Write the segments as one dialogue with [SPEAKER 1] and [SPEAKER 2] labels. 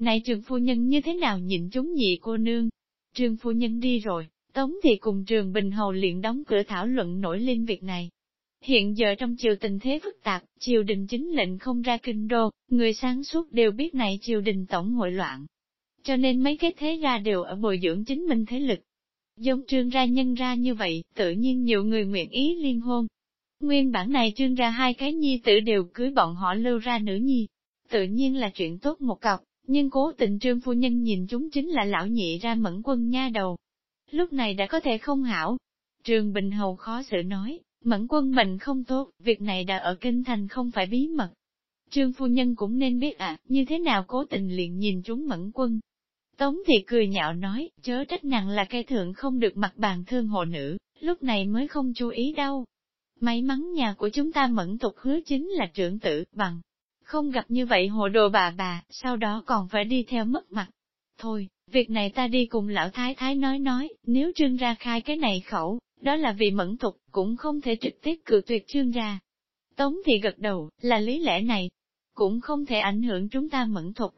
[SPEAKER 1] Này trường phu nhân như thế nào nhịn chúng nhị cô nương? Trường phu nhân đi rồi, Tống thì cùng trường Bình Hầu liền đóng cửa thảo luận nổi lên việc này. Hiện giờ trong triều tình thế phức tạp, triều đình chính lệnh không ra kinh đô, người sáng suốt đều biết này triều đình tổng hội loạn. Cho nên mấy cái thế ra đều ở bồi dưỡng chính mình thế lực. Giống trương ra nhân ra như vậy, tự nhiên nhiều người nguyện ý liên hôn. Nguyên bản này trương ra hai cái nhi tử đều cưới bọn họ lưu ra nữ nhi. Tự nhiên là chuyện tốt một cọc, nhưng cố tình trương phu nhân nhìn chúng chính là lão nhị ra mẫn quân nha đầu. Lúc này đã có thể không hảo. Trường Bình Hầu khó xử nói, Mẫn quân mình không tốt, việc này đã ở kinh thành không phải bí mật. Trương phu nhân cũng nên biết à, như thế nào cố tình liền nhìn chúng mẫn quân. Tống thì cười nhạo nói, chớ trách nặng là cây thượng không được mặt bàn thương hộ nữ, lúc này mới không chú ý đâu. May mắn nhà của chúng ta mẫn tục hứa chính là trưởng tử, bằng. Không gặp như vậy hộ đồ bà bà, sau đó còn phải đi theo mất mặt. Thôi, việc này ta đi cùng lão thái thái nói nói, nếu trương ra khai cái này khẩu, đó là vì mẫn tục, cũng không thể trực tiếp cự tuyệt trương ra. Tống thì gật đầu, là lý lẽ này, cũng không thể ảnh hưởng chúng ta mẫn thục.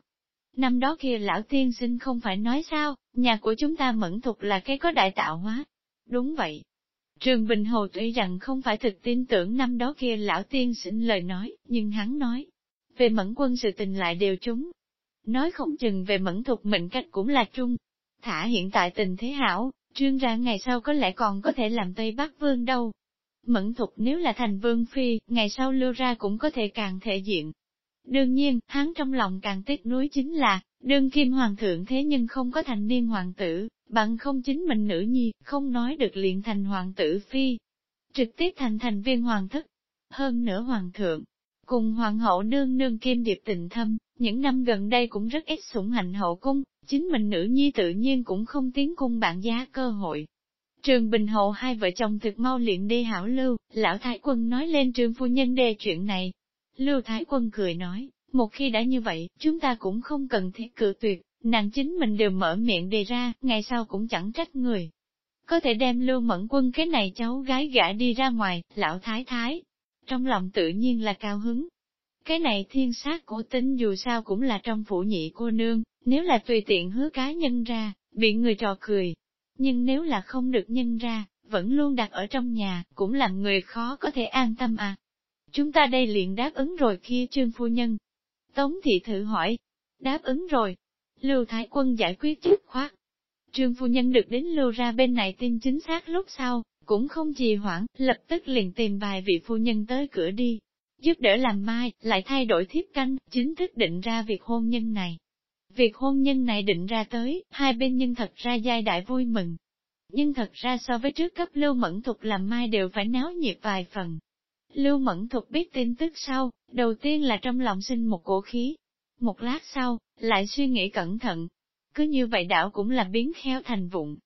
[SPEAKER 1] Năm đó kia lão tiên sinh không phải nói sao, nhà của chúng ta mẫn thục là cái có đại tạo hóa. Đúng vậy. Trường Bình Hồ tuy rằng không phải thực tin tưởng năm đó kia lão tiên sinh lời nói, nhưng hắn nói, về mẫn quân sự tình lại đều chúng Nói không chừng về mẫn thục mệnh cách cũng là trung. Thả hiện tại tình thế hảo, Trương ra ngày sau có lẽ còn có thể làm Tây Bắc Vương đâu. Mẫn thục nếu là thành Vương Phi, ngày sau lưu ra cũng có thể càng thể diện. Đương nhiên, hắn trong lòng càng tiếc nuối chính là, đương kim hoàng thượng thế nhưng không có thành niên hoàng tử, bằng không chính mình nữ nhi, không nói được liền thành hoàng tử Phi. Trực tiếp thành thành viên hoàng thất. Hơn nữa hoàng thượng, cùng hoàng hậu nương nương kim điệp tình thâm, những năm gần đây cũng rất ít sủng hạnh hậu cung, chính mình nữ nhi tự nhiên cũng không tiến cung bạn giá cơ hội. Trường Bình Hậu hai vợ chồng thực mau liền đi hảo lưu, lão thái quân nói lên trường phu nhân đề chuyện này. Lưu thái quân cười nói, một khi đã như vậy, chúng ta cũng không cần thiết cự tuyệt, nàng chính mình đều mở miệng đề ra, ngày sau cũng chẳng trách người. Có thể đem lưu mẫn quân cái này cháu gái gã đi ra ngoài, lão thái thái. Trong lòng tự nhiên là cao hứng, cái này thiên sát cổ tính dù sao cũng là trong phủ nhị cô nương, nếu là tùy tiện hứa cá nhân ra, bị người trò cười. Nhưng nếu là không được nhân ra, vẫn luôn đặt ở trong nhà, cũng làm người khó có thể an tâm à. Chúng ta đây liền đáp ứng rồi kia trương phu nhân. Tống thị thử hỏi, đáp ứng rồi. Lưu Thái Quân giải quyết trước khoát. Trương phu nhân được đến lưu ra bên này tin chính xác lúc sau, cũng không trì hoãn, lập tức liền tìm vài vị phu nhân tới cửa đi, giúp đỡ làm mai, lại thay đổi thiếp canh, chính thức định ra việc hôn nhân này. Việc hôn nhân này định ra tới, hai bên nhân thật ra giai đại vui mừng. Nhưng thật ra so với trước cấp Lưu Mẫn Thục làm mai đều phải náo nhiệt vài phần. Lưu Mẫn Thục biết tin tức sau, đầu tiên là trong lòng sinh một cổ khí. Một lát sau, lại suy nghĩ cẩn thận. Cứ như vậy đảo cũng là biến khéo thành vụng.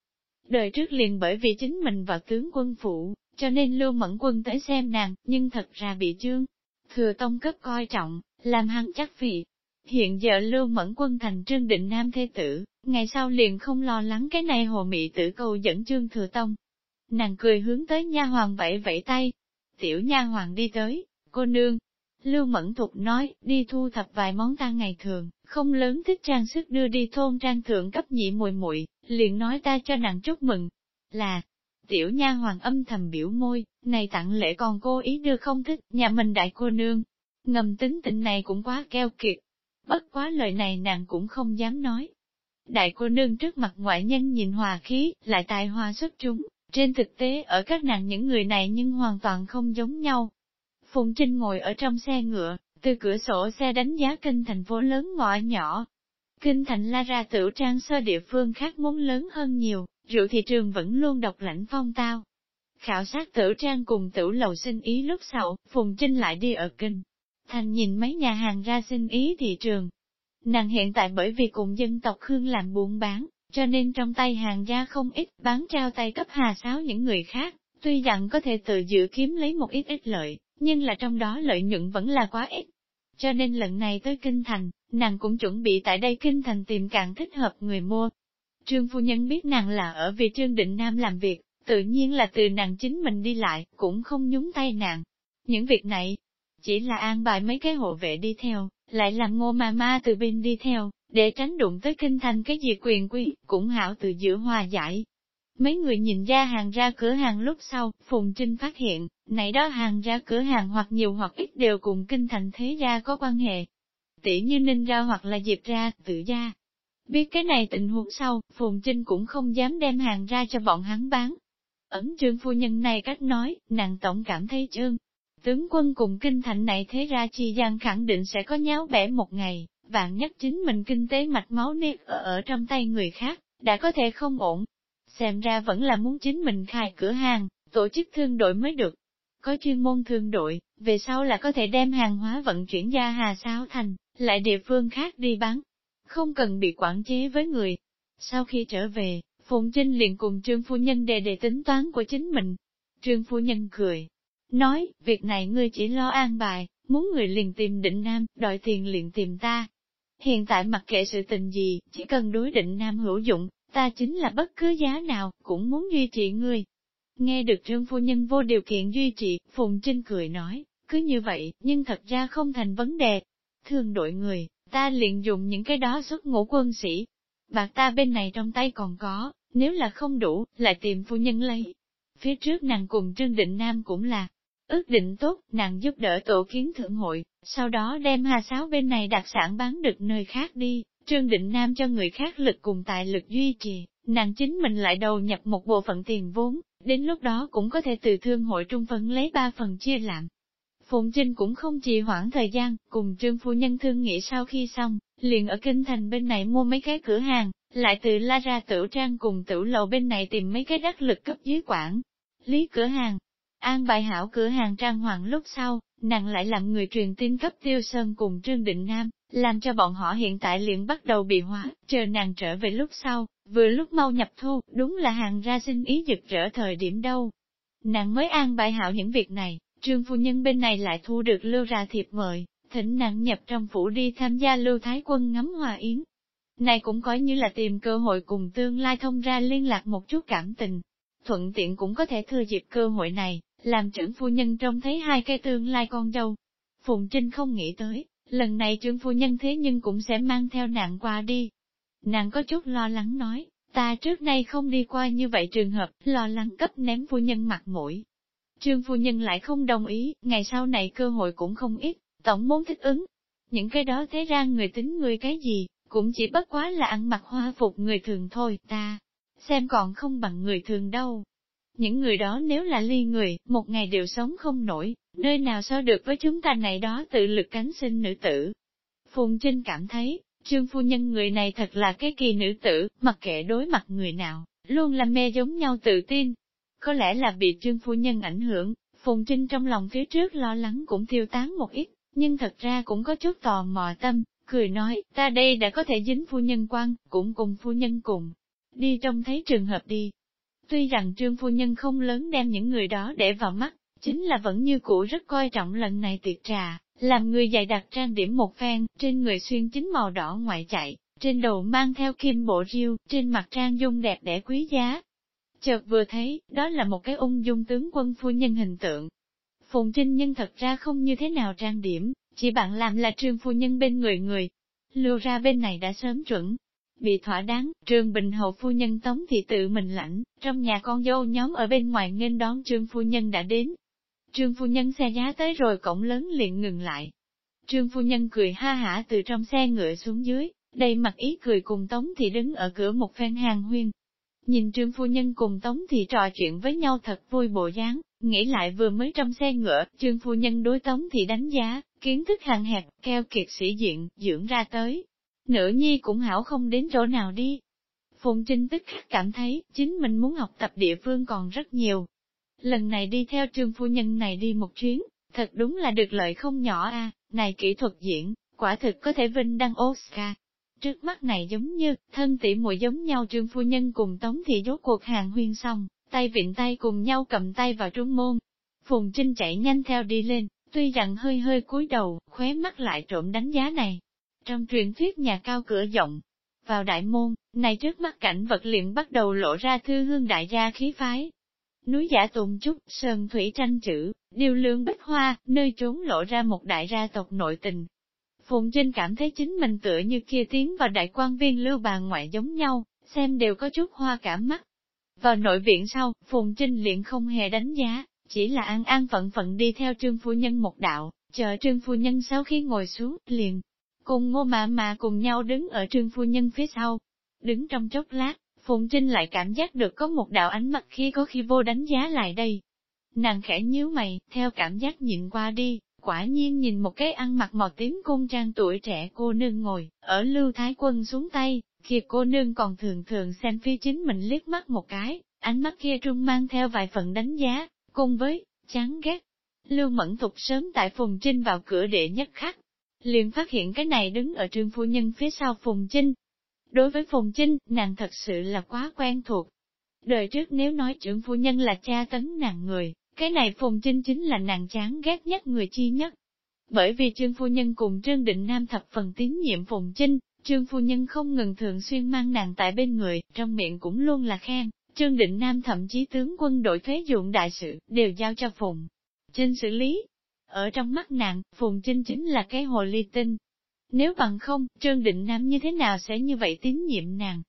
[SPEAKER 1] Đời trước liền bởi vì chính mình và tướng quân phụ, cho nên Lưu Mẫn Quân tới xem nàng, nhưng thật ra bị chương thừa tông cấp coi trọng, làm hắn chắc vị. Hiện giờ lưu mẫn quân thành trương định nam thế tử, ngày sau liền không lo lắng cái này hồ mị tử câu dẫn trương thừa tông. Nàng cười hướng tới nha hoàng vẫy vẫy tay. Tiểu nha hoàng đi tới, cô nương. Lưu Mẫn Thục nói, đi thu thập vài món ta ngày thường, không lớn thích trang sức đưa đi thôn trang thượng cấp nhị mùi muội liền nói ta cho nàng chúc mừng. Là, Tiểu nha hoàng âm thầm biểu môi, này tặng lễ còn cô ý đưa không thích, nhà mình đại cô nương. Ngầm tính tình này cũng quá keo kiệt. Bất quá lời này nàng cũng không dám nói. Đại cô nương trước mặt ngoại nhân nhìn hòa khí, lại tài hoa xuất chúng, trên thực tế ở các nàng những người này nhưng hoàn toàn không giống nhau. Phùng Trinh ngồi ở trong xe ngựa, từ cửa sổ xe đánh giá kinh thành phố lớn ngõ nhỏ. Kinh thành la ra tiểu trang sơ địa phương khác muốn lớn hơn nhiều, rượu thị trường vẫn luôn độc lãnh phong tao. Khảo sát tử trang cùng tử lầu sinh ý lúc sau, Phùng Trinh lại đi ở kinh. Thành nhìn mấy nhà hàng ra sinh ý thị trường. Nàng hiện tại bởi vì cùng dân tộc Khương làm buôn bán, cho nên trong tay hàng ra không ít, bán trao tay cấp hà sáo những người khác, tuy rằng có thể tự dự kiếm lấy một ít ít lợi, nhưng là trong đó lợi nhuận vẫn là quá ít. Cho nên lần này tới Kinh Thành, nàng cũng chuẩn bị tại đây Kinh Thành tìm càng thích hợp người mua, Trương phu nhân biết nàng là ở vì Trương Định Nam làm việc, tự nhiên là từ nàng chính mình đi lại, cũng không nhúng tay nàng. Những việc này, chỉ là an bài mấy cái hộ vệ đi theo, lại làm ngô ma ma từ bên đi theo, để tránh đụng tới kinh thành cái gì quyền quy, cũng hảo từ giữa hòa giải. Mấy người nhìn ra hàng ra cửa hàng lúc sau, Phùng Trinh phát hiện, này đó hàng ra cửa hàng hoặc nhiều hoặc ít đều cùng kinh thành thế gia có quan hệ. Tỷ như ninh ra hoặc là diệp ra, tự gia. Biết cái này tình huống sau, Phùng Trinh cũng không dám đem hàng ra cho bọn hắn bán. Ấn trương phu nhân này cách nói, nàng tổng cảm thấy trương. Tướng quân cùng kinh thành này thế ra chi gian khẳng định sẽ có nháo bẻ một ngày, vạn nhất chính mình kinh tế mạch máu nếp ở, ở trong tay người khác, đã có thể không ổn. Xem ra vẫn là muốn chính mình khai cửa hàng, tổ chức thương đội mới được. Có chuyên môn thương đội, về sau là có thể đem hàng hóa vận chuyển ra Hà Sao Thành, lại địa phương khác đi bán. Không cần bị quản chế với người. Sau khi trở về, Phụng Trinh liền cùng Trương Phu Nhân đề đề tính toán của chính mình. Trương Phu Nhân cười, nói, việc này ngươi chỉ lo an bài, muốn người liền tìm định nam, đòi tiền liền tìm ta, Hiện tại mặc kệ sự tình gì, chỉ cần đối định nam hữu dụng, ta chính là bất cứ giá nào, cũng muốn duy trì ngươi. Nghe được trương phu nhân vô điều kiện duy trì, Phùng Trinh cười nói, cứ như vậy, nhưng thật ra không thành vấn đề. Thường đội người, ta liền dùng những cái đó xuất ngũ quân sĩ. Bạc ta bên này trong tay còn có, nếu là không đủ, lại tìm phu nhân lấy. Phía trước nàng cùng Trương Định Nam cũng là, ước định tốt, nàng giúp đỡ tổ kiến thượng hội, sau đó đem hà sáo bên này đặc sản bán được nơi khác đi, Trương Định Nam cho người khác lực cùng tài lực duy trì, nàng chính mình lại đầu nhập một bộ phận tiền vốn, đến lúc đó cũng có thể từ thương hội trung phân lấy ba phần chia làm. Phụng Trinh cũng không trì hoãn thời gian, cùng Trương Phu Nhân thương nghị sau khi xong, liền ở Kinh Thành bên này mua mấy cái cửa hàng, lại từ la ra tửu trang cùng tửu lầu bên này tìm mấy cái đắc lực cấp dưới quản. Lý cửa hàng, An bài hảo cửa hàng trang hoàng lúc sau, nàng lại làm người truyền tin cấp Tiêu Sơn cùng Trương Định Nam, làm cho bọn họ hiện tại liền bắt đầu bị hóa, chờ nàng trở về lúc sau, vừa lúc mau nhập thu, đúng là hàng ra xin ý dực rỡ thời điểm đâu. Nàng mới an bài hảo những việc này, Trương Phu Nhân bên này lại thu được lưu ra thiệp mời, thỉnh nàng nhập trong phủ đi tham gia lưu thái quân ngắm hòa yến. Này cũng coi như là tìm cơ hội cùng tương lai thông ra liên lạc một chút cảm tình, thuận tiện cũng có thể thừa dịp cơ hội này, làm trưởng phu nhân trông thấy hai cây tương lai con dâu. Phùng Trinh không nghĩ tới, lần này trưởng phu nhân thế nhưng cũng sẽ mang theo nàng qua đi. Nàng có chút lo lắng nói, ta trước nay không đi qua như vậy trường hợp, lo lắng cấp ném phu nhân mặt mũi. Trương phu nhân lại không đồng ý, ngày sau này cơ hội cũng không ít, tổng muốn thích ứng. Những cái đó thế ra người tính người cái gì, cũng chỉ bất quá là ăn mặc hoa phục người thường thôi, ta, xem còn không bằng người thường đâu. Những người đó nếu là ly người, một ngày đều sống không nổi, nơi nào so được với chúng ta này đó tự lực cánh sinh nữ tử. Phùng Trinh cảm thấy, trương phu nhân người này thật là cái kỳ nữ tử, mặc kệ đối mặt người nào, luôn là mê giống nhau tự tin. Có lẽ là bị trương phu nhân ảnh hưởng, Phùng Trinh trong lòng phía trước lo lắng cũng tiêu tán một ít, nhưng thật ra cũng có chút tò mò tâm, cười nói, ta đây đã có thể dính phu nhân quan, cũng cùng phu nhân cùng. Đi trông thấy trường hợp đi, Tuy rằng trương phu nhân không lớn đem những người đó để vào mắt, chính là vẫn như cũ rất coi trọng lần này tiệc trà, làm người dạy đặt trang điểm một phen, trên người xuyên chính màu đỏ ngoại chạy, trên đầu mang theo kim bộ riêu, trên mặt trang dung đẹp đẽ quý giá. Chợt vừa thấy, đó là một cái ung dung tướng quân phu nhân hình tượng. Phùng Trinh nhân thật ra không như thế nào trang điểm, chỉ bạn làm là trương phu nhân bên người người. Lưu ra bên này đã sớm chuẩn, Bị thỏa đáng, Trương Bình Hậu phu nhân tống thị tự mình lãnh, trong nhà con dâu nhóm ở bên ngoài nghênh đón Trương phu nhân đã đến. Trương phu nhân xe giá tới rồi cổng lớn liền ngừng lại. Trương phu nhân cười ha hả từ trong xe ngựa xuống dưới, đầy mặt ý cười cùng Tống Thị đứng ở cửa một phen hàng huyên. Nhìn Trương phu nhân cùng Tống Thị trò chuyện với nhau thật vui bộ dáng, nghĩ lại vừa mới trong xe ngựa, Trương phu nhân đối Tống Thị đánh giá, kiến thức hàng hẹp, keo kiệt sĩ diện, dưỡng ra tới, Nữ nhi cũng hảo không đến chỗ nào đi. Phùng Trinh tức khắc cảm thấy, chính mình muốn học tập địa phương còn rất nhiều. Lần này đi theo trương phu nhân này đi một chuyến, thật đúng là được lợi không nhỏ a này kỹ thuật diễn, quả thực có thể vinh đăng Oscar. Trước mắt này giống như, thân tỷ muội giống nhau trương phu nhân cùng tống thị rốt cuộc hàng huyên xong, tay vịn tay cùng nhau cầm tay vào trung môn. Phùng Trinh chạy nhanh theo đi lên, tuy rằng hơi hơi cúi đầu, khóe mắt lại trộm đánh giá này, trong truyền thuyết nhà cao cửa rộng, vào đại môn, này trước mắt cảnh vật liền bắt đầu lộ ra thư hương đại gia khí phái. Núi giả tùng trúc, sơn thủy tranh chữ, điều lương bích hoa, nơi trốn lộ ra một đại gia tộc nội tình. Phùng Trinh cảm thấy chính mình tựa như kia tiến vào đại quan viên lưu bà ngoại giống nhau, xem đều có chút hoa cảm mắt. Vào nội viện sau, Phùng Trinh liền không hề đánh giá, chỉ là an an phận phận đi theo trương phu nhân một đạo, chờ trương phu nhân sau khi ngồi xuống, liền, cùng ngô mạ mạ cùng nhau đứng ở trương phu nhân phía sau. Đứng trong chốc lát, Phùng Trinh lại cảm giác được có một đạo ánh mặt khi có khi vô đánh giá lại đây. Nàng khẽ nhíu mày, theo cảm giác nhìn qua đi, quả nhiên nhìn một cái ăn mặc màu tím cung trang tuổi trẻ cô nương ngồi, ở lưu thái quân xuống tay, khi cô nương còn thường thường xem phía chính mình liếc mắt một cái, ánh mắt kia trung mang theo vài phần đánh giá, cùng với, chán ghét. Lưu Mẫn Thục sớm tại Phùng Trinh vào cửa đệ nhất khắc, liền phát hiện cái này đứng ở trương phu nhân phía sau Phùng Trinh. Đối với Phùng Trinh, nàng thật sự là quá quen thuộc. Đời trước nếu nói trưởng phu nhân là cha tấn nàng người, cái này Phùng Trinh chính là nàng chán ghét nhất người chi nhất. Bởi vì trương phu nhân cùng Trương Định Nam thập phần tín nhiệm Phùng Trinh, trương phu nhân không ngừng thường xuyên mang nàng tại bên người, trong miệng cũng luôn là khen, Trương Định Nam thậm chí tướng quân đội thuế dụng đại sự, đều giao cho Phùng Trinh xử lý. Ở trong mắt nàng, Phùng Trinh chính là cái hồ ly tinh. Nếu bằng không, Trương Định Nam như thế nào sẽ như vậy tín nhiệm nàng?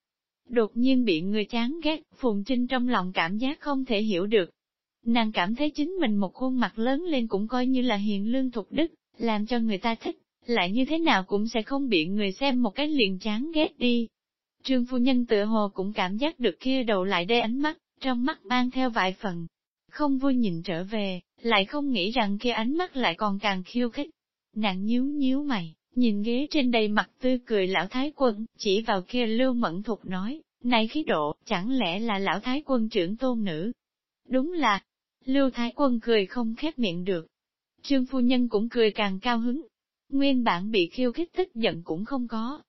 [SPEAKER 1] Đột nhiên bị người chán ghét, Phùng Trinh trong lòng cảm giác không thể hiểu được. Nàng cảm thấy chính mình một khuôn mặt lớn lên cũng coi như là hiền lương thục đức, làm cho người ta thích, lại như thế nào cũng sẽ không bị người xem một cái liền chán ghét đi. Trương phu nhân tựa hồ cũng cảm giác được kia đầu lại đê ánh mắt, trong mắt mang theo vài phần. Không vui nhìn trở về, lại không nghĩ rằng kia ánh mắt lại còn càng khiêu khích. Nàng nhíu nhíu mày, nhìn ghế trên đầy mặt tươi cười lão thái quân, chỉ vào kia lưu mẫn thục nói, này khí độ, chẳng lẽ là lão thái quân trưởng tôn nữ? Đúng là, lưu thái quân cười không khép miệng được. Trương phu nhân cũng cười càng cao hứng. Nguyên bản bị khiêu khích tức giận cũng không có,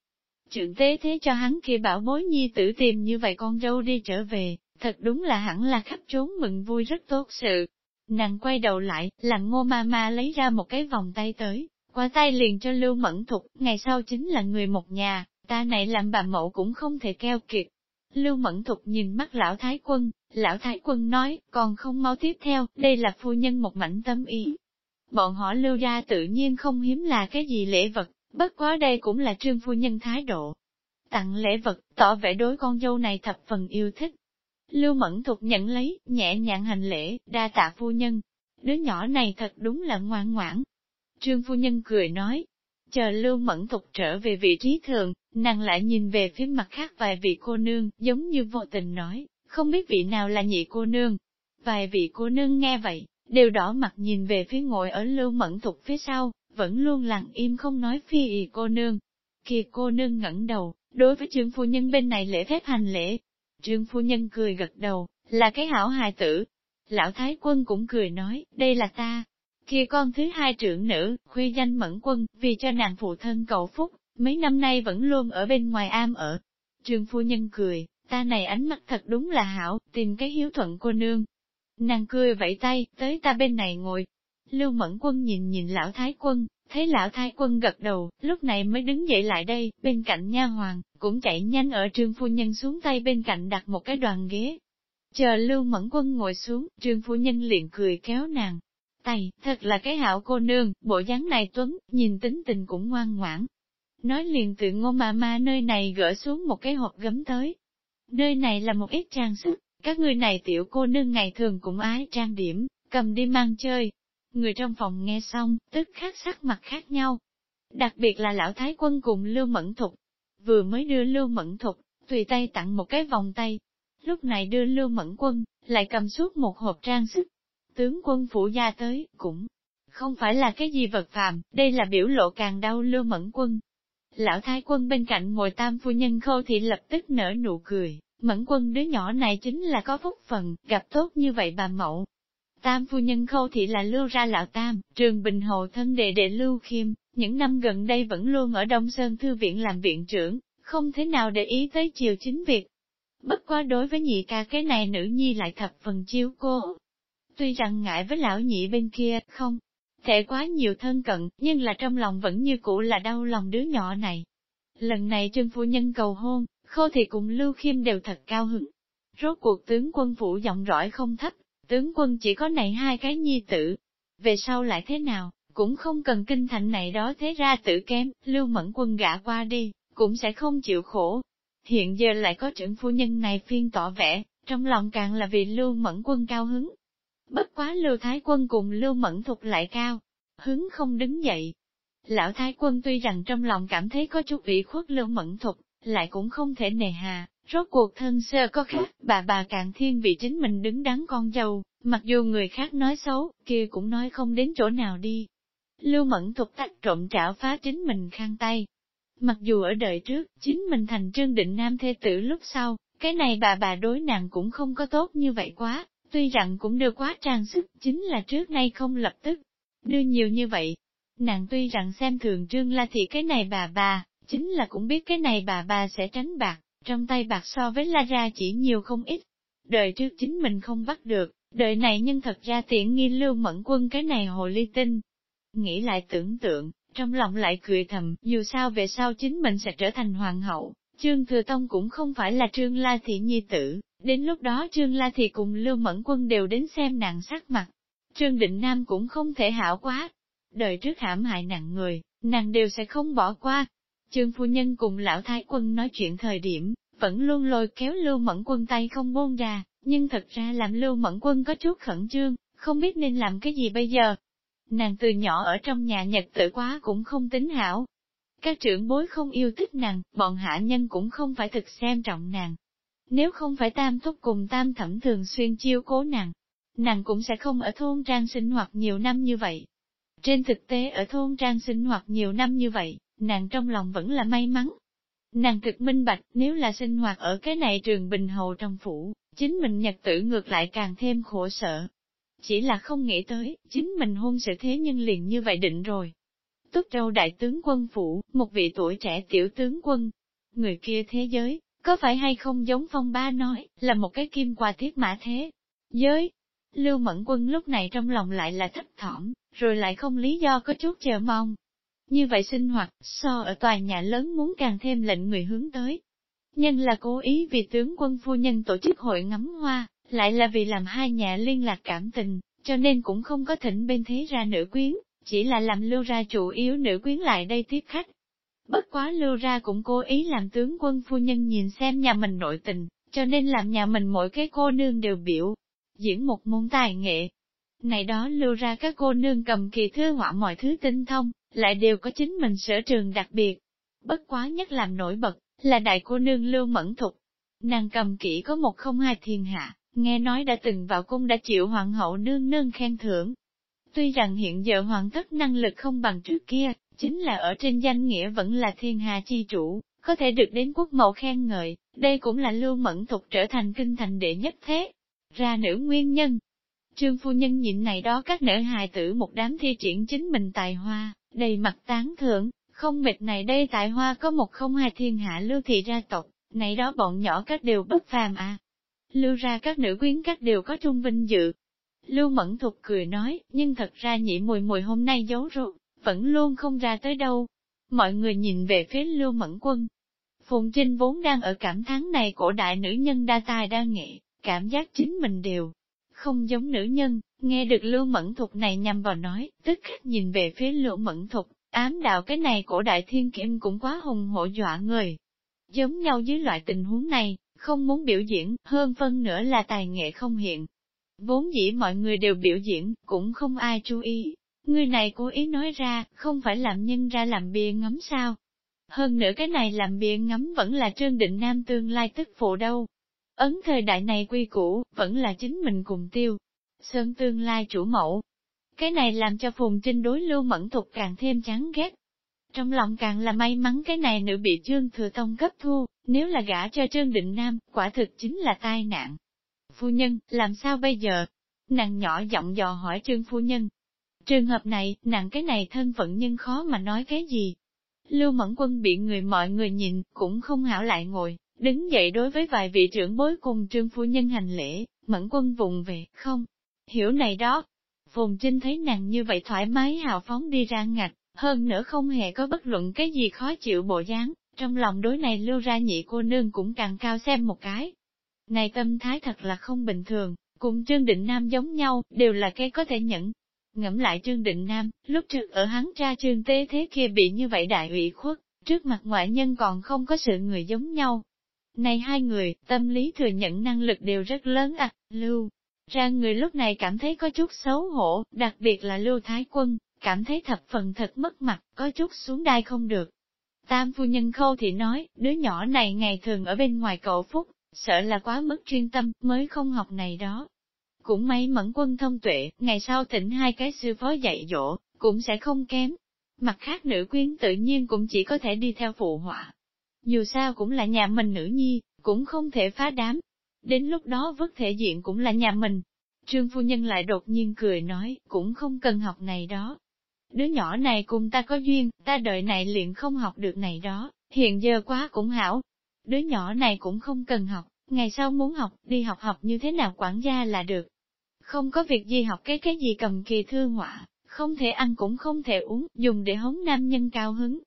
[SPEAKER 1] trưởng tế thế cho hắn kia bảo bối nhi tử tìm như vậy con dâu đi trở về, thật đúng là hẳn là khắp trốn mừng vui rất tốt sự. Nàng quay đầu lại, làm ngô ma ma lấy ra một cái vòng tay tới, qua tay liền cho Lưu Mẫn Thục, ngày sau chính là người một nhà, ta này làm bà mẫu cũng không thể keo kiệt. Lưu Mẫn Thục nhìn mắt lão thái quân, lão thái quân nói, còn không mau tiếp theo, đây là phu nhân một mảnh tâm ý. Bọn họ lưu ra tự nhiên không hiếm là cái gì lễ vật, Bất quá đây cũng là trương phu nhân thái độ. Tặng lễ vật, tỏ vẻ đối con dâu này thập phần yêu thích. Lưu Mẫn Thục nhận lấy, nhẹ nhàng hành lễ, đa tạ phu nhân. Đứa nhỏ này thật đúng là ngoan ngoãn. Trương phu nhân cười nói, chờ Lưu Mẫn Thục trở về vị trí thường, nàng lại nhìn về phía mặt khác vài vị cô nương, giống như vô tình nói, không biết vị nào là nhị cô nương. Vài vị cô nương nghe vậy, đều đỏ mặt nhìn về phía ngồi ở Lưu Mẫn Thục phía sau, vẫn luôn lặng im không nói phi ý cô nương. Kìa cô nương ngẩng đầu, đối với trương phu nhân bên này lễ phép hành lễ. Trương phu nhân cười gật đầu, là cái hảo hài tử. Lão Thái quân cũng cười nói, đây là ta. Kia con thứ hai trưởng nữ, khuy danh mẫn quân, vì cho nàng phụ thân cầu phúc, mấy năm nay vẫn luôn ở bên ngoài am ở. Trương phu nhân cười, ta này ánh mắt thật đúng là hảo, tìm cái hiếu thuận cô nương. Nàng cười vẫy tay, tới ta bên này ngồi, Lưu Mẫn Quân nhìn nhìn lão thái quân, thấy lão thái quân gật đầu, lúc này mới đứng dậy lại đây, bên cạnh nha hoàng, cũng chạy nhanh ở trương phu nhân xuống tay bên cạnh đặt một cái đoàn ghế. Chờ Lưu Mẫn Quân ngồi xuống, trương phu nhân liền cười kéo nàng. Tay, thật là cái hảo cô nương, bộ dáng này tuấn, nhìn tính tình cũng ngoan ngoãn. Nói liền tự ngô mà ma nơi này gỡ xuống một cái hộp gấm tới. Nơi này là một ít trang sức, các người này tiểu cô nương ngày thường cũng ái trang điểm, cầm đi mang chơi, Người trong phòng nghe xong, tức khác sắc mặt khác nhau. Đặc biệt là lão thái quân cùng Lưu Mẫn Thục. Vừa mới đưa Lưu Mẫn Thục, tùy tay tặng một cái vòng tay. Lúc này đưa Lưu Mẫn Quân, lại cầm suốt một hộp trang sức. Tướng quân phủ gia tới, cũng không phải là cái gì vật phàm, đây là biểu lộ càng đau Lưu Mẫn Quân. Lão thái quân bên cạnh ngồi tam phu nhân khâu thì lập tức nở nụ cười, Mẫn Quân đứa nhỏ này chính là có phúc phần, gặp tốt như vậy bà mẫu Tam phu nhân khâu thị là lưu ra lão tam, trường bình hồ thân đệ đệ lưu khiêm, những năm gần đây vẫn luôn ở Đông Sơn Thư viện làm viện trưởng, không thể nào để ý tới chiều chính việc. Bất quá đối với nhị ca cái này nữ nhi lại thập phần chiếu cô. Tuy rằng ngại với lão nhị bên kia, không thể quá nhiều thân cận, nhưng là trong lòng vẫn như cũ là đau lòng đứa nhỏ này. Lần này trương phu nhân cầu hôn, khô thì cùng lưu khiêm đều thật cao hứng. Rốt cuộc tướng quân phủ giọng rõi không thấp, tướng quân chỉ có này hai cái nhi tử. Về sau lại thế nào, cũng không cần kinh thành này đó thế ra tự kém, lưu mẫn quân gã qua đi, cũng sẽ không chịu khổ. Hiện giờ lại có trưởng phu nhân này phiên tỏ vẻ, trong lòng càng là vì lưu mẫn quân cao hứng. Bất quá lưu thái quân cùng lưu mẫn thục lại cao, hứng không đứng dậy. Lão thái quân tuy rằng trong lòng cảm thấy có chút ủy khuất lưu mẫn thục, lại cũng không thể nề hà, rốt cuộc thân sơ có khác, bà bà càng thiên vị chính mình đứng đắn con dâu, mặc dù người khác nói xấu, kia cũng nói không đến chỗ nào đi. Lưu mẫn thục tắc trộm trảo phá chính mình khang tay. Mặc dù ở đời trước, chính mình thành trương định nam thê tử lúc sau, cái này bà bà đối nàng cũng không có tốt như vậy quá, tuy rằng cũng đưa quá trang sức, chính là trước nay không lập tức đưa nhiều như vậy. Nàng tuy rằng xem thường trương la thị cái này bà bà, chính là cũng biết cái này bà bà sẽ tránh bạc, trong tay bạc so với la ra chỉ nhiều không ít. Đời trước chính mình không bắt được, đời này nhưng thật ra tiện nghi lưu mẫn quân cái này hồ ly tinh. Nghĩ lại tưởng tượng, trong lòng lại cười thầm, dù sao về sau chính mình sẽ trở thành hoàng hậu, Trương Thừa Tông cũng không phải là Trương La Thị Nhi tử, đến lúc đó Trương La Thị cùng Lưu Mẫn Quân đều đến xem nàng sắc mặt. Trương Định Nam cũng không thể hảo quá. Đời trước hãm hại nặng người, nàng đều sẽ không bỏ qua. Trương Phu Nhân cùng Lão Thái Quân nói chuyện thời điểm, vẫn luôn lôi kéo Lưu Mẫn Quân tay không buông ra, nhưng thật ra làm Lưu Mẫn Quân có chút khẩn trương, không biết nên làm cái gì bây giờ. Nàng từ nhỏ ở trong nhà nhật tự quá cũng không tính hảo, các trưởng bối không yêu thích nàng, bọn hạ nhân cũng không phải thực xem trọng nàng. Nếu không phải tam thúc cùng tam thẩm thường xuyên chiêu cố nàng, nàng cũng sẽ không ở thôn trang sinh hoạt nhiều năm như vậy. Trên thực tế ở thôn trang sinh hoạt nhiều năm như vậy, nàng trong lòng vẫn là may mắn. Nàng thực minh bạch nếu là sinh hoạt ở cái này trường bình Hồ trong phủ, chính mình nhật tử ngược lại càng thêm khổ sở. Chỉ là không nghĩ tới, chính mình hôn sự thế nhưng liền như vậy định rồi. Túc Châu đại tướng quân phủ, một vị tuổi trẻ tiểu tướng quân. Người kia thế giới, có phải hay không giống phong ba nói, là một cái kim quà thiết mã thế. Giới, Lưu Mẫn Quân lúc này trong lòng lại là thấp thỏm, rồi lại không lý do có chút chờ mong. Như vậy sinh hoạt, so ở tòa nhà lớn muốn càng thêm lệnh người hướng tới. Nhân là cố ý vì tướng quân phu nhân tổ chức hội ngắm hoa, lại là vì làm hai nhà liên lạc cảm tình, cho nên cũng không có thỉnh bên thế ra nữ quyến, chỉ là làm lưu ra chủ yếu nữ quyến lại đây tiếp khách. Bất quá lưu ra cũng cố ý làm tướng quân phu nhân nhìn xem nhà mình nội tình, cho nên làm nhà mình mỗi cái cô nương đều biểu, diễn một môn tài nghệ. Này đó lưu ra các cô nương cầm kỳ thư họa mọi thứ tinh thông, lại đều có chính mình sở trường đặc biệt. Bất quá nhất làm nổi bật, là đại cô nương lưu mẫn thục. Nàng cầm kỹ có một không hai thiên hạ, nghe nói đã từng vào cung đã chịu hoàng hậu nương nương khen thưởng, Tuy rằng hiện giờ hoàn tất năng lực không bằng trước kia, chính là ở trên danh nghĩa vẫn là thiên hà chi chủ, có thể được đến quốc mẫu khen ngợi, đây cũng là lưu mẫn thục trở thành kinh thành đệ nhất thế. Ra nữ nguyên nhân. Trương phu nhân nhịn này đó các nữ hài tử một đám thi triển chính mình tài hoa, đầy mặt tán thưởng, không mệt này đây tài hoa có một không hai thiên hạ lưu thị ra tộc, này đó bọn nhỏ các đều bất phàm à. Lưu ra các nữ quyến các đều có trung vinh dự, Lưu Mẫn Thục cười nói, nhưng thật ra nhị mùi mùi hôm nay giấu rốt, vẫn luôn không ra tới đâu. Mọi người nhìn về phía Lưu Mẫn Quân. Phùng Trinh vốn đang ở cảm thán này cổ đại nữ nhân đa tài đa nghệ, cảm giác chính mình đều không giống nữ nhân, nghe được Lưu Mẫn Thục này nhằm vào nói, tức khắc nhìn về phía Lưu Mẫn Thục, ám đạo cái này cổ đại thiên kim cũng quá hùng hổ dọa người. Giống nhau dưới loại tình huống này, không muốn biểu diễn, hơn phân nữa là tài nghệ không hiện, Vốn dĩ mọi người đều biểu diễn, cũng không ai chú ý. Người này cố ý nói ra, không phải làm nhân ra làm bia ngắm sao. Hơn nữa cái này làm bia ngắm vẫn là Trương Định Nam tương lai tức phụ đâu. Ấn thời đại này quy củ, vẫn là chính mình cùng tiêu. Sơn tương lai chủ mẫu. Cái này làm cho Phùng Trinh đối lưu mẫn thục càng thêm chán ghét. Trong lòng càng là may mắn cái này nữ bị Trương Thừa Tông cấp thu, nếu là gả cho Trương Định Nam, quả thực chính là tai nạn phu nhân, làm sao bây giờ? Nàng nhỏ giọng dò hỏi trương phu nhân. Trường hợp này, nàng cái này thân phận nhân khó mà nói cái gì. Lưu Mẫn Quân bị người mọi người nhìn, cũng không hảo lại ngồi, đứng dậy đối với vài vị trưởng bối cùng trương phu nhân hành lễ, Mẫn Quân vùng về, không, hiểu này đó. Phùng Trinh thấy nàng như vậy thoải mái hào phóng đi ra ngạch, hơn nữa không hề có bất luận cái gì khó chịu bộ dáng, trong lòng đối này lưu ra nhị cô nương cũng càng cao xem một cái. Này tâm thái thật là không bình thường, cùng Trương Định Nam giống nhau, đều là cái có thể nhẫn. Ngẫm lại Trương Định Nam, lúc trước ở hắn tra Trương Tế Thế kia bị như vậy đại ủy khuất, trước mặt ngoại nhân còn không có sự người giống nhau. Này hai người, tâm lý thừa nhận năng lực đều rất lớn à, lưu. Ra người lúc này cảm thấy có chút xấu hổ, đặc biệt là lưu thái quân, cảm thấy thập phần thật mất mặt, có chút xuống đai không được. Tam phu nhân khâu thì nói, đứa nhỏ này ngày thường ở bên ngoài cậu Phúc, sợ là quá mức chuyên tâm, mới không học này đó. Cũng may mẫn quân thông tuệ, ngày sau thỉnh hai cái sư phó dạy dỗ, cũng sẽ không kém. Mặt khác nữ quyến tự nhiên cũng chỉ có thể đi theo phụ họa. Dù sao cũng là nhà mình nữ nhi, cũng không thể phá đám. Đến lúc đó vứt thể diện cũng là nhà mình. Trương phu nhân lại đột nhiên cười nói, cũng không cần học này đó. Đứa nhỏ này cùng ta có duyên, ta đợi này liền không học được này đó, hiện giờ quá cũng hảo. Đứa nhỏ này cũng không cần học, ngày sau muốn học, đi học học như thế nào quản gia là được. Không có việc gì học cái cái gì cầm kỳ thư họa, không thể ăn cũng không thể uống, dùng để hống nam nhân cao hứng.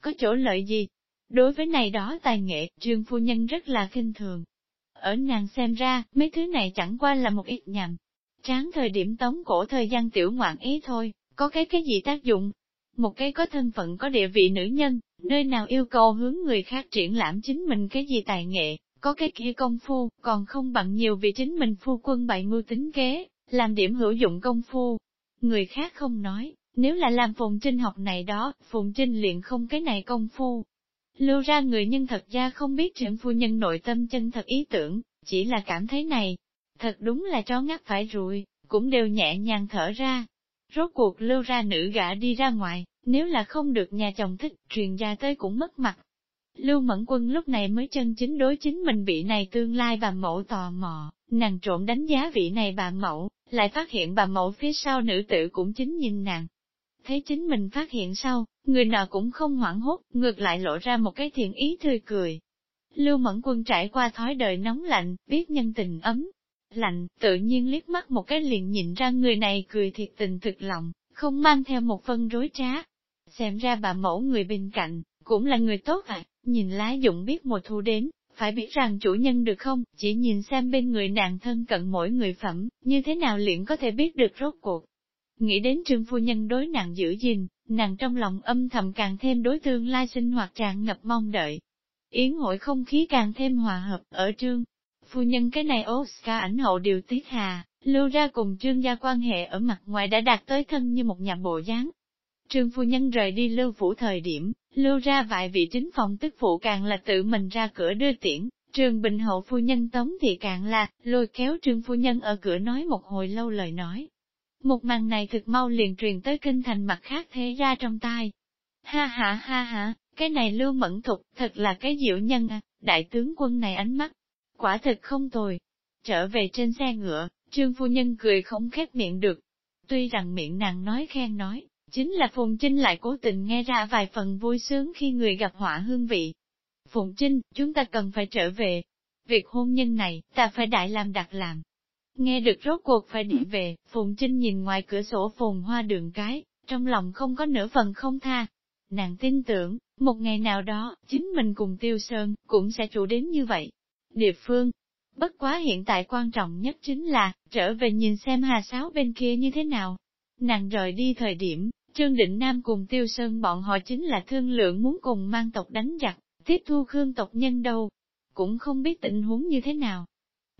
[SPEAKER 1] Có chỗ lợi gì? Đối với này đó tài nghệ, trương phu nhân rất là khinh thường. Ở nàng xem ra, mấy thứ này chẳng qua là một ít nhằm. Tráng thời điểm tống cổ thời gian tiểu ngoạn ý thôi, có cái cái gì tác dụng? Một cái có thân phận có địa vị nữ nhân, nơi nào yêu cầu hướng người khác triển lãm chính mình cái gì tài nghệ, có cái kia công phu, còn không bằng nhiều vì chính mình phu quân bày mưu tính kế, làm điểm hữu dụng công phu. Người khác không nói, nếu là làm Phùng Trinh học này đó, Phùng Trinh liền không cái này công phu. Lưu ra người nhân thật ra không biết trưởng phu nhân nội tâm chân thật ý tưởng, chỉ là cảm thấy này. Thật đúng là chó ngắt phải rồi, cũng đều nhẹ nhàng thở ra. Rốt cuộc lưu ra nữ gã đi ra ngoài, nếu là không được nhà chồng thích, truyền gia tới cũng mất mặt. Lưu Mẫn Quân lúc này mới chân chính đối chính mình vị này tương lai bà mẫu tò mò, nàng trộm đánh giá vị này bà mẫu, lại phát hiện bà mẫu phía sau nữ tử cũng chính nhìn nàng. Thấy chính mình phát hiện sau, người nào cũng không hoảng hốt, ngược lại lộ ra một cái thiện ý tươi cười. Lưu Mẫn Quân trải qua thói đời nóng lạnh, biết nhân tình ấm, lạnh, tự nhiên liếc mắt một cái liền nhìn ra người này cười thiệt tình thực lòng, không mang theo một phân rối trá. Xem ra bà mẫu người bên cạnh, cũng là người tốt à, nhìn lá dụng biết mùa thu đến, phải biết rằng chủ nhân được không, chỉ nhìn xem bên người nàng thân cận mỗi người phẩm, như thế nào liền có thể biết được rốt cuộc. Nghĩ đến trương phu nhân đối nàng giữ gìn, nàng trong lòng âm thầm càng thêm đối tương lai sinh hoạt tràn ngập mong đợi. Yến hội không khí càng thêm hòa hợp ở trương. Phu nhân cái này Oscar ảnh hậu điều tiết hà, lưu ra cùng trương gia quan hệ ở mặt ngoài đã đạt tới thân như một nhà bộ dáng, Trương phu nhân rời đi lưu phủ thời điểm, lưu ra vài vị chính phòng tức phụ càng là tự mình ra cửa đưa tiễn, Trương Bình Hậu phu nhân tống thì càng là, lôi kéo trương phu nhân ở cửa nói một hồi lâu lời nói. Một màn này thực mau liền truyền tới kinh thành mặt khác thế ra trong tai. Ha ha ha ha, cái này lưu mẫn thục, thật là cái diệu nhân à, đại tướng quân này ánh mắt, quả thực không tồi. Trở về trên xe ngựa, trương phu nhân cười không khép miệng được. Tuy rằng miệng nàng nói khen nói, Chính là Phùng Trinh lại cố tình nghe ra vài phần vui sướng khi người gặp họa hương vị. Phùng Trinh, chúng ta cần phải trở về. Việc hôn nhân này, ta phải đại làm đặc làm. Nghe được rốt cuộc phải đi về, Phùng Trinh nhìn ngoài cửa sổ phồn hoa đường cái, trong lòng không có nửa phần không tha. Nàng tin tưởng, một ngày nào đó, chính mình cùng Tiêu Sơn, cũng sẽ chủ đến như vậy. Địa phương, bất quá hiện tại quan trọng nhất chính là, trở về nhìn xem hà sáo bên kia như thế nào. Nàng rời đi thời điểm, Trương Định Nam cùng Tiêu Sơn bọn họ chính là thương lượng muốn cùng mang tộc đánh giặc, tiếp thu Khương tộc nhân đâu. Cũng không biết tình huống như thế nào.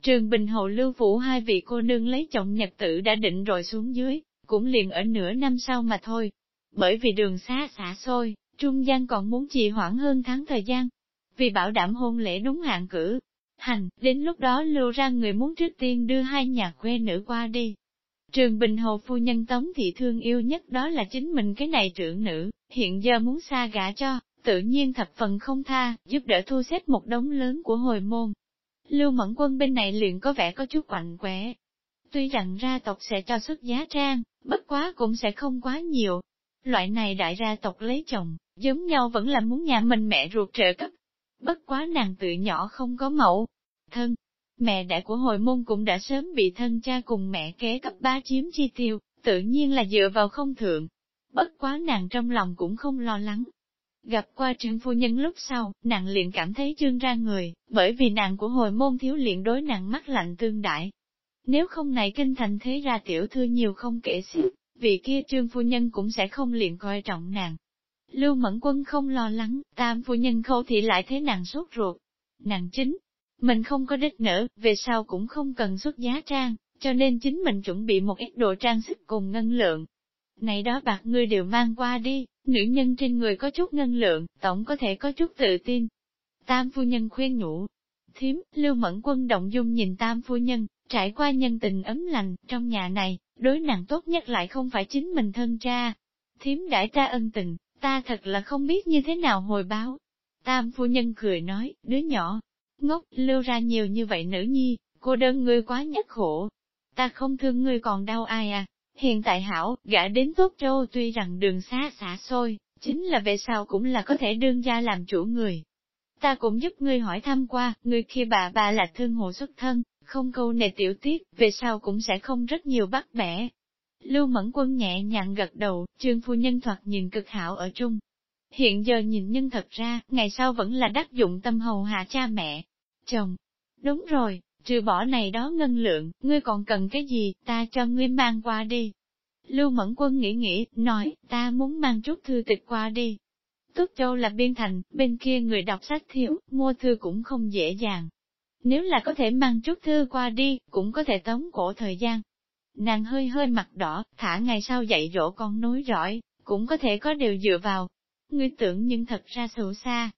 [SPEAKER 1] Trường Bình Hậu Lưu Phủ hai vị cô nương lấy chồng nhật tử đã định rồi xuống dưới, cũng liền ở nửa năm sau mà thôi. Bởi vì đường xa xả xôi, Trung gian còn muốn trì hoãn hơn tháng thời gian. Vì bảo đảm hôn lễ đúng hạn cử, hành, đến lúc đó lưu ra người muốn trước tiên đưa hai nhà quê nữ qua đi, Trường Bình Hồ phu nhân Tống Thị thương yêu nhất đó là chính mình cái này trưởng nữ, hiện giờ muốn xa gả cho, tự nhiên thập phần không tha, giúp đỡ thu xếp một đống lớn của hồi môn. Lưu Mẫn Quân bên này liền có vẻ có chút quạnh quẻ. Tuy rằng ra tộc sẽ cho xuất giá trang, bất quá cũng sẽ không quá nhiều. Loại này đại ra tộc lấy chồng, giống nhau vẫn là muốn nhà mình mẹ ruột trợ cấp. Bất quá nàng tự nhỏ không có mẫu, thân, Mẹ đẻ của hồi môn cũng đã sớm bị thân cha cùng mẹ kế cấp ba chiếm chi tiêu, tự nhiên là dựa vào không thượng. Bất quá nàng trong lòng cũng không lo lắng. Gặp qua trương phu nhân lúc sau, nàng liền cảm thấy trương ra người, bởi vì nàng của hồi môn thiếu liền đối nàng mắt lạnh tương đại. Nếu không này kinh thành thế ra tiểu thư nhiều không kể xiết, vì kia trương phu nhân cũng sẽ không liền coi trọng nàng. Lưu Mẫn Quân không lo lắng, tam phu nhân khâu thị lại thế nàng sốt ruột. Nàng chính, mình không có đích nở, về sau cũng không cần xuất giá trang, cho nên chính mình chuẩn bị một ít đồ trang sức cùng ngân lượng. Này đó bạc ngươi đều mang qua đi, nữ nhân trên người có chút ngân lượng, tổng có thể có chút tự tin. Tam phu nhân khuyên nhủ. Thiếm, Lưu Mẫn Quân động dung nhìn tam phu nhân, trải qua nhân tình ấm lành, trong nhà này, đối nàng tốt nhất lại không phải chính mình thân cha. Thiếm đãi ta ân tình, ta thật là không biết như thế nào hồi báo. Tam phu nhân cười nói, đứa nhỏ, ngốc, lưu ra nhiều như vậy nữ nhi, cô đơn ngươi quá nhất khổ. Ta không thương ngươi còn đau ai à, hiện tại hảo, gã đến tốt trâu, tuy rằng đường xa xả xôi, chính là về sau cũng là có thể đương gia làm chủ người. Ta cũng giúp ngươi hỏi thăm qua, ngươi khi bà bà là thương hộ xuất thân, không câu nệ tiểu tiết, về sau cũng sẽ không rất nhiều bắt bẻ. Lưu Mẫn Quân nhẹ nhàng gật đầu, trương phu nhân thoạt nhìn cực hảo ở chung. Hiện giờ nhìn nhân thật ra, ngày sau vẫn là đắc dụng tâm hầu hạ cha mẹ, chồng. Đúng rồi, trừ bỏ này đó ngân lượng, ngươi còn cần cái gì, ta cho ngươi mang qua đi. Lưu Mẫn Quân nghĩ nghĩ, nói, ta muốn mang chút thư tịch qua đi. Túc Châu là biên thành, bên kia người đọc sách thiếu, mua thư cũng không dễ dàng. Nếu là có thể mang chút thư qua đi, cũng có thể tống cổ thời gian. Nàng hơi hơi mặt đỏ, thả ngày sau dạy dỗ con nối rõi, cũng có thể có điều dựa vào. Ngươi tưởng nhưng thật ra xấu xa.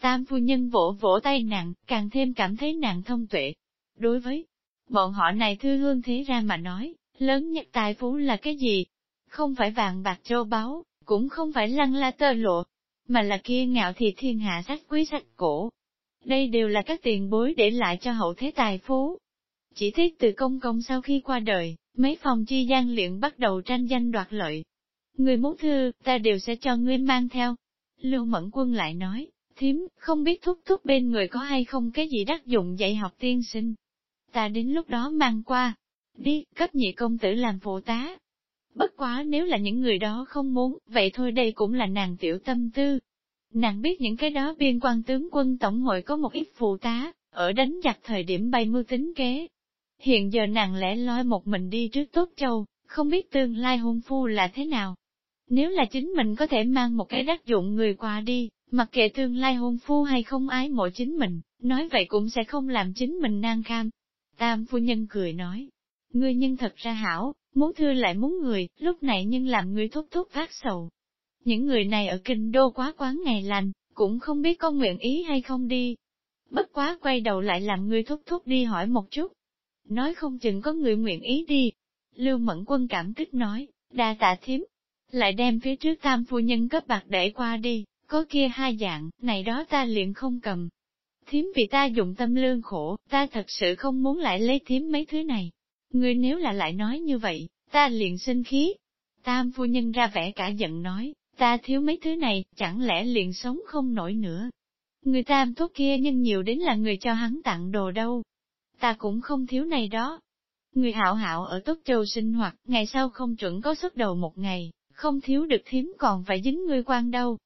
[SPEAKER 1] Tam phu nhân vỗ vỗ tay nàng, càng thêm cảm thấy nàng thông tuệ. Đối với bọn họ này thư hương thế ra mà nói, lớn nhất tài phú là cái gì? Không phải vàng bạc châu báu, cũng không phải lăng la tơ lộ, mà là kia ngạo thì thiên hạ sách quý sách cổ, đây đều là các tiền bối để lại cho hậu thế tài phú. Chỉ thiết từ công công sau khi qua đời, mấy phòng chi gian luyện bắt đầu tranh danh đoạt lợi. Người muốn thư, ta đều sẽ cho ngươi mang theo. Lưu Mẫn Quân lại nói, thím, không biết thúc thúc bên người có hay không cái gì đắc dụng dạy học tiên sinh. Ta đến lúc đó mang qua, đi, cấp nhị công tử làm phụ tá. Bất quá nếu là những người đó không muốn, vậy thôi đây cũng là nàng tiểu tâm tư, Nàng biết những cái đó biên quan tướng quân tổng hội có một ít phụ tá, ở đánh giặc thời điểm bay mưu tính kế. Hiện giờ nàng lẽ loi một mình đi trước tốt châu, không biết tương lai hôn phu là thế nào. Nếu là chính mình có thể mang một cái đắc dụng người qua đi, mặc kệ tương lai hôn phu hay không ái mộ chính mình, nói vậy cũng sẽ không làm chính mình nan kham. Tam phu nhân cười nói, ngươi nhân thật ra hảo, muốn thư lại muốn người, lúc này nhưng làm ngươi thúc thúc phát sầu, những người này ở kinh đô quá quán ngày lành, cũng không biết có nguyện ý hay không đi. Bất quá quay đầu lại làm người thúc thúc đi hỏi một chút. Nói không chừng có người nguyện ý đi. Lưu Mẫn Quân cảm kích nói, đa tạ thiếm. Lại đem phía trước tam phu nhân cấp bạc để qua đi, có kia hai dạng, này đó ta liền không cầm. Thiếm vì ta dụng tâm lương khổ, ta thật sự không muốn lại lấy thiếm mấy thứ này. Ngươi nếu là lại nói như vậy, ta liền sinh khí. Tam phu nhân ra vẻ cả giận nói, ta thiếu mấy thứ này, chẳng lẽ liền sống không nổi nữa. Người tam tốt kia nhân nhiều đến là người cho hắn tặng đồ đâu. Ta cũng không thiếu này đó. Người hảo hảo ở Tốt Châu sinh hoạt, ngày sau không chuẩn có xuất đầu một ngày, không thiếu được thiếm còn phải dính ngươi quan đâu.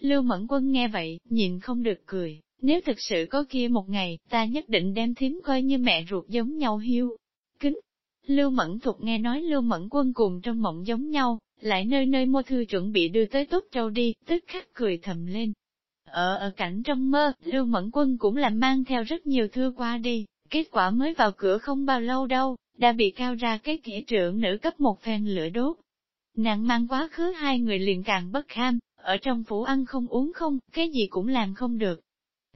[SPEAKER 1] Lưu Mẫn Quân nghe vậy, nhìn không được cười, nếu thực sự có kia một ngày, ta nhất định đem thiếm coi như mẹ ruột giống nhau hiu. Kính! Lưu Mẫn Thục nghe nói Lưu Mẫn Quân cùng trong mộng giống nhau, lại nơi nơi mua thư chuẩn bị đưa tới Tốt Châu đi, tức khắc cười thầm lên. Ở ở cảnh trong mơ, Lưu Mẫn Quân cũng là mang theo rất nhiều thư qua đi, kết quả mới vào cửa không bao lâu đâu, đã bị cao ra cái kỹ trưởng nữ cấp một phen lửa đốt. Nàng mang quá khứ hai người liền càng bất kham, ở trong phủ ăn không uống không, cái gì cũng làm không được.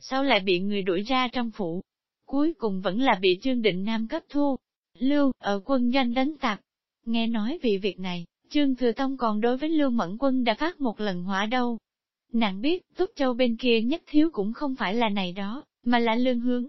[SPEAKER 1] Sau lại bị người đuổi ra trong phủ. Cuối cùng vẫn là bị Trương Định Nam cấp thu. Lưu, ở quân doanh đánh tạp. Nghe nói vì việc này, Trương Thừa Tông còn đối với Lưu Mẫn Quân đã phát một lần hỏa đâu. Nàng biết, Túc Châu bên kia nhất thiếu cũng không phải là này đó, mà là lương hướng.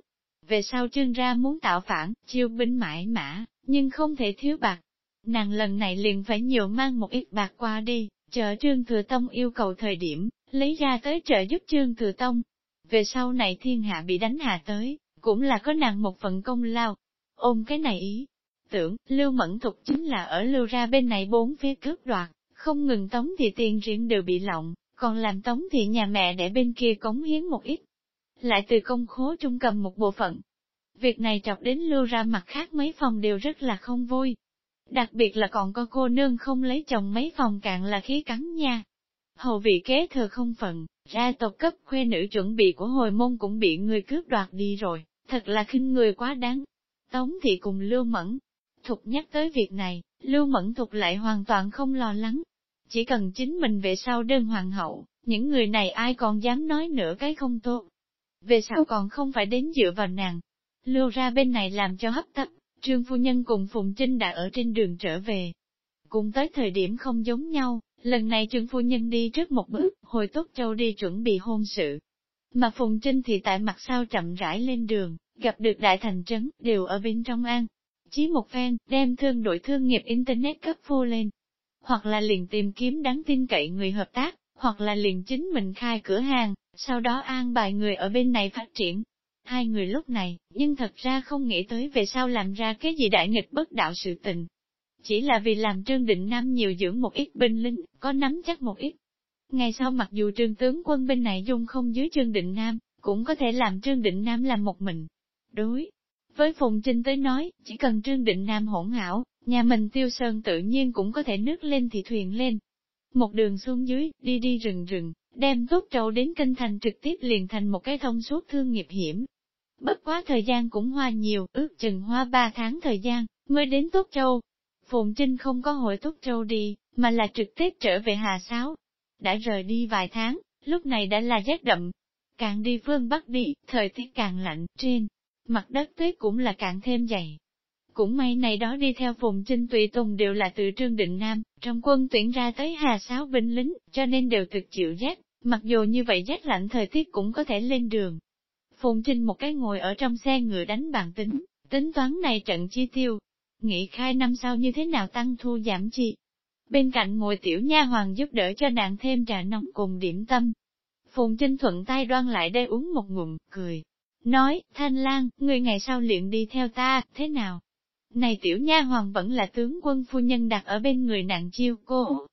[SPEAKER 1] Về sau trương ra muốn tạo phản, chiêu binh mãi mã, nhưng không thể thiếu bạc. Nàng lần này liền phải nhiều mang một ít bạc qua đi, chờ trương thừa tông yêu cầu thời điểm, lấy ra tới trợ giúp trương thừa tông. Về sau này thiên hạ bị đánh hạ tới, cũng là có nàng một phần công lao. Ôm cái này ý, tưởng, Lưu Mẫn Thục chính là ở lưu ra bên này bốn phía cướp đoạt, không ngừng tống thì tiền riêng đều bị lộng, còn làm tống thì nhà mẹ để bên kia cống hiến một ít. Lại từ công khố trung cầm một bộ phận. Việc này chọc đến lưu ra mặt khác mấy phòng đều rất là không vui. Đặc biệt là còn có cô nương không lấy chồng mấy phòng cạn là khí cắn nha. Hầu vị kế thừa không phận, ra tộc cấp khuê nữ chuẩn bị của hồi môn cũng bị người cướp đoạt đi rồi, thật là khinh người quá đáng. Tống thị cùng Lưu Mẫn, Thục nhắc tới việc này, Lưu Mẫn Thục lại hoàn toàn không lo lắng. Chỉ cần chính mình về sau đơn hoàng hậu, những người này ai còn dám nói nữa cái không tốt. Về sau còn không phải đến dựa vào nàng. Lưu ra bên này làm cho hấp tấp, Trương Phu Nhân cùng Phùng Trinh đã ở trên đường trở về. Cùng tới thời điểm không giống nhau, lần này Trương Phu Nhân đi trước một bước, hồi tốt châu đi chuẩn bị hôn sự. Mà Phùng Trinh thì tại mặt sau chậm rãi lên đường, gặp được đại thành trấn, đều ở bên trong an. Chí một phen, đem thương đội thương nghiệp Internet cấp phô lên. Hoặc là liền tìm kiếm đáng tin cậy người hợp tác, hoặc là liền chính mình khai cửa hàng, sau đó an bài người ở bên này phát triển. Hai người lúc này, nhưng thật ra không nghĩ tới về sau làm ra cái gì đại nghịch bất đạo sự tình. Chỉ là vì làm Trương Định Nam nhiều dưỡng một ít binh lính, có nắm chắc một ít. Ngày sau mặc dù trương tướng quân bên này dung không dưới Trương Định Nam, cũng có thể làm Trương Định Nam làm một mình. Đối với Phùng Trinh tới nói, chỉ cần Trương Định Nam hỗn hảo, nhà mình tiêu sơn tự nhiên cũng có thể nước lên thì thuyền lên. Một đường xuống dưới, đi đi rừng rừng, đem tốt trâu đến kinh thành trực tiếp liền thành một cái thông suốt thương nghiệp hiểm. Bất quá thời gian cũng hoa nhiều, ước chừng hoa ba tháng thời gian, mới đến Tốt Châu. Phùng Trinh không có hội Tốt Châu đi, mà là trực tiếp trở về Hà Sáo. Đã rời đi vài tháng, lúc này đã là rét đậm. Càng đi phương Bắc đi, thời tiết càng lạnh, trên mặt đất tuyết cũng là càng thêm dày. Cũng may này đó đi theo Phùng Trinh tùy tùng đều là từ Trương Định Nam, trong quân tuyển ra tới Hà Sáo binh lính, cho nên đều thực chịu rét, mặc dù như vậy rét lạnh thời tiết cũng có thể lên đường. Phùng Trinh một cái ngồi ở trong xe ngựa đánh bàn tính, tính toán này trận chi tiêu, nghĩ khai năm sau như thế nào tăng thu giảm chi. Bên cạnh ngồi tiểu nha hoàng giúp đỡ cho nàng thêm trà nóng cùng điểm tâm. Phùng Trinh thuận tay đoan lại đây uống một ngụm, cười. Nói, Thanh Lan, người ngày sau luyện đi theo ta, thế nào? Này tiểu nha hoàng vẫn là tướng quân phu nhân đặt ở bên người nàng chiêu cô.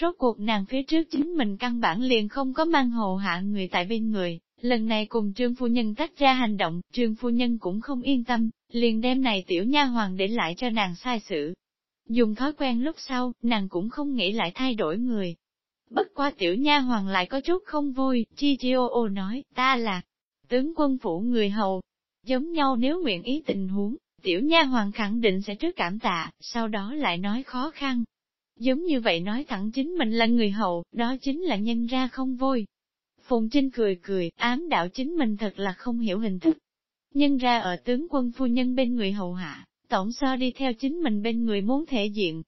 [SPEAKER 1] Rốt cuộc nàng phía trước chính mình căn bản liền không có mang hồ hạ người tại bên người, lần này cùng trương phu nhân tách ra hành động, trương phu nhân cũng không yên tâm, liền đem này tiểu nha hoàng để lại cho nàng sai sự. Dùng thói quen lúc sau, nàng cũng không nghĩ lại thay đổi người. Bất qua tiểu nha hoàng lại có chút không vui, chi chi ô ô nói, ta là tướng quân phủ người hầu. Giống nhau nếu nguyện ý tình huống, tiểu nha hoàng khẳng định sẽ trước cảm tạ, sau đó lại nói khó khăn. Giống như vậy nói thẳng chính mình là người hậu đó chính là nhân ra không vui. Phùng Trinh cười cười, ám đạo chính mình thật là không hiểu hình thức. Nhân ra ở tướng quân phu nhân bên người hầu hạ, tổng so đi theo chính mình bên người muốn thể diện.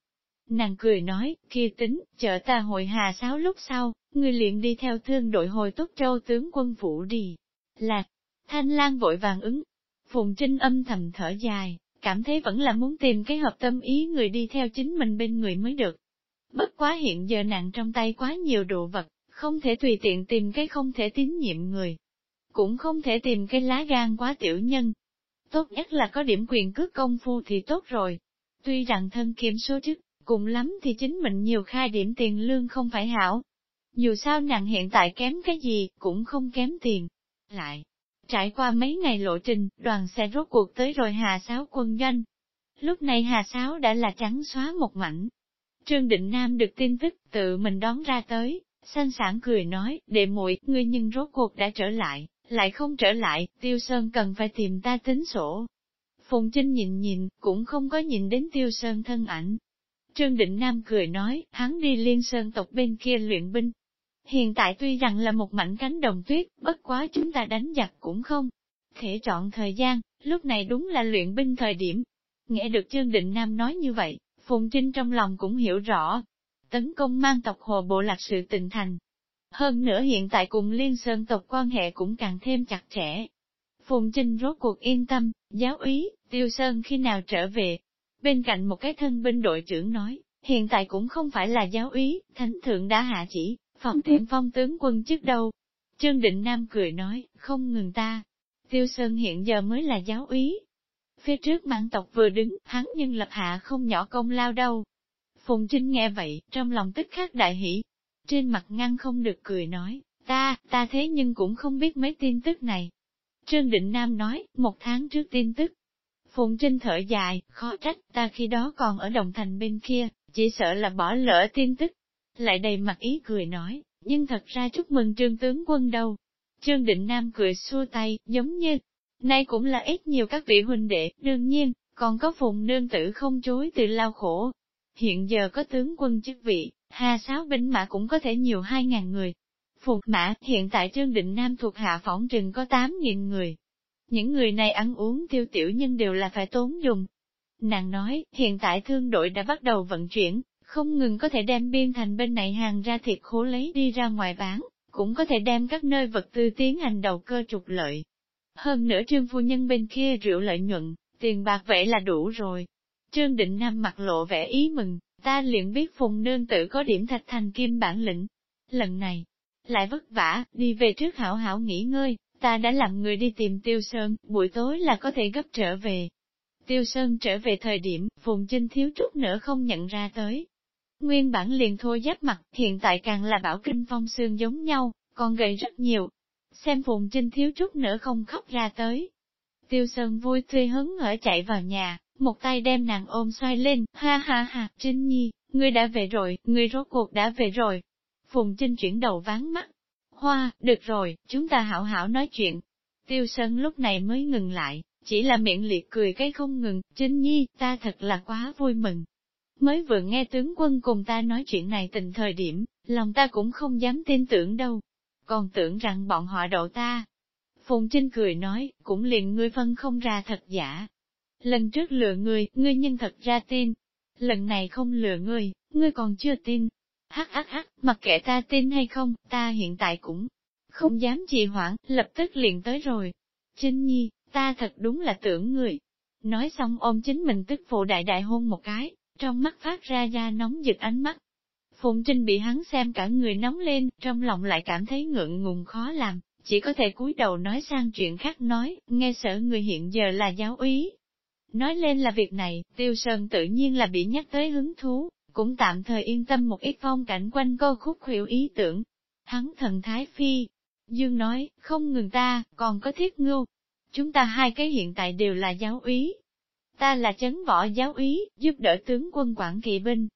[SPEAKER 1] Nàng cười nói, kia tính, chờ ta hội hà sáu lúc sau, người liền đi theo thương đội hồi tốt châu tướng quân phủ đi. Lạc, thanh lang vội vàng ứng. Phùng Trinh âm thầm thở dài, cảm thấy vẫn là muốn tìm cái hợp tâm ý người đi theo chính mình bên người mới được. Bất quá hiện giờ nàng trong tay quá nhiều đồ vật, không thể tùy tiện tìm cái không thể tín nhiệm người. Cũng không thể tìm cái lá gan quá tiểu nhân. Tốt nhất là có điểm quyền cước công phu thì tốt rồi. Tuy rằng thân kiếm số chức, cùng lắm thì chính mình nhiều khai điểm tiền lương không phải hảo. Dù sao nàng hiện tại kém cái gì, cũng không kém tiền. Lại, trải qua mấy ngày lộ trình, đoàn xe rốt cuộc tới rồi Hà Sáo quân doanh. Lúc này Hà Sáo đã là trắng xóa một mảnh. Trương Định Nam được tin tức tự mình đón ra tới, xanh sản cười nói, đệ muội, ngươi nhưng rốt cuộc đã trở lại, lại không trở lại, tiêu sơn cần phải tìm ta tính sổ. Phùng Trinh nhìn nhìn, cũng không có nhìn đến tiêu sơn thân ảnh. Trương Định Nam cười nói, hắn đi liên sơn tộc bên kia luyện binh. Hiện tại tuy rằng là một mảnh cánh đồng tuyết, bất quá chúng ta đánh giặc cũng không. Thể chọn thời gian, lúc này đúng là luyện binh thời điểm. Nghe được Trương Định Nam nói như vậy, Phùng Trinh trong lòng cũng hiểu rõ, tấn công mang tộc hồ bộ lạc sự tình thành. Hơn nữa hiện tại cùng liên sơn tộc quan hệ cũng càng thêm chặt chẽ. Phùng Trinh rốt cuộc yên tâm, giáo ý, tiêu sơn khi nào trở về. Bên cạnh một cái thân binh đội trưởng nói, hiện tại cũng không phải là giáo ý, thánh thượng đã hạ chỉ, phòng tiệm phong tướng quân trước đâu. Trương Định Nam cười nói, không ngừng ta. Tiêu Sơn hiện giờ mới là giáo úy Phía trước mạng tộc vừa đứng, hắn nhưng lập hạ không nhỏ công lao đâu. Phùng Trinh nghe vậy, trong lòng tức khắc đại hỷ. Trên mặt ngăn không được cười nói, ta, ta thế nhưng cũng không biết mấy tin tức này. Trương Định Nam nói, một tháng trước tin tức. Phùng Trinh thở dài, khó trách, ta khi đó còn ở đồng thành bên kia, chỉ sợ là bỏ lỡ tin tức. Lại đầy mặt ý cười nói, nhưng thật ra chúc mừng trương tướng quân đâu. Trương Định Nam cười xua tay, giống như, nay cũng là ít nhiều các vị huynh đệ, đương nhiên, còn có phùng nương tử không chối từ lao khổ. Hiện giờ có tướng quân chức vị, hà sáu binh mã cũng có thể nhiều hai ngàn người. Phục mã, hiện tại Trương Định Nam thuộc hạ phỏng trừng có tám nghìn người. Những người này ăn uống tiêu tiểu nhưng đều là phải tốn dùng. Nàng nói, hiện tại thương đội đã bắt đầu vận chuyển, không ngừng có thể đem biên thành bên này hàng ra thịt khố lấy đi ra ngoài bán, cũng có thể đem các nơi vật tư tiến hành đầu cơ trục lợi. Hơn nữa trương phu nhân bên kia rượu lợi nhuận, tiền bạc vậy là đủ rồi. Trương Định Nam mặt lộ vẻ ý mừng, ta liền biết phùng nương tử có điểm thạch thành kim bản lĩnh. Lần này, lại vất vả, đi về trước hảo hảo nghỉ ngơi, ta đã làm người đi tìm Tiêu Sơn, buổi tối là có thể gấp trở về. Tiêu Sơn trở về thời điểm, Phùng Trinh thiếu chút nữa không nhận ra tới. Nguyên bản liền thôi giáp mặt, hiện tại càng là bảo kinh phong xương giống nhau, còn gầy rất nhiều. Xem Phùng Trinh thiếu chút nữa không khóc ra tới. Tiêu Sơn vui tươi hứng ở chạy vào nhà, một tay đem nàng ôm xoay lên, ha ha ha, Trinh Nhi, ngươi đã về rồi, ngươi rốt cuộc đã về rồi. Phùng Trinh chuyển đầu ván mắt. Hoa, được rồi, chúng ta hảo hảo nói chuyện. Tiêu Sơn lúc này mới ngừng lại, chỉ là miệng liệt cười cái không ngừng, Trinh Nhi, ta thật là quá vui mừng. Mới vừa nghe tướng quân cùng ta nói chuyện này tình thời điểm, lòng ta cũng không dám tin tưởng đâu. Còn tưởng rằng bọn họ đậu ta. Phùng Trinh cười nói, cũng liền ngươi phân không ra thật giả. Lần trước lừa ngươi, ngươi nhân thật ra tin. Lần này không lừa ngươi, ngươi còn chưa tin. Hắc hắc hắc, mặc kệ ta tin hay không, ta hiện tại cũng không dám trì hoãn, lập tức liền tới rồi. Trinh Nhi, ta thật đúng là tưởng người. Nói xong ôm chính mình tức phụ đại đại hôn một cái, trong mắt phát ra da nóng giật ánh mắt. Phùng Trinh bị hắn xem cả người nóng lên, trong lòng lại cảm thấy ngượng ngùng khó làm, chỉ có thể cúi đầu nói sang chuyện khác nói, nghe sở người hiện giờ là giáo úy. Nói lên là việc này, Tiêu Sơn tự nhiên là bị nhắc tới hứng thú, cũng tạm thời yên tâm một ít phong cảnh quanh cô khúc hiểu ý tưởng. Hắn thần thái phi, Dương nói, không ngừng ta, còn có thiết ngưu. Chúng ta hai cái hiện tại đều là giáo úy. Ta là chấn võ giáo úy, giúp đỡ tướng quân quản kỵ binh.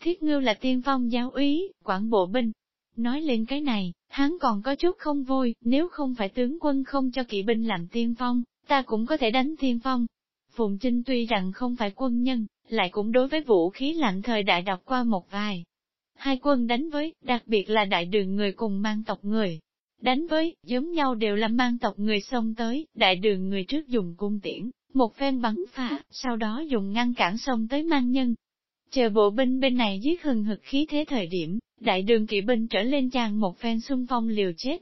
[SPEAKER 1] Thiết ngưu là tiên phong giáo úy, quản bộ binh. Nói lên cái này, hắn còn có chút không vui, nếu không phải tướng quân không cho kỵ binh làm tiên phong, ta cũng có thể đánh tiên phong. Phùng Trinh tuy rằng không phải quân nhân, lại cũng đối với vũ khí lạnh thời đại đọc qua một vài. Hai quân đánh với, đặc biệt là đại đường người cùng mang tộc người. Đánh với, giống nhau đều là mang tộc người xông tới, đại đường người trước dùng cung tiễn, một phen bắn phá, sau đó dùng ngăn cản xông tới mang nhân. Chờ bộ binh bên này giết hừng hực khí thế thời điểm, đại đường kỵ binh trở lên tràn một phen xung phong liều chết.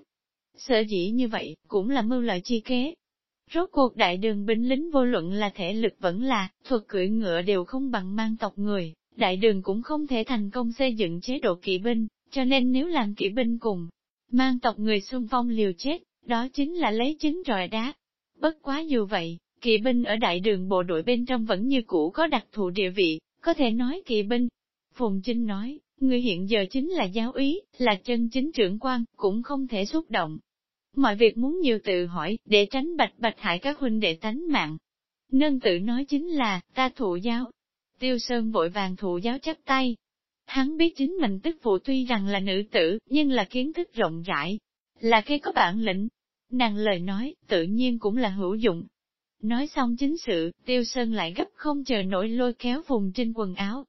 [SPEAKER 1] Sở dĩ như vậy, cũng là mưu lợi chi kế, Rốt cuộc đại đường binh lính vô luận là thể lực vẫn là, thuật cưỡi ngựa đều không bằng mang tộc người, đại đường cũng không thể thành công xây dựng chế độ kỵ binh, cho nên nếu làm kỵ binh cùng, mang tộc người xung phong liều chết, đó chính là lấy trứng tròi đá. Bất quá dù vậy, kỵ binh ở đại đường bộ đội bên trong vẫn như cũ có đặc thù địa vị, có thể nói kỵ binh. Phùng Trinh nói, người hiện giờ chính là giáo ý, là chân chính trưởng quan, cũng không thể xúc động, Mọi việc muốn nhiều tự hỏi, để tránh bạch bạch hại các huynh đệ tánh mạng. Nâng tự nói chính là, ta thụ giáo. Tiêu Sơn vội vàng thụ giáo chắp tay. Hắn biết chính mình tức phụ tuy rằng là nữ tử, nhưng là kiến thức rộng rãi, là khi có bản lĩnh. Nàng lời nói, tự nhiên cũng là hữu dụng. Nói xong chính sự, Tiêu Sơn lại gấp không chờ nổi lôi kéo Phùng Trinh quần áo.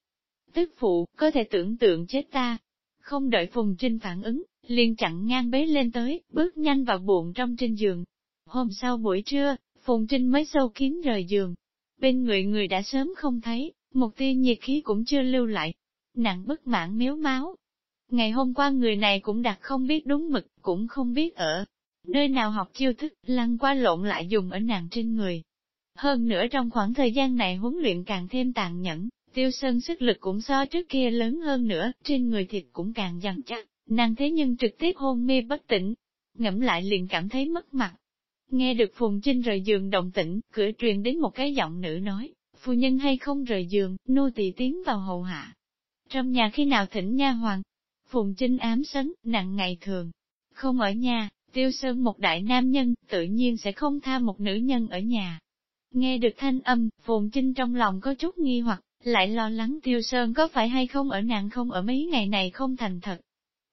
[SPEAKER 1] Tức phụ, có thể tưởng tượng chết ta. Không đợi Phùng Trinh phản ứng, liền chặn ngang bế lên tới, bước nhanh vào buồn trong trên giường. Hôm sau buổi trưa, Phùng Trinh mới sâu kín rời giường. Bên người người đã sớm không thấy, một tia nhiệt khí cũng chưa lưu lại. Nặng bất mãn miếu máu. Ngày hôm qua người này cũng đặt không biết đúng mực, cũng không biết ở nơi nào học chiêu thức, lăn qua lộn lại dùng ở nàng trên người. Hơn nữa trong khoảng thời gian này huấn luyện càng thêm tàn nhẫn, tiêu sơn sức lực cũng so trước kia lớn hơn nữa, trên người thịt cũng càng dằn chắc nàng thế nhưng trực tiếp hôn mê bất tỉnh, ngẫm lại liền cảm thấy mất mặt. Nghe được Phùng Trinh rời giường động tĩnh, cửa truyền đến một cái giọng nữ nói, phu nhân hay không rời giường, nô tỳ tiến vào hầu hạ. Trong nhà khi nào thỉnh nha hoàng, Phùng Trinh ám sấn, nặng ngày thường, không ở nhà, tiêu sơn một đại nam nhân, tự nhiên sẽ không tha một nữ nhân ở nhà. Nghe được thanh âm, Phồn Trinh trong lòng có chút nghi hoặc, lại lo lắng Tiêu Sơn có phải hay không ở nàng không ở mấy ngày này không thành thật.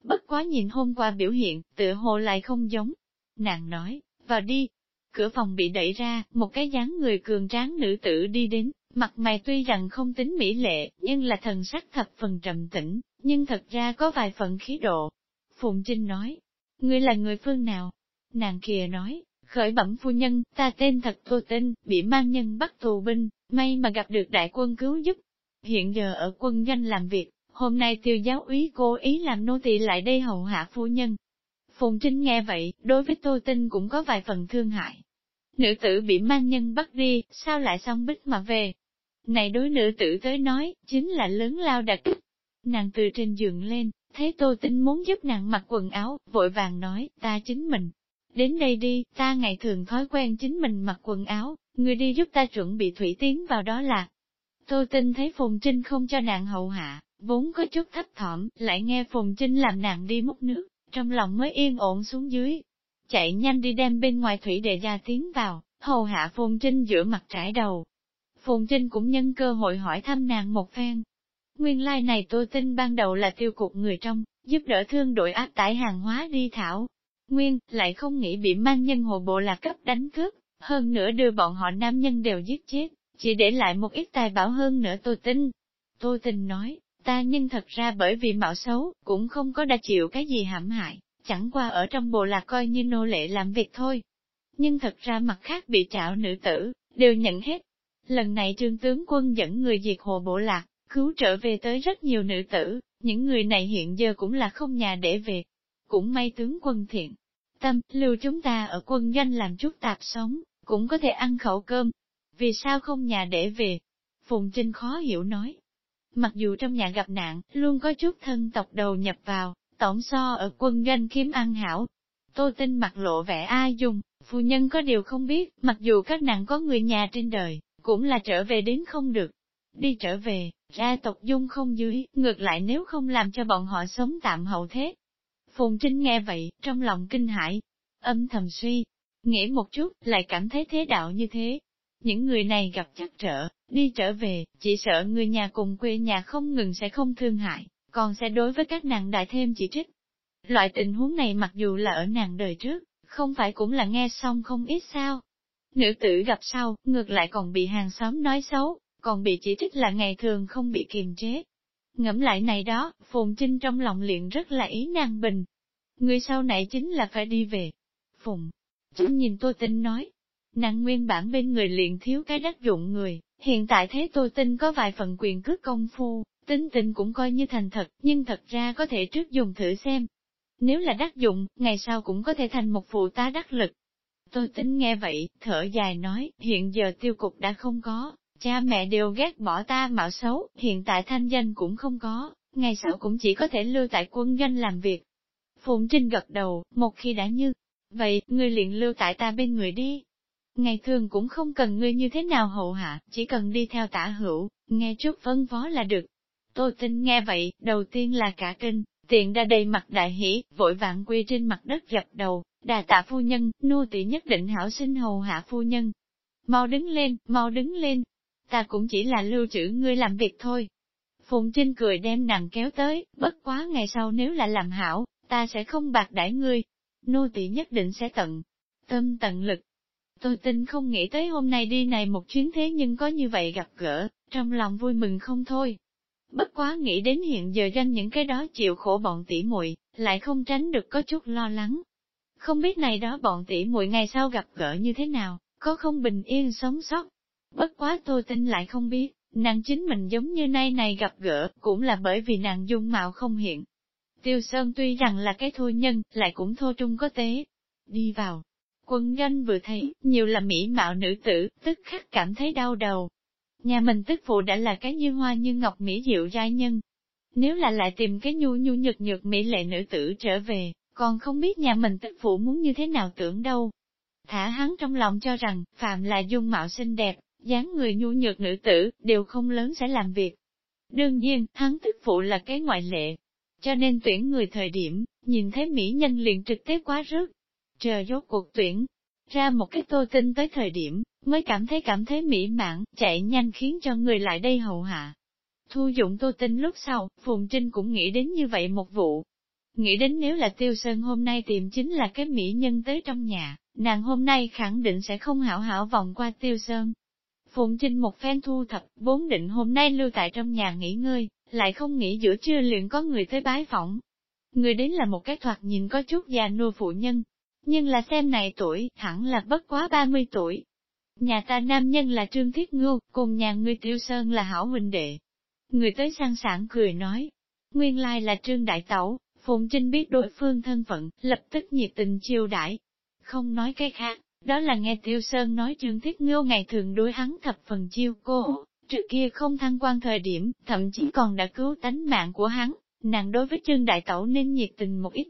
[SPEAKER 1] Bất quá nhìn hôm qua biểu hiện, tựa hồ lại không giống. Nàng nói, vào đi. Cửa phòng bị đẩy ra, một cái dáng người cường tráng nữ tử đi đến, mặt mày tuy rằng không tính mỹ lệ, nhưng là thần sắc thập phần trầm tĩnh, nhưng thật ra có vài phần khí độ. Phùng Trinh nói, ngươi là người phương nào? Nàng kia nói, khởi bẩm phu nhân, ta tên thật Tô Tinh, bị mang nhân bắt tù binh, may mà gặp được đại quân cứu giúp. Hiện giờ ở quân doanh làm việc, hôm nay tiêu giáo úy cố ý làm nô tỳ lại đây hầu hạ phu nhân. Phùng Trinh nghe vậy, đối với Tô Tinh cũng có vài phần thương hại. Nữ tử bị mang nhân bắt đi, sao lại xong bích mà về? Này đối nữ tử tới nói, chính là lớn lao đặc kích. Nàng từ trên giường lên, thấy Tô Tinh muốn giúp nàng mặc quần áo, vội vàng nói, ta chính mình. Đến đây đi, ta ngày thường thói quen chính mình mặc quần áo, người đi giúp ta chuẩn bị thủy tiến vào đó là. Tô Tinh thấy Phùng Trinh không cho nàng hậu hạ, vốn có chút thấp thỏm, lại nghe Phùng Trinh làm nàng đi múc nước, trong lòng mới yên ổn xuống dưới. Chạy nhanh đi đem bên ngoài thủy để ra tiến vào, hầu hạ Phùng Trinh giữa mặt trải đầu. Phùng Trinh cũng nhân cơ hội hỏi thăm nàng một phen. Nguyên lai like này tôi tin ban đầu là tiêu cục người trong, giúp đỡ thương đội áp tải hàng hóa đi thảo. Nguyên, lại không nghĩ bị mang nhân hồ bộ lạc cấp đánh cướp, hơn nữa đưa bọn họ nam nhân đều giết chết, chỉ để lại một ít tài bảo hơn nữa tôi tin. Tôi tin nói, Ta nhưng thật ra bởi vì mạo xấu, cũng không có đã chịu cái gì hãm hại, chẳng qua ở trong bộ lạc coi như nô lệ làm việc thôi. Nhưng thật ra mặt khác bị trạo nữ tử, đều nhận hết. Lần này trương tướng quân dẫn người diệt hồ bộ lạc, cứu trở về tới rất nhiều nữ tử, những người này hiện giờ cũng là không nhà để về. Cũng may tướng quân thiện. Tâm, lưu chúng ta ở quân doanh làm chút tạp sống, cũng có thể ăn khẩu cơm. Vì sao không nhà để về? Phùng Trinh khó hiểu nói, Mặc dù trong nhà gặp nạn, luôn có chút thân tộc đầu nhập vào, tổng so ở quân doanh kiếm ăn hảo. Tô tinh mặt lộ vẻ ai dùng, phu nhân có điều không biết, mặc dù các nàng có người nhà trên đời, cũng là trở về đến không được. Đi trở về, ra tộc dung không dưới, ngược lại nếu không làm cho bọn họ sống tạm hậu thế. Phùng Trinh nghe vậy, trong lòng kinh hãi, âm thầm suy, nghĩ một chút, lại cảm thấy thế đạo như thế. Những người này gặp chắc trở, Đi trở về, chỉ sợ người nhà cùng quê nhà không ngừng sẽ không thương hại, còn sẽ đối với các nàng đại thêm chỉ trích. Loại tình huống này mặc dù là ở nàng đời trước, không phải cũng là nghe xong không ít sao. Nữ tử gặp sau, ngược lại còn bị hàng xóm nói xấu, còn bị chỉ trích là ngày thường không bị kiềm chế. Ngẫm lại này đó, Phùng Trinh trong lòng liền rất là ý nan bình. Người sau này chính là phải đi về. Phùng, Trinh nhìn tôi tin nói, nàng nguyên bản bên người liền thiếu cái đắc dụng người, Hiện tại thế tôi tin có vài phần quyền cước công phu, tính tình cũng coi như thành thật, nhưng thật ra có thể trước dùng thử xem. Nếu là đắc dụng, ngày sau cũng có thể thành một phụ tá đắc lực. Tôi tính nghe vậy, thở dài nói, hiện giờ tiêu cục đã không có, cha mẹ đều ghét bỏ ta mạo xấu, hiện tại thanh danh cũng không có, ngày sau cũng chỉ có thể lưu tại quân doanh làm việc. Phụng Trinh gật đầu, một khi đã như, vậy, người liền lưu tại ta bên người đi, Ngày thường cũng không cần ngươi như thế nào hậu hạ, chỉ cần đi theo tả hữu, nghe chút phân phó là được. tôi tin nghe vậy, đầu tiên là cả kinh, tiện đã đầy mặt đại hỷ, vội vàng quy trên mặt đất dập đầu, đà tạ phu nhân, nô tỳ nhất định hảo sinh hầu hạ phu nhân. Mau đứng lên, mau đứng lên, ta cũng chỉ là lưu trữ ngươi làm việc thôi. Phùng Trinh cười đem nàng kéo tới, bất quá ngày sau nếu là làm hảo, ta sẽ không bạc đãi ngươi. Nô tỳ nhất định sẽ tận tâm tận lực, Tôi tin không nghĩ tới hôm nay đi này một chuyến thế nhưng có như vậy gặp gỡ, trong lòng vui mừng không thôi. Bất quá nghĩ đến hiện giờ danh những cái đó chịu khổ bọn tỷ muội lại không tránh được có chút lo lắng. Không biết này đó bọn tỷ muội ngày sau gặp gỡ như thế nào, có không bình yên sống sót. Bất quá tôi tin lại không biết, nàng chính mình giống như nay này gặp gỡ, cũng là bởi vì nàng dung mạo không hiện. Tiêu Sơn tuy rằng là cái thô nhân, lại cũng thô trung có tế. Đi vào, Quân doanh vừa thấy, nhiều là mỹ mạo nữ tử, tức khắc cảm thấy đau đầu. Nhà mình tức phụ đã là cái như hoa như ngọc mỹ diệu giai nhân. Nếu là lại tìm cái nhu nhu nhược nhược mỹ lệ nữ tử trở về, còn không biết nhà mình tức phụ muốn như thế nào tưởng đâu. Thả hắn trong lòng cho rằng, phạm là dung mạo xinh đẹp, dáng người nhu nhược nữ tử, đều không lớn sẽ làm việc. Đương nhiên, hắn tức phụ là cái ngoại lệ. Cho nên tuyển người thời điểm, nhìn thấy mỹ nhân liền trực tiếp quá rước chờ dốt cuộc tuyển. ra một cái tô tinh tới thời điểm, mới cảm thấy cảm thấy mỹ mãn, chạy nhanh khiến cho người lại đây hầu hạ. Thu dụng tô tinh lúc sau, Phùng Trinh cũng nghĩ đến như vậy một vụ. Nghĩ đến nếu là Tiêu Sơn hôm nay tìm chính là cái mỹ nhân tới trong nhà, nàng hôm nay khẳng định sẽ không hảo hảo vòng qua Tiêu Sơn. Phùng Trinh một phen thu thập, vốn định hôm nay lưu tại trong nhà nghỉ ngơi, lại không nghĩ giữa trưa liền có người tới bái phỏng. Người đến là một cái thoạt nhìn có chút già nua phụ nhân, nhưng là xem này tuổi, hẳn là bất quá 30 tuổi. Nhà ta nam nhân là Trương Thiết Ngưu, cùng nhà ngươi Tiêu Sơn là hảo huynh đệ. Người tới sang sảng cười nói, nguyên lai là Trương Đại Tẩu, Phùng Trinh biết đối phương thân phận, lập tức nhiệt tình chiêu đãi. Không nói cái khác, đó là nghe Tiêu Sơn nói Trương Thiết Ngưu ngày thường đối hắn thập phần chiêu cô, trước kia không thăng quan thời điểm, thậm chí còn đã cứu tánh mạng của hắn, nàng đối với Trương Đại Tẩu nên nhiệt tình một ít.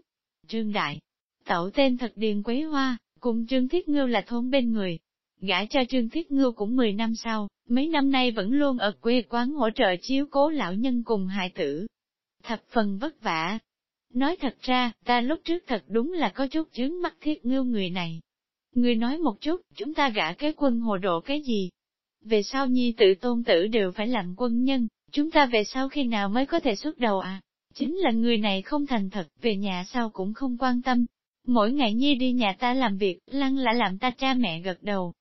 [SPEAKER 1] Trương Đại Tẩu tên thật Điền Quế Hoa, cùng Trương Thiết Ngưu là thôn bên người. Gã cho Trương Thiết Ngưu cũng 10 năm sau, mấy năm nay vẫn luôn ở quê quán hỗ trợ chiếu cố lão nhân cùng hài tử. Thập phần vất vả. Nói thật ra, ta lúc trước thật đúng là có chút chướng mắt Thiết Ngưu người này. Người nói một chút, chúng ta gã cái quân hồ độ cái gì? Về sau nhi tự tôn tử đều phải làm quân nhân, chúng ta về sau khi nào mới có thể xuất đầu à? Chính là người này không thành thật, về nhà sau cũng không quan tâm, Mỗi ngày Nhi đi nhà ta làm việc, lăng lại làm ta cha mẹ gật đầu.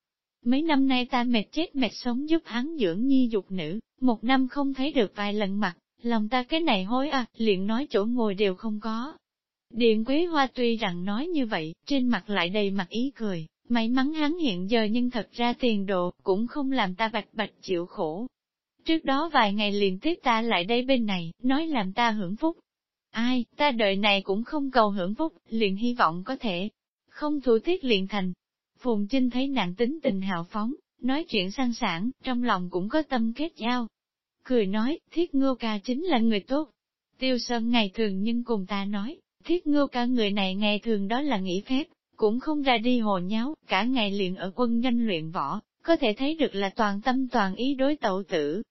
[SPEAKER 1] Mấy năm nay ta mệt chết mệt sống giúp hắn dưỡng Nhi dục nữ, một năm không thấy được vài lần mặt, lòng ta cái này hối à, liền nói chỗ ngồi đều không có. Điện Quế Hoa tuy rằng nói như vậy, trên mặt lại đầy mặt ý cười, may mắn hắn hiện giờ nhưng thật ra tiền độ, cũng không làm ta bạch bạch chịu khổ. Trước đó vài ngày liền tiếp ta lại đây bên này, nói làm ta hưởng phúc, Ai, ta đợi này cũng không cầu hưởng phúc, liền hy vọng có thể. Không thủ tiết liền thành. Phùng Trinh thấy nàng tính tình hào phóng, nói chuyện sang sản, trong lòng cũng có tâm kết giao. Cười nói, thiết Ngô ca chính là người tốt. Tiêu Sơn ngày thường nhưng cùng ta nói, thiết ngưu ca người này ngày thường đó là nghỉ phép, cũng không ra đi hồ nháo, cả ngày liền ở quân danh luyện võ, có thể thấy được là toàn tâm toàn ý đối tậu tử.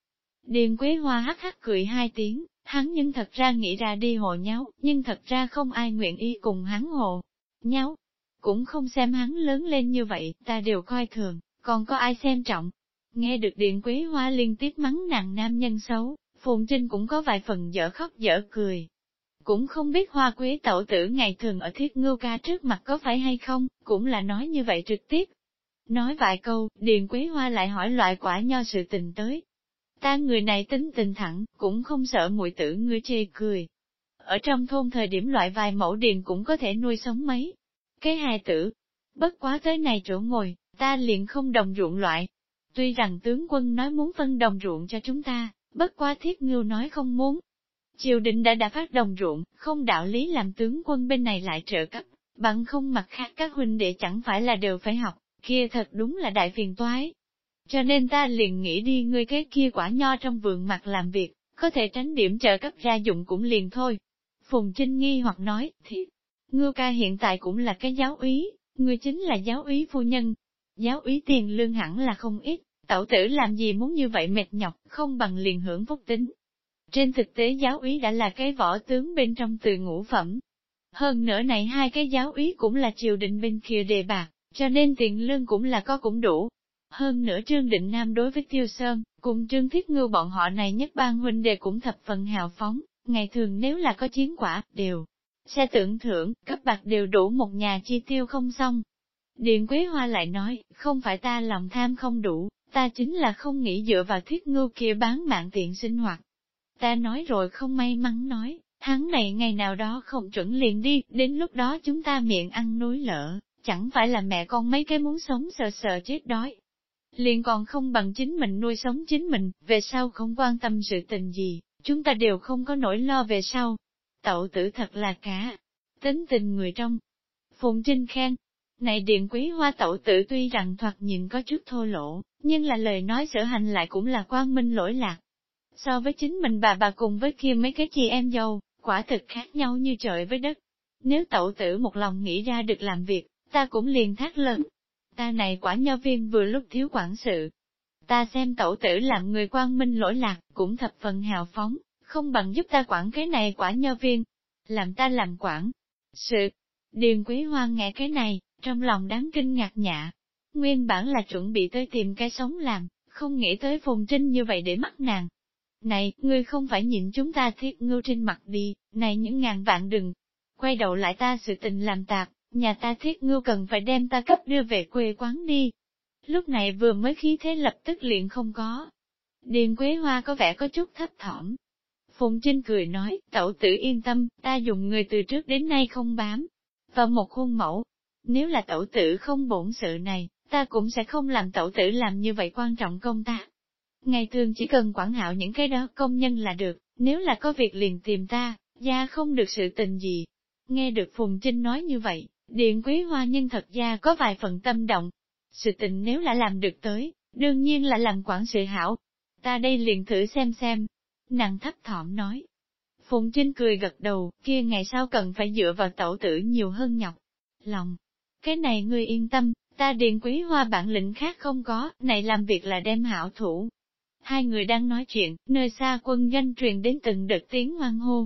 [SPEAKER 1] Điền Quế Hoa hắc hắc cười hai tiếng, Hắn nhưng thật ra nghĩ ra đi hồ nháo, nhưng thật ra không ai nguyện ý cùng hắn hồ nháo. Cũng không xem hắn lớn lên như vậy, ta đều coi thường, còn có ai xem trọng. Nghe được Điện Quế Hoa liên tiếp mắng nàng nam nhân xấu, Phùng Trinh cũng có vài phần dở khóc dở cười. Cũng không biết Hoa Quế tẩu tử ngày thường ở thiết ngưu ca trước mặt có phải hay không, cũng là nói như vậy trực tiếp. Nói vài câu, Điền quý Hoa lại hỏi loại quả nho sự tình tới, Ta người này tính tình thẳng, cũng không sợ muội tử ngươi chê cười. Ở trong thôn thời điểm loại vài mẫu điền cũng có thể nuôi sống mấy. Cái hài tử, bất quá tới này chỗ ngồi, ta liền không đồng ruộng loại. Tuy rằng tướng quân nói muốn phân đồng ruộng cho chúng ta, bất quá thiết ngưu nói không muốn. Triều đình đã đã phát đồng ruộng, không đạo lý làm tướng quân bên này lại trợ cấp, bằng không mặt khác các huynh đệ chẳng phải là đều phải học, kia thật đúng là đại phiền toái. Cho nên ta liền nghĩ đi ngươi cái kia quả nho trong vườn mặt làm việc, có thể tránh điểm trợ cấp ra dụng cũng liền thôi. Phùng Trinh nghi hoặc nói, thì, ngưu ca hiện tại cũng là cái giáo úy, ngươi chính là giáo úy phu nhân. Giáo úy tiền lương hẳn là không ít, tẩu tử làm gì muốn như vậy mệt nhọc, không bằng liền hưởng phúc tính. Trên thực tế giáo úy đã là cái võ tướng bên trong từ ngũ phẩm. Hơn nữa này hai cái giáo úy cũng là triều đình bên kia đề bạc, cho nên tiền lương cũng là có cũng đủ. Hơn nữa Trương Định Nam đối với Tiêu Sơn, cùng Trương Thiết Ngưu bọn họ này nhất ban huynh đề cũng thập phần hào phóng, ngày thường nếu là có chiến quả, đều sẽ tưởng thưởng, cấp bạc đều đủ một nhà chi tiêu không xong. Điện Quế Hoa lại nói, không phải ta lòng tham không đủ, ta chính là không nghĩ dựa vào thiết ngưu kia bán mạng tiện sinh hoạt. Ta nói rồi không may mắn nói, hắn này ngày nào đó không chuẩn liền đi, đến lúc đó chúng ta miệng ăn núi lỡ, chẳng phải là mẹ con mấy cái muốn sống sờ sờ chết đói liền còn không bằng chính mình nuôi sống chính mình, về sau không quan tâm sự tình gì, chúng ta đều không có nỗi lo về sau. Tậu tử thật là cả, tính tình người trong. Phùng Trinh khen, này điện quý hoa tậu tử tuy rằng thoạt nhìn có chút thô lỗ, nhưng là lời nói sở hành lại cũng là quang minh lỗi lạc. So với chính mình bà bà cùng với kia mấy cái chị em dâu, quả thực khác nhau như trời với đất. Nếu tẩu tử một lòng nghĩ ra được làm việc, ta cũng liền thác lớn, ta này quả nho viên vừa lúc thiếu quản sự. Ta xem tẩu tử làm người quan minh lỗi lạc, cũng thập phần hào phóng, không bằng giúp ta quản cái này quả nho viên. Làm ta làm quản. Sự. Điền quý hoa nghe cái này, trong lòng đáng kinh ngạc nhạ. Nguyên bản là chuẩn bị tới tìm cái sống làm, không nghĩ tới Phùng Trinh như vậy để mắc nàng. Này, ngươi không phải nhìn chúng ta thiết ngưu trên mặt đi, này những ngàn vạn đừng. Quay đầu lại ta sự tình làm tạc, nhà ta thiết ngưu cần phải đem ta cấp đưa về quê quán đi. Lúc này vừa mới khí thế lập tức liền không có. Điền Quế Hoa có vẻ có chút thấp thỏm. Phùng Trinh cười nói, tẩu tử yên tâm, ta dùng người từ trước đến nay không bám. Vào một khuôn mẫu, nếu là tẩu tử không bổn sự này, ta cũng sẽ không làm tẩu tử làm như vậy quan trọng công tác. Ngày thường chỉ cần quản hạo những cái đó công nhân là được, nếu là có việc liền tìm ta, gia không được sự tình gì. Nghe được Phùng Trinh nói như vậy, Điện Quý Hoa nhân thật ra có vài phần tâm động. Sự tình nếu là làm được tới, đương nhiên là làm quản sự hảo. Ta đây liền thử xem xem. Nàng thấp thỏm nói. Phùng Trinh cười gật đầu, kia ngày sau cần phải dựa vào tẩu tử nhiều hơn nhọc. Lòng. Cái này ngươi yên tâm, ta điện quý hoa bản lĩnh khác không có, này làm việc là đem hảo thủ. Hai người đang nói chuyện, nơi xa quân danh truyền đến từng đợt tiếng hoang hô,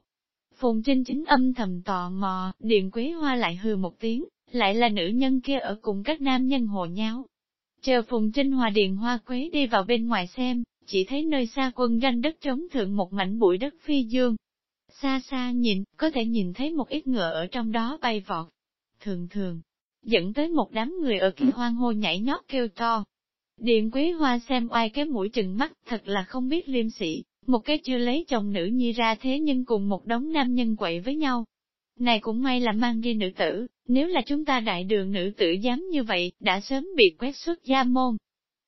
[SPEAKER 1] Phùng Trinh chính âm thầm tò mò, Điện Quế Hoa lại hừ một tiếng, lại là nữ nhân kia ở cùng các nam nhân hồ nháo. Chờ Phùng Trinh Hòa Điện Hoa Quế đi vào bên ngoài xem, chỉ thấy nơi xa quân danh đất trống thượng một mảnh bụi đất phi dương. Xa xa nhìn, có thể nhìn thấy một ít ngựa ở trong đó bay vọt. Thường thường, dẫn tới một đám người ở kia hoang hô nhảy nhót kêu to. Điện Quý Hoa xem oai cái mũi trừng mắt thật là không biết liêm sĩ, một cái chưa lấy chồng nữ nhi ra thế nhưng cùng một đống nam nhân quậy với nhau. Này cũng may là mang đi nữ tử, nếu là chúng ta đại đường nữ tử dám như vậy, đã sớm bị quét xuất gia môn.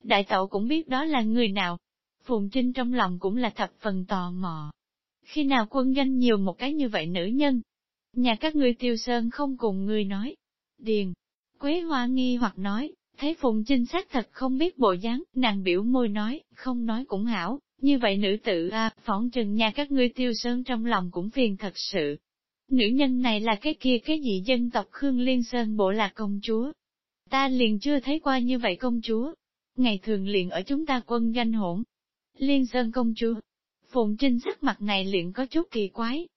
[SPEAKER 1] Đại tậu cũng biết đó là người nào. Phùng Trinh trong lòng cũng là thập phần tò mò. Khi nào quân doanh nhiều một cái như vậy nữ nhân? Nhà các ngươi tiêu sơn không cùng ngươi nói. Điền. Quế Hoa nghi hoặc nói, thấy Phùng Trinh xác thật không biết bộ dáng, nàng biểu môi nói, không nói cũng hảo, như vậy nữ tử a, à, phỏng trừng nhà các ngươi tiêu sơn trong lòng cũng phiền thật sự. Nữ nhân này là cái kia cái gì dân tộc Khương Liên Sơn bộ là công chúa. Ta liền chưa thấy qua như vậy công chúa. Ngày thường liền ở chúng ta quân danh hỗn. Liên Sơn công chúa. Phụng Trinh sắc mặt này liền có chút kỳ quái.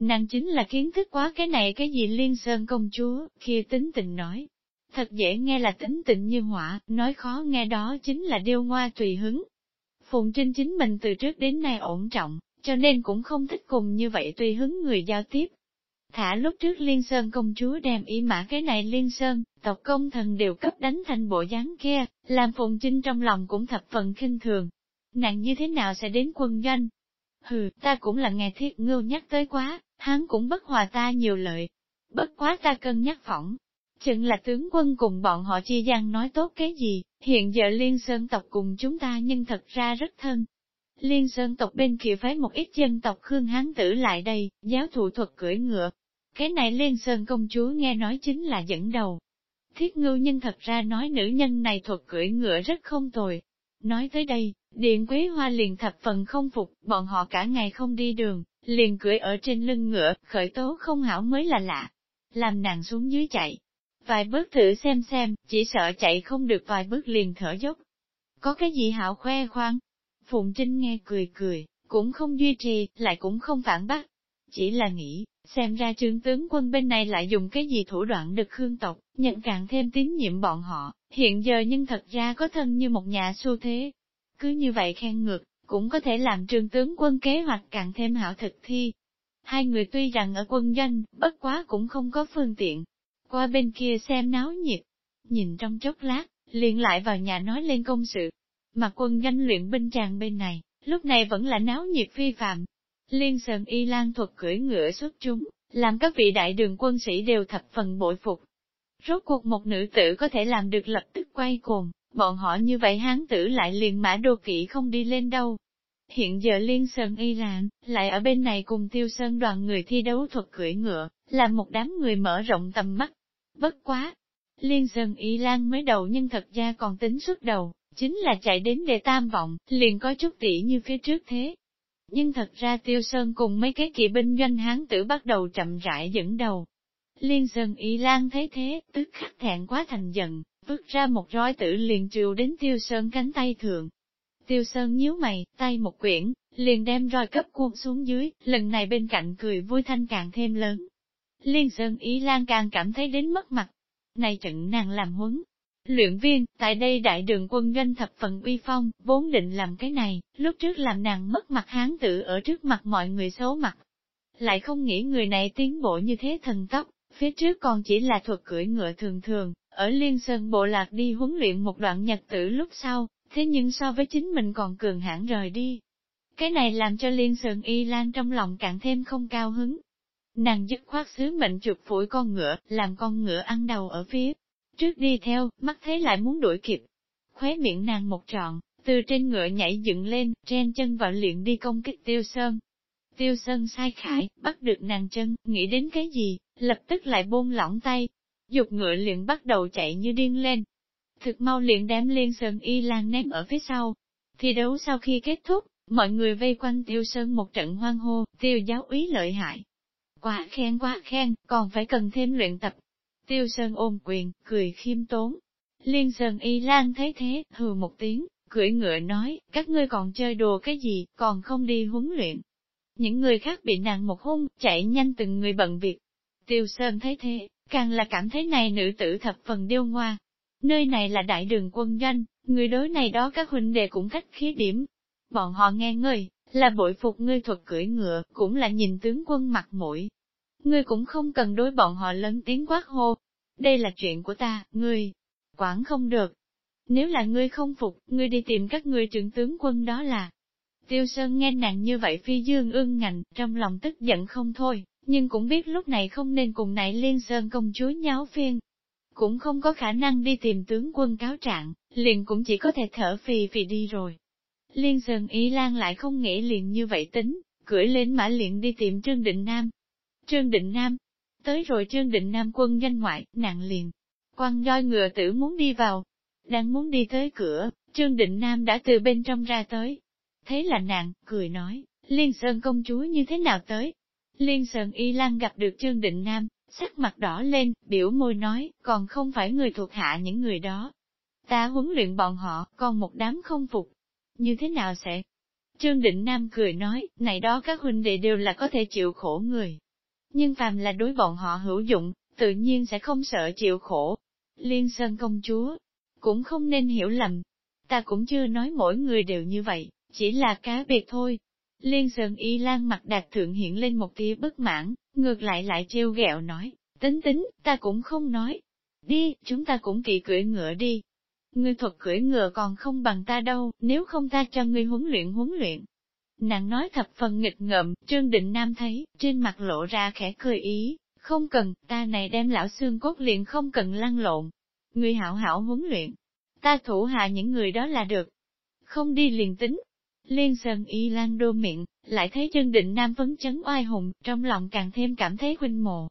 [SPEAKER 1] Nàng chính là kiến thức quá cái này cái gì Liên Sơn công chúa, kia tính tình nói. Thật dễ nghe là tính tịnh như họa, nói khó nghe đó chính là điêu ngoa tùy hứng. Phùng Trinh chính mình từ trước đến nay ổn trọng, cho nên cũng không thích cùng như vậy tùy hứng người giao tiếp. Thả lúc trước Liên Sơn công chúa đem ý mã cái này Liên Sơn, tộc công thần đều cấp đánh thành bộ dáng kia, làm Phùng Trinh trong lòng cũng thập phần khinh thường. Nàng như thế nào sẽ đến quân doanh? Hừ, ta cũng là nghe thiết ngưu nhắc tới quá, hắn cũng bất hòa ta nhiều lợi. Bất quá ta cân nhắc phỏng, chừng là tướng quân cùng bọn họ chia gian nói tốt cái gì, hiện giờ Liên Sơn tộc cùng chúng ta nhưng thật ra rất thân. Liên Sơn tộc bên kia phái một ít dân tộc Khương Hán tử lại đây, giáo thủ thuật cưỡi ngựa. Cái này Liên Sơn công chúa nghe nói chính là dẫn đầu. Thiết ngưu nhân thật ra nói nữ nhân này thuật cưỡi ngựa rất không tồi. Nói tới đây, Điện Quế Hoa liền thập phần không phục, bọn họ cả ngày không đi đường, liền cưỡi ở trên lưng ngựa, khởi tố không hảo mới là lạ. Làm nàng xuống dưới chạy, Vài bước thử xem xem, chỉ sợ chạy không được vài bước liền thở dốc. Có cái gì hảo khoe khoang? Phụng Trinh nghe cười cười, cũng không duy trì, lại cũng không phản bác. Chỉ là nghĩ, xem ra trương tướng quân bên này lại dùng cái gì thủ đoạn được khương tộc, nhận càng thêm tín nhiệm bọn họ, hiện giờ nhưng thật ra có thân như một nhà xu thế. Cứ như vậy khen ngược, cũng có thể làm trương tướng quân kế hoạch càng thêm hảo thực thi. Hai người tuy rằng ở quân doanh, bất quá cũng không có phương tiện, qua bên kia xem náo nhiệt. Nhìn trong chốc lát, liền lại vào nhà nói lên công sự. Mà quân danh luyện binh tràng bên này, lúc này vẫn là náo nhiệt phi phạm. Liên sơn y lan thuật cưỡi ngựa xuất chúng, làm các vị đại đường quân sĩ đều thập phần bội phục. Rốt cuộc một nữ tử có thể làm được lập tức quay cuồng, bọn họ như vậy hán tử lại liền mã đô kỵ không đi lên đâu. Hiện giờ Liên Sơn Y Lan, lại ở bên này cùng tiêu sơn đoàn người thi đấu thuật cưỡi ngựa, làm một đám người mở rộng tầm mắt. Bất quá! Liên Sơn Y Lan mới đầu nhưng thật ra còn tính suốt đầu, chính là chạy đến để tam vọng, liền có chút tỉ như phía trước thế. Nhưng thật ra Tiêu Sơn cùng mấy cái kỵ binh doanh hán tử bắt đầu chậm rãi dẫn đầu. Liên Sơn Y Lan thấy thế, tức khắc thẹn quá thành giận, vứt ra một roi tử liền triều đến Tiêu Sơn cánh tay thượng. Tiêu Sơn nhíu mày, tay một quyển, liền đem roi cấp cuộn xuống dưới, lần này bên cạnh cười vui thanh càng thêm lớn. Liên Sơn Ý Lan càng cảm thấy đến mất mặt. Này trận nàng làm huấn. Luyện viên, tại đây đại đường quân doanh thập phần uy phong, vốn định làm cái này, lúc trước làm nàng mất mặt hán tử ở trước mặt mọi người xấu mặt. Lại không nghĩ người này tiến bộ như thế thần tốc, phía trước còn chỉ là thuật cưỡi ngựa thường thường, ở Liên Sơn Bộ Lạc đi huấn luyện một đoạn nhật tử lúc sau, thế nhưng so với chính mình còn cường hãn rời đi. Cái này làm cho Liên Sơn Y Lan trong lòng càng thêm không cao hứng. Nàng dứt khoát sứ mệnh chụp phủi con ngựa, làm con ngựa ăn đầu ở phía trước đi theo, mắt thấy lại muốn đuổi kịp. Khóe miệng nàng một trọn, từ trên ngựa nhảy dựng lên, chen chân vào luyện đi công kích Tiêu Sơn. Tiêu Sơn sai khải, bắt được nàng chân, nghĩ đến cái gì, lập tức lại buông lỏng tay. Dục ngựa liền bắt đầu chạy như điên lên. Thực mau liền đám Liên Sơn y lan ném ở phía sau. Thi đấu sau khi kết thúc, mọi người vây quanh Tiêu Sơn một trận hoang hô, tiêu giáo úy lợi hại. Quá khen quá khen, còn phải cần thêm luyện tập. Tiêu Sơn ôm quyền, cười khiêm tốn. Liên Sơn y lan thấy thế, hừ một tiếng, cưỡi ngựa nói, các ngươi còn chơi đùa cái gì, còn không đi huấn luyện. Những người khác bị nàng một hung, chạy nhanh từng người bận việc. Tiêu Sơn thấy thế, càng là cảm thấy này nữ tử thập phần điêu ngoa. Nơi này là đại đường quân doanh, người đối này đó các huynh đệ cũng cách khí điểm. Bọn họ nghe ngơi, là bội phục ngươi thuật cưỡi ngựa, cũng là nhìn tướng quân mặt mũi. Ngươi cũng không cần đối bọn họ lớn tiếng quát hô. Đây là chuyện của ta, ngươi, quản không được. Nếu là ngươi không phục, ngươi đi tìm các ngươi trưởng tướng quân đó là, Tiêu Sơn nghe nàng như vậy phi dương ương ngạnh, trong lòng tức giận không thôi, nhưng cũng biết lúc này không nên cùng nại liên sơn công chúa nháo phiên. Cũng không có khả năng đi tìm tướng quân cáo trạng, liền cũng chỉ có thể thở phì phì đi rồi. Liên Sơn Ý Lan lại không nghĩ liền như vậy tính, cưỡi lên mã liền đi tìm Trương Định Nam. Trương Định Nam, tới rồi Trương Định Nam quân danh ngoại, nàng liền, quăng roi ngựa tử muốn đi vào. Đang muốn đi tới cửa, Trương Định Nam đã từ bên trong ra tới, Thế là nàng, cười nói, Liên Sơn công chúa như thế nào tới? Liên Sơn Y Lan gặp được Trương Định Nam, sắc mặt đỏ lên, biểu môi nói, còn không phải người thuộc hạ những người đó. Ta huấn luyện bọn họ, còn một đám không phục. Như thế nào sẽ? Trương Định Nam cười nói, này đó các huynh đệ đều là có thể chịu khổ người. Nhưng phàm là đối bọn họ hữu dụng, tự nhiên sẽ không sợ chịu khổ. Liên Sơn công chúa, cũng không nên hiểu lầm. Ta cũng chưa nói mỗi người đều như vậy, chỉ là cá biệt thôi. Liên Sơn Y Lan mặt đạt thượng hiện lên một tia bất mãn, ngược lại lại trêu ghẹo nói, tính tính, ta cũng không nói. Đi, chúng ta cũng kỳ cưỡi ngựa đi. Ngươi thuật cưỡi ngựa còn không bằng ta đâu, nếu không ta cho ngươi huấn luyện huấn luyện. Nàng nói thập phần nghịch ngợm, Trương Định Nam thấy, trên mặt lộ ra khẽ cười ý, không cần, ta này đem lão xương cốt liền không cần lăn lộn. Ngươi hảo hảo huấn luyện, ta thủ hạ những người đó là được. Không đi liền tính, Liên Sơn Y Lan đô miệng, lại thấy chân định nam phấn chấn oai hùng, trong lòng càng thêm cảm thấy huynh mộ.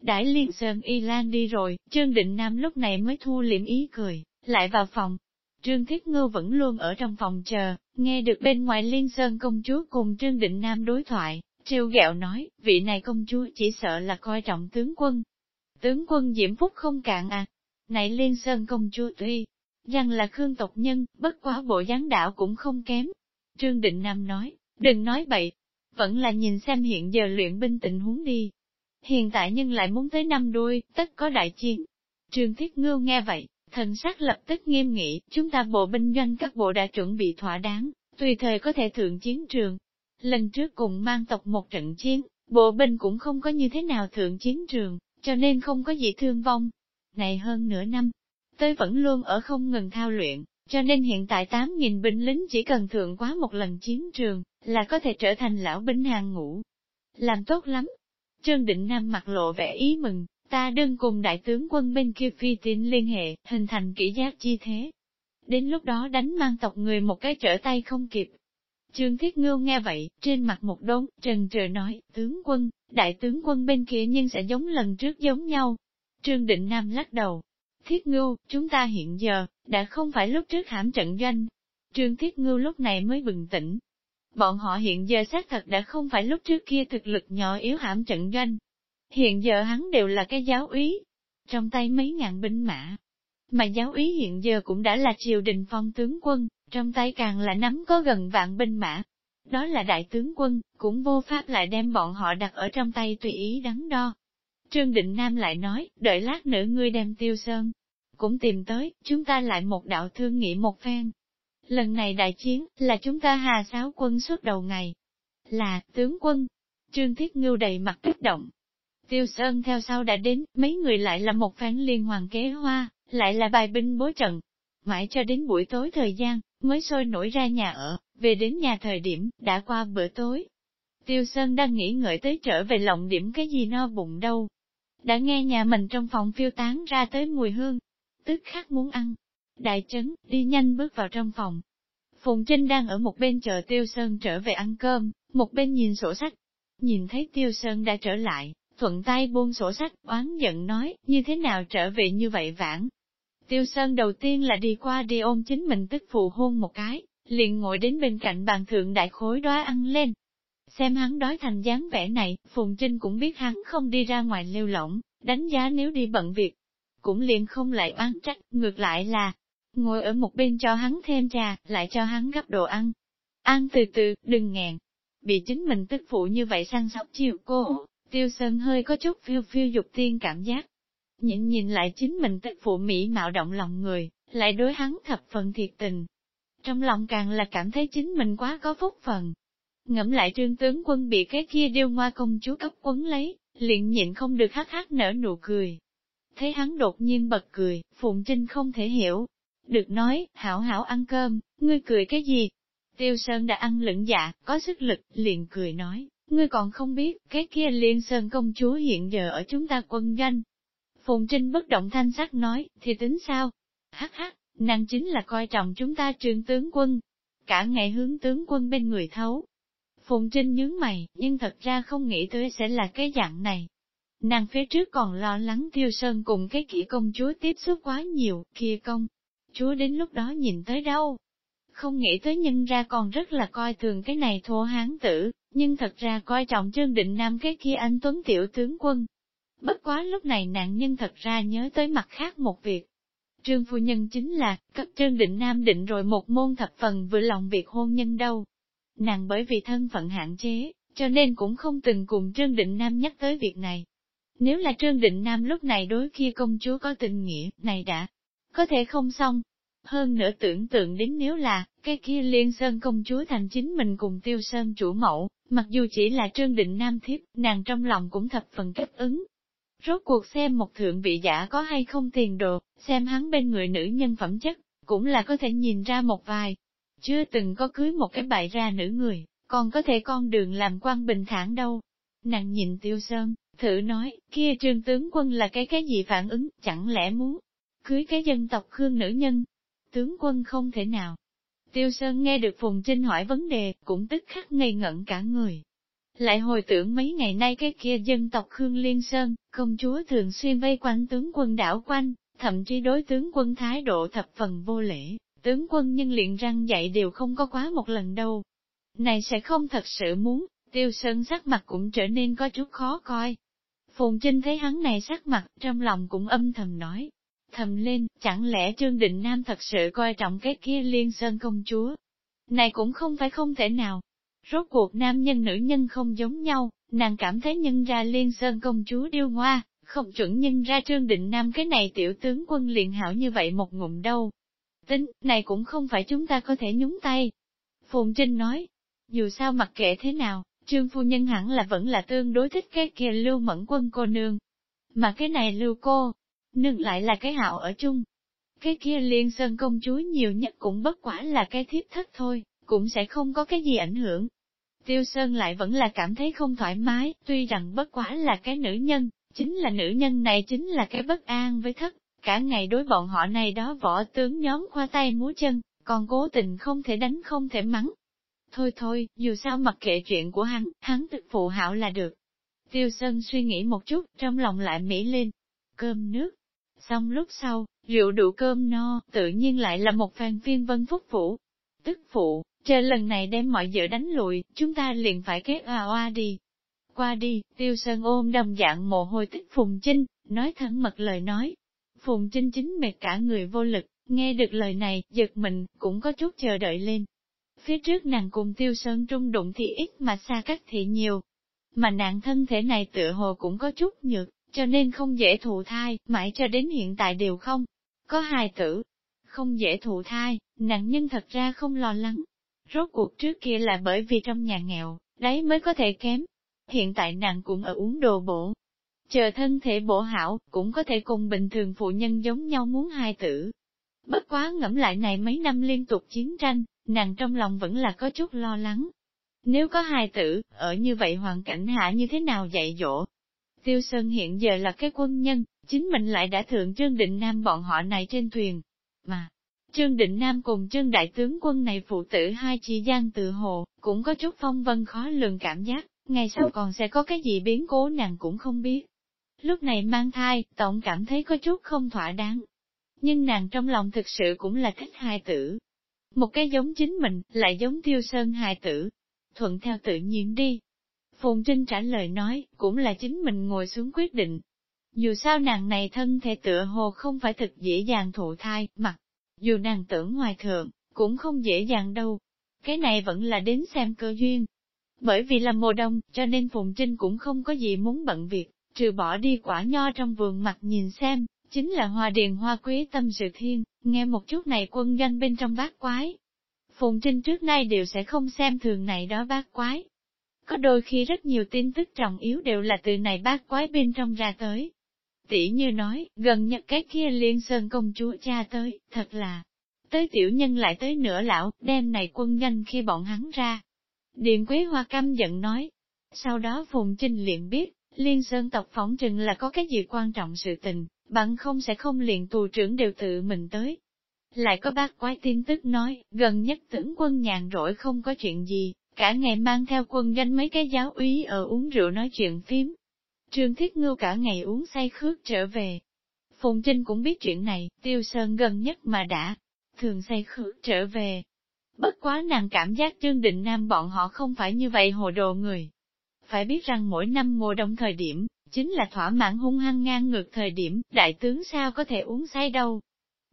[SPEAKER 1] Đãi Liên Sơn Y Lan đi rồi, Trương Định Nam lúc này mới thu liễm ý cười, lại vào phòng. Trương Thiết ngưu vẫn luôn ở trong phòng chờ, nghe được bên ngoài Liên Sơn công chúa cùng Trương Định Nam đối thoại, trêu ghẹo nói, vị này công chúa chỉ sợ là coi trọng tướng quân. Tướng quân Diễm Phúc không cạn à. Này Liên Sơn công chúa tuy, rằng là khương tộc nhân, bất quá bộ dáng đạo cũng không kém, Trương Định Nam nói, đừng nói bậy, vẫn là nhìn xem hiện giờ luyện binh tình huống đi. Hiện tại nhân lại muốn tới năm đuôi, tất có đại chiến. Trương Thiết Ngưu nghe vậy, thần sắc lập tức nghiêm nghị, chúng ta bộ binh doanh các bộ đã chuẩn bị thỏa đáng, tùy thời có thể thượng chiến trường. Lần trước cùng mang tộc một trận chiến, bộ binh cũng không có như thế nào thượng chiến trường, cho nên không có gì thương vong. Này hơn nửa năm, tôi vẫn luôn ở không ngừng thao luyện, cho nên hiện tại 8.000 binh lính chỉ cần thượng quá một lần chiến trường, là có thể trở thành lão binh hàng ngũ. Làm tốt lắm. Trương Định Nam mặt lộ vẻ ý mừng, ta đừng cùng đại tướng quân bên kia phi tín liên hệ, hình thành kỹ giác chi thế. Đến lúc đó đánh mang tộc người một cái trở tay không kịp. Trương Thiết Ngưu nghe vậy, trên mặt một đốn, trần trời nói, tướng quân, đại tướng quân bên kia nhưng sẽ giống lần trước giống nhau. Trương Định Nam lắc đầu, Thiết Ngưu, chúng ta hiện giờ, đã không phải lúc trước hãm trận doanh. Trương Thiết Ngưu lúc này mới bừng tỉnh. Bọn họ hiện giờ xác thật đã không phải lúc trước kia thực lực nhỏ yếu hãm trận doanh. Hiện giờ hắn đều là cái giáo úy, trong tay mấy ngàn binh mã. Mà giáo úy hiện giờ cũng đã là triều đình phong tướng quân, trong tay càng là nắm có gần vạn binh mã. Đó là đại tướng quân, cũng vô pháp lại đem bọn họ đặt ở trong tay tùy ý đắn đo. Trương Định Nam lại nói, đợi lát nữa ngươi đem tiêu sơn. Cũng tìm tới, chúng ta lại một đạo thương nghị một phen. Lần này đại chiến, là chúng ta hà sáo quân suốt đầu ngày. Là, tướng quân. Trương Thiết Ngưu đầy mặt kích động. Tiêu Sơn theo sau đã đến, mấy người lại là một phán liên hoàng kế hoa, lại là bài binh bố trận. Mãi cho đến buổi tối thời gian, mới sôi nổi ra nhà ở, về đến nhà thời điểm, đã qua bữa tối. Tiêu Sơn đang nghĩ ngợi tới trở về lộng điểm cái gì no bụng đâu. Đã nghe nhà mình trong phòng phiêu tán ra tới mùi hương, tức khắc muốn ăn. Đại trấn, đi nhanh bước vào trong phòng. Phùng Trinh đang ở một bên chờ Tiêu Sơn trở về ăn cơm, một bên nhìn sổ sách. Nhìn thấy Tiêu Sơn đã trở lại, thuận tay buông sổ sách, oán giận nói, như thế nào trở về như vậy vãn. Tiêu Sơn đầu tiên là đi qua đi ôm chính mình tức phụ hôn một cái, liền ngồi đến bên cạnh bàn thượng đại khối đóa ăn lên. Xem hắn đói thành dáng vẻ này, Phùng Trinh cũng biết hắn không đi ra ngoài lêu lỏng, đánh giá nếu đi bận việc, cũng liền không lại oán trách, ngược lại là, ngồi ở một bên cho hắn thêm trà, lại cho hắn gấp đồ ăn. Ăn từ từ, đừng nghẹn. Bị chính mình tức phụ như vậy săn sóc chiều cô, tiêu sơn hơi có chút phiêu phiêu dục tiên cảm giác. Nhìn nhìn lại chính mình tức phụ mỹ mạo động lòng người, lại đối hắn thập phần thiệt tình. Trong lòng càng là cảm thấy chính mình quá có phúc phần. Ngẫm lại trương tướng quân bị cái kia điêu ngoa công chúa cấp quấn lấy, liền nhịn không được hắc hắc nở nụ cười. Thấy hắn đột nhiên bật cười, Phụng Trinh không thể hiểu. Được nói, hảo hảo ăn cơm, ngươi cười cái gì? Tiêu Sơn đã ăn lửng dạ, có sức lực, liền cười nói, ngươi còn không biết, cái kia liên Sơn công chúa hiện giờ ở chúng ta quân doanh. Phùng Trinh bất động thanh sắc nói, thì tính sao? Hắc hắc, nàng chính là coi trọng chúng ta trương tướng quân. Cả ngày hướng tướng quân bên người thấu. Phùng Trinh nhướng mày, nhưng thật ra không nghĩ tới sẽ là cái dạng này. Nàng phía trước còn lo lắng tiêu sơn cùng cái kỹ công chúa tiếp xúc quá nhiều, kia công. Chúa đến lúc đó nhìn tới đâu? Không nghĩ tới nhân ra còn rất là coi thường cái này thô hán tử, nhưng thật ra coi trọng Trương Định Nam cái kia anh Tuấn Tiểu tướng quân. Bất quá lúc này nạn nhân thật ra nhớ tới mặt khác một việc. Trương phu nhân chính là, cấp Trương Định Nam định rồi một môn thập phần vừa lòng việc hôn nhân đâu. Nàng bởi vì thân phận hạn chế, cho nên cũng không từng cùng Trương Định Nam nhắc tới việc này. Nếu là Trương Định Nam lúc này đối kia công chúa có tình nghĩa, này đã, có thể không xong. Hơn nữa tưởng tượng đến nếu là, cái kia liên sơn công chúa thành chính mình cùng tiêu sơn chủ mẫu, mặc dù chỉ là Trương Định Nam thiếp, nàng trong lòng cũng thập phần kết ứng. Rốt cuộc xem một thượng vị giả có hay không tiền đồ, xem hắn bên người nữ nhân phẩm chất, cũng là có thể nhìn ra một vài. Chưa từng có cưới một cái bại ra nữ người, còn có thể con đường làm quan bình thản đâu. Nàng nhìn tiêu sơn, Thử nói, kia trương tướng quân là cái cái gì phản ứng, chẳng lẽ muốn cưới cái dân tộc khương nữ nhân? Tướng quân không thể nào. Tiêu Sơn nghe được Phùng Trinh hỏi vấn đề, cũng tức khắc ngây ngẩn cả người. Lại hồi tưởng mấy ngày nay cái kia dân tộc Khương Liên Sơn, công chúa thường xuyên vây quanh tướng quân đảo quanh, thậm chí đối tướng quân thái độ thập phần vô lễ, tướng quân nhân luyện răng dạy đều không có quá một lần đâu. Này sẽ không thật sự muốn, Tiêu Sơn sắc mặt cũng trở nên có chút khó coi. Phùng Trinh thấy hắn này sắc mặt, trong lòng cũng âm thầm nói. Thầm lên, chẳng lẽ Trương Định Nam thật sự coi trọng cái kia liên sơn công chúa? Này cũng không phải không thể nào. Rốt cuộc nam nhân nữ nhân không giống nhau, nàng cảm thấy nhân ra liên sơn công chúa điêu ngoa, không chuẩn nhân ra Trương Định Nam cái này tiểu tướng quân liền hảo như vậy một ngụm đâu. Tính, này cũng không phải chúng ta có thể nhúng tay. Phùng Trinh nói, dù sao mặc kệ thế nào, Trương phu nhân hẳn là vẫn là tương đối thích cái kia lưu mẫn quân cô nương. Mà cái này lưu cô, nương lại là cái hạo ở chung. Cái kia liên sơn công chúa nhiều nhất cũng bất quả là cái thiếp thất thôi, cũng sẽ không có cái gì ảnh hưởng. Tiêu Sơn lại vẫn là cảm thấy không thoải mái, tuy rằng bất quả là cái nữ nhân, chính là nữ nhân này chính là cái bất an với thất, cả ngày đối bọn họ này đó võ tướng nhóm khoa tay múa chân, còn cố tình không thể đánh không thể mắng, Thôi thôi, dù sao mặc kệ chuyện của hắn, hắn tự phụ hạo là được. Tiêu Sơn suy nghĩ một chút, trong lòng lại mỹ lên. Cơm nước. Xong lúc sau, rượu đủ cơm no, tự nhiên lại là một phan phiên vân phúc phủ. Tức phụ, chờ lần này đem mọi dự đánh lùi, chúng ta liền phải kết oa oa đi. Qua đi, Tiêu Sơn ôm đồng dạng mồ hôi tích Phùng Trinh, nói thẳng mật lời nói. Phùng Trinh chính mệt cả người vô lực, nghe được lời này, giật mình, cũng có chút chờ đợi lên. Phía trước nàng cùng tiêu sơn trung đụng thì ít mà xa cách thì nhiều. Mà nàng thân thể này tựa hồ cũng có chút nhược, cho nên không dễ thụ thai, mãi cho đến hiện tại đều không. Có hài tử, không dễ thụ thai, nạn nhân thật ra không lo lắng. Rốt cuộc trước kia là bởi vì trong nhà nghèo, đấy mới có thể kém. Hiện tại nàng cũng ở uống đồ bổ. Chờ thân thể bổ hảo, cũng có thể cùng bình thường phụ nhân giống nhau muốn hài tử. Bất quá ngẫm lại này mấy năm liên tục chiến tranh, nàng trong lòng vẫn là có chút lo lắng. Nếu có hài tử, ở như vậy hoàn cảnh hạ như thế nào dạy dỗ? Tiêu Sơn hiện giờ là cái quân nhân, chính mình lại đã thượng Trương Định Nam bọn họ này trên thuyền. Mà, Trương Định Nam cùng Trương Đại tướng quân này phụ tử hai chi gian tự hồ, cũng có chút phong vân khó lường cảm giác, ngày sau còn sẽ có cái gì biến cố nàng cũng không biết. Lúc này mang thai, tổng cảm thấy có chút không thỏa đáng. Nhưng nàng trong lòng thực sự cũng là thích hai tử. Một cái giống chính mình, lại giống tiêu sơn hai tử. Thuận theo tự nhiên đi. Phùng Trinh trả lời nói, cũng là chính mình ngồi xuống quyết định. Dù sao nàng này thân thể tựa hồ không phải thực dễ dàng thụ thai, mặc dù nàng tưởng ngoài thượng, cũng không dễ dàng đâu. Cái này vẫn là đến xem cơ duyên. Bởi vì là mùa đông, cho nên Phùng Trinh cũng không có gì muốn bận việc, trừ bỏ đi quả nho trong vườn mặt nhìn xem, chính là hoa điền hoa quý tâm sự thiên, nghe một chút này quân danh bên trong bát quái. Phùng Trinh trước nay đều sẽ không xem thường này đó bát quái. Có đôi khi rất nhiều tin tức trọng yếu đều là từ này bác quái bên trong ra tới. Tỷ như nói, gần nhất cái kia liên sơn công chúa cha tới, thật là, tới tiểu nhân lại tới nửa lão, đem này quân nhanh khi bọn hắn ra. Điện Quế Hoa căm giận nói. Sau đó Phùng Trinh liền biết, Liên Sơn tộc phỏng trừng là có cái gì quan trọng sự tình, bằng không sẽ không liền tù trưởng đều tự mình tới. Lại có bác quái tin tức nói, gần nhất tưởng quân nhàn rỗi không có chuyện gì, cả ngày mang theo quân danh mấy cái giáo úy ở uống rượu nói chuyện phím. Trương Thiết Ngưu cả ngày uống say khước trở về. Phùng Trinh cũng biết chuyện này, Tiêu Sơn gần nhất mà đã, thường say khước trở về. Bất quá nàng cảm giác Trương Định Nam bọn họ không phải như vậy hồ đồ người. Phải biết rằng mỗi năm mùa đông thời điểm, chính là thỏa mãn hung hăng ngang ngược thời điểm, đại tướng sao có thể uống say đâu.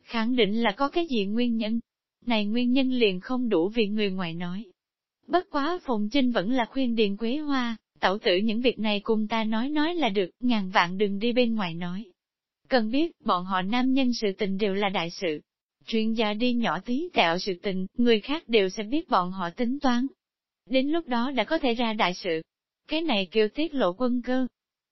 [SPEAKER 1] Khẳng định là có cái gì nguyên nhân. Này nguyên nhân liền không đủ vì người ngoài nói. Bất quá Phùng Trinh vẫn là khuyên Điền Quế Hoa, tẩu tử những việc này cùng ta nói nói là được, ngàn vạn đừng đi bên ngoài nói. Cần biết, bọn họ nam nhân sự tình đều là đại sự. Chuyên gia đi nhỏ tí tẹo sự tình, người khác đều sẽ biết bọn họ tính toán. Đến lúc đó đã có thể ra đại sự. Cái này kêu tiết lộ quân cơ,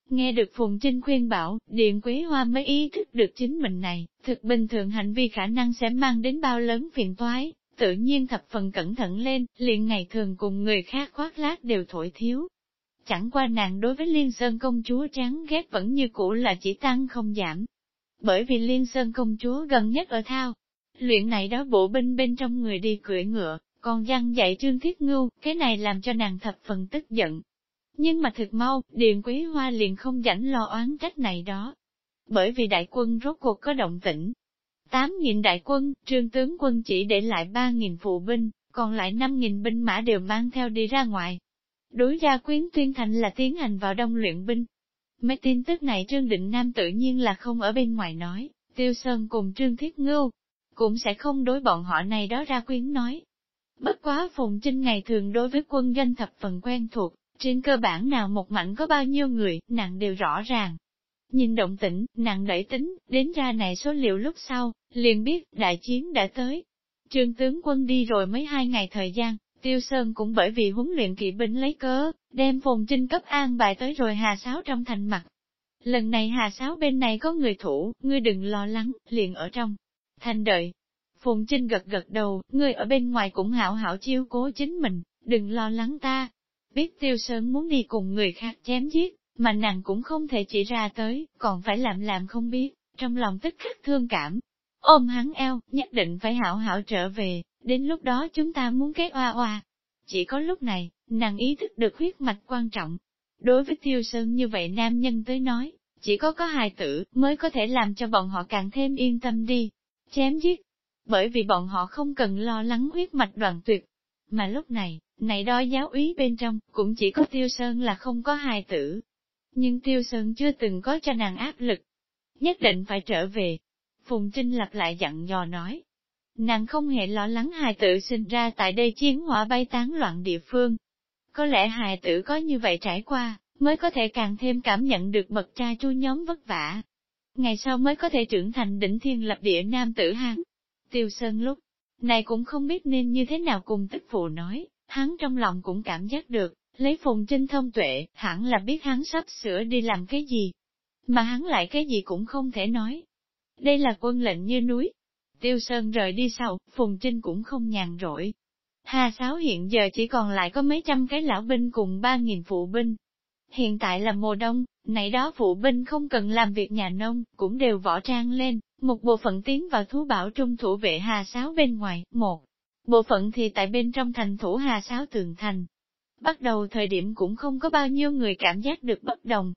[SPEAKER 1] Nghe được Phùng Trinh khuyên bảo, Điện Quế Hoa mới ý thức được chính mình này, thực bình thường hành vi khả năng sẽ mang đến bao lớn phiền toái, tự nhiên thập phần cẩn thận lên, liền ngày thường cùng người khác khoác lác đều thổi thiếu. Chẳng qua nàng đối với Liên Sơn công chúa chán ghét vẫn như cũ là chỉ tăng không giảm. Bởi vì Liên Sơn công chúa gần nhất ở thao, luyện này đó bộ binh bên trong người đi cưỡi ngựa, còn dăng dạy Trương Thiết Ngưu, cái này làm cho nàng thập phần tức giận, nhưng mà thực mau, Điền Quý Hoa liền không rảnh lo oán trách này đó. Bởi vì đại quân rốt cuộc có động tĩnh. Tám nghìn đại quân, trương tướng quân chỉ để lại ba nghìn phụ binh, còn lại năm nghìn binh mã đều mang theo đi ra ngoài. Đối gia quyến tuyên thành là tiến hành vào đông luyện binh. Mấy tin tức này Trương Định Nam tự nhiên là không ở bên ngoài nói, Tiêu Sơn cùng Trương Thiết Ngưu, cũng sẽ không đối bọn họ này đó ra quyến nói. Bất quá Phùng Trinh ngày thường đối với quân doanh thập phần quen thuộc, trên cơ bản nào một mảnh có bao nhiêu người, nàng đều rõ ràng. Nhìn động tĩnh, nàng đẩy tính, đến ra này số liệu lúc sau, liền biết đại chiến đã tới. Trương tướng quân đi rồi mấy hai ngày thời gian, Tiêu Sơn cũng bởi vì huấn luyện kỵ binh lấy cớ, đem phồn trinh cấp an bài tới rồi hà sáo trong thành mặt. Lần này hà sáo bên này có người thủ, ngươi đừng lo lắng, liền ở trong. Thành đợi. Phùng Trinh gật gật đầu, ngươi ở bên ngoài cũng hảo hảo chiêu cố chính mình, đừng lo lắng ta, biết tiêu sơn muốn đi cùng người khác chém giết, mà nàng cũng không thể chỉ ra tới, còn phải làm làm không biết, trong lòng tức khắc thương cảm. Ôm hắn eo, nhất định phải hảo hảo trở về, đến lúc đó chúng ta muốn cái oa oa. Chỉ có lúc này, nàng ý thức được huyết mạch quan trọng. Đối với tiêu sơn như vậy nam nhân tới nói, chỉ có có hài tử mới có thể làm cho bọn họ càng thêm yên tâm đi. Chém giết. Bởi vì bọn họ không cần lo lắng huyết mạch đoạn tuyệt. Mà lúc này, này đó giáo úy bên trong, cũng chỉ có Tiêu Sơn là không có hài tử. Nhưng Tiêu Sơn chưa từng có cho nàng áp lực. Nhất định phải trở về. Phùng Trinh lặp lại dặn dò nói. Nàng không hề lo lắng hài tử sinh ra tại đây chiến hỏa bay tán loạn địa phương. Có lẽ hài tử có như vậy trải qua, mới có thể càng thêm cảm nhận được bậc cha chu nhóm vất vả. Ngày sau mới có thể trưởng thành đỉnh thiên lập địa nam tử hán. Tiêu Sơn lúc này cũng không biết nên như thế nào cùng tức phụ nói, hắn trong lòng cũng cảm giác được, lấy phùng trinh thông tuệ, hẳn là biết hắn sắp sửa đi làm cái gì. Mà hắn lại cái gì cũng không thể nói. Đây là quân lệnh như núi. Tiêu Sơn rời đi sau, Phùng Trinh cũng không nhàn rỗi. Hà Sáu hiện giờ chỉ còn lại có mấy trăm cái lão binh cùng ba nghìn phụ binh. Hiện tại là mùa đông, nãy đó phụ binh không cần làm việc nhà nông, cũng đều võ trang lên, một bộ phận tiến vào thú bảo trung thủ vệ Hà Sáu bên ngoài, một bộ phận thì tại bên trong thành thủ Hà Sáu tường thành. Bắt đầu thời điểm cũng không có bao nhiêu người cảm giác được bất đồng.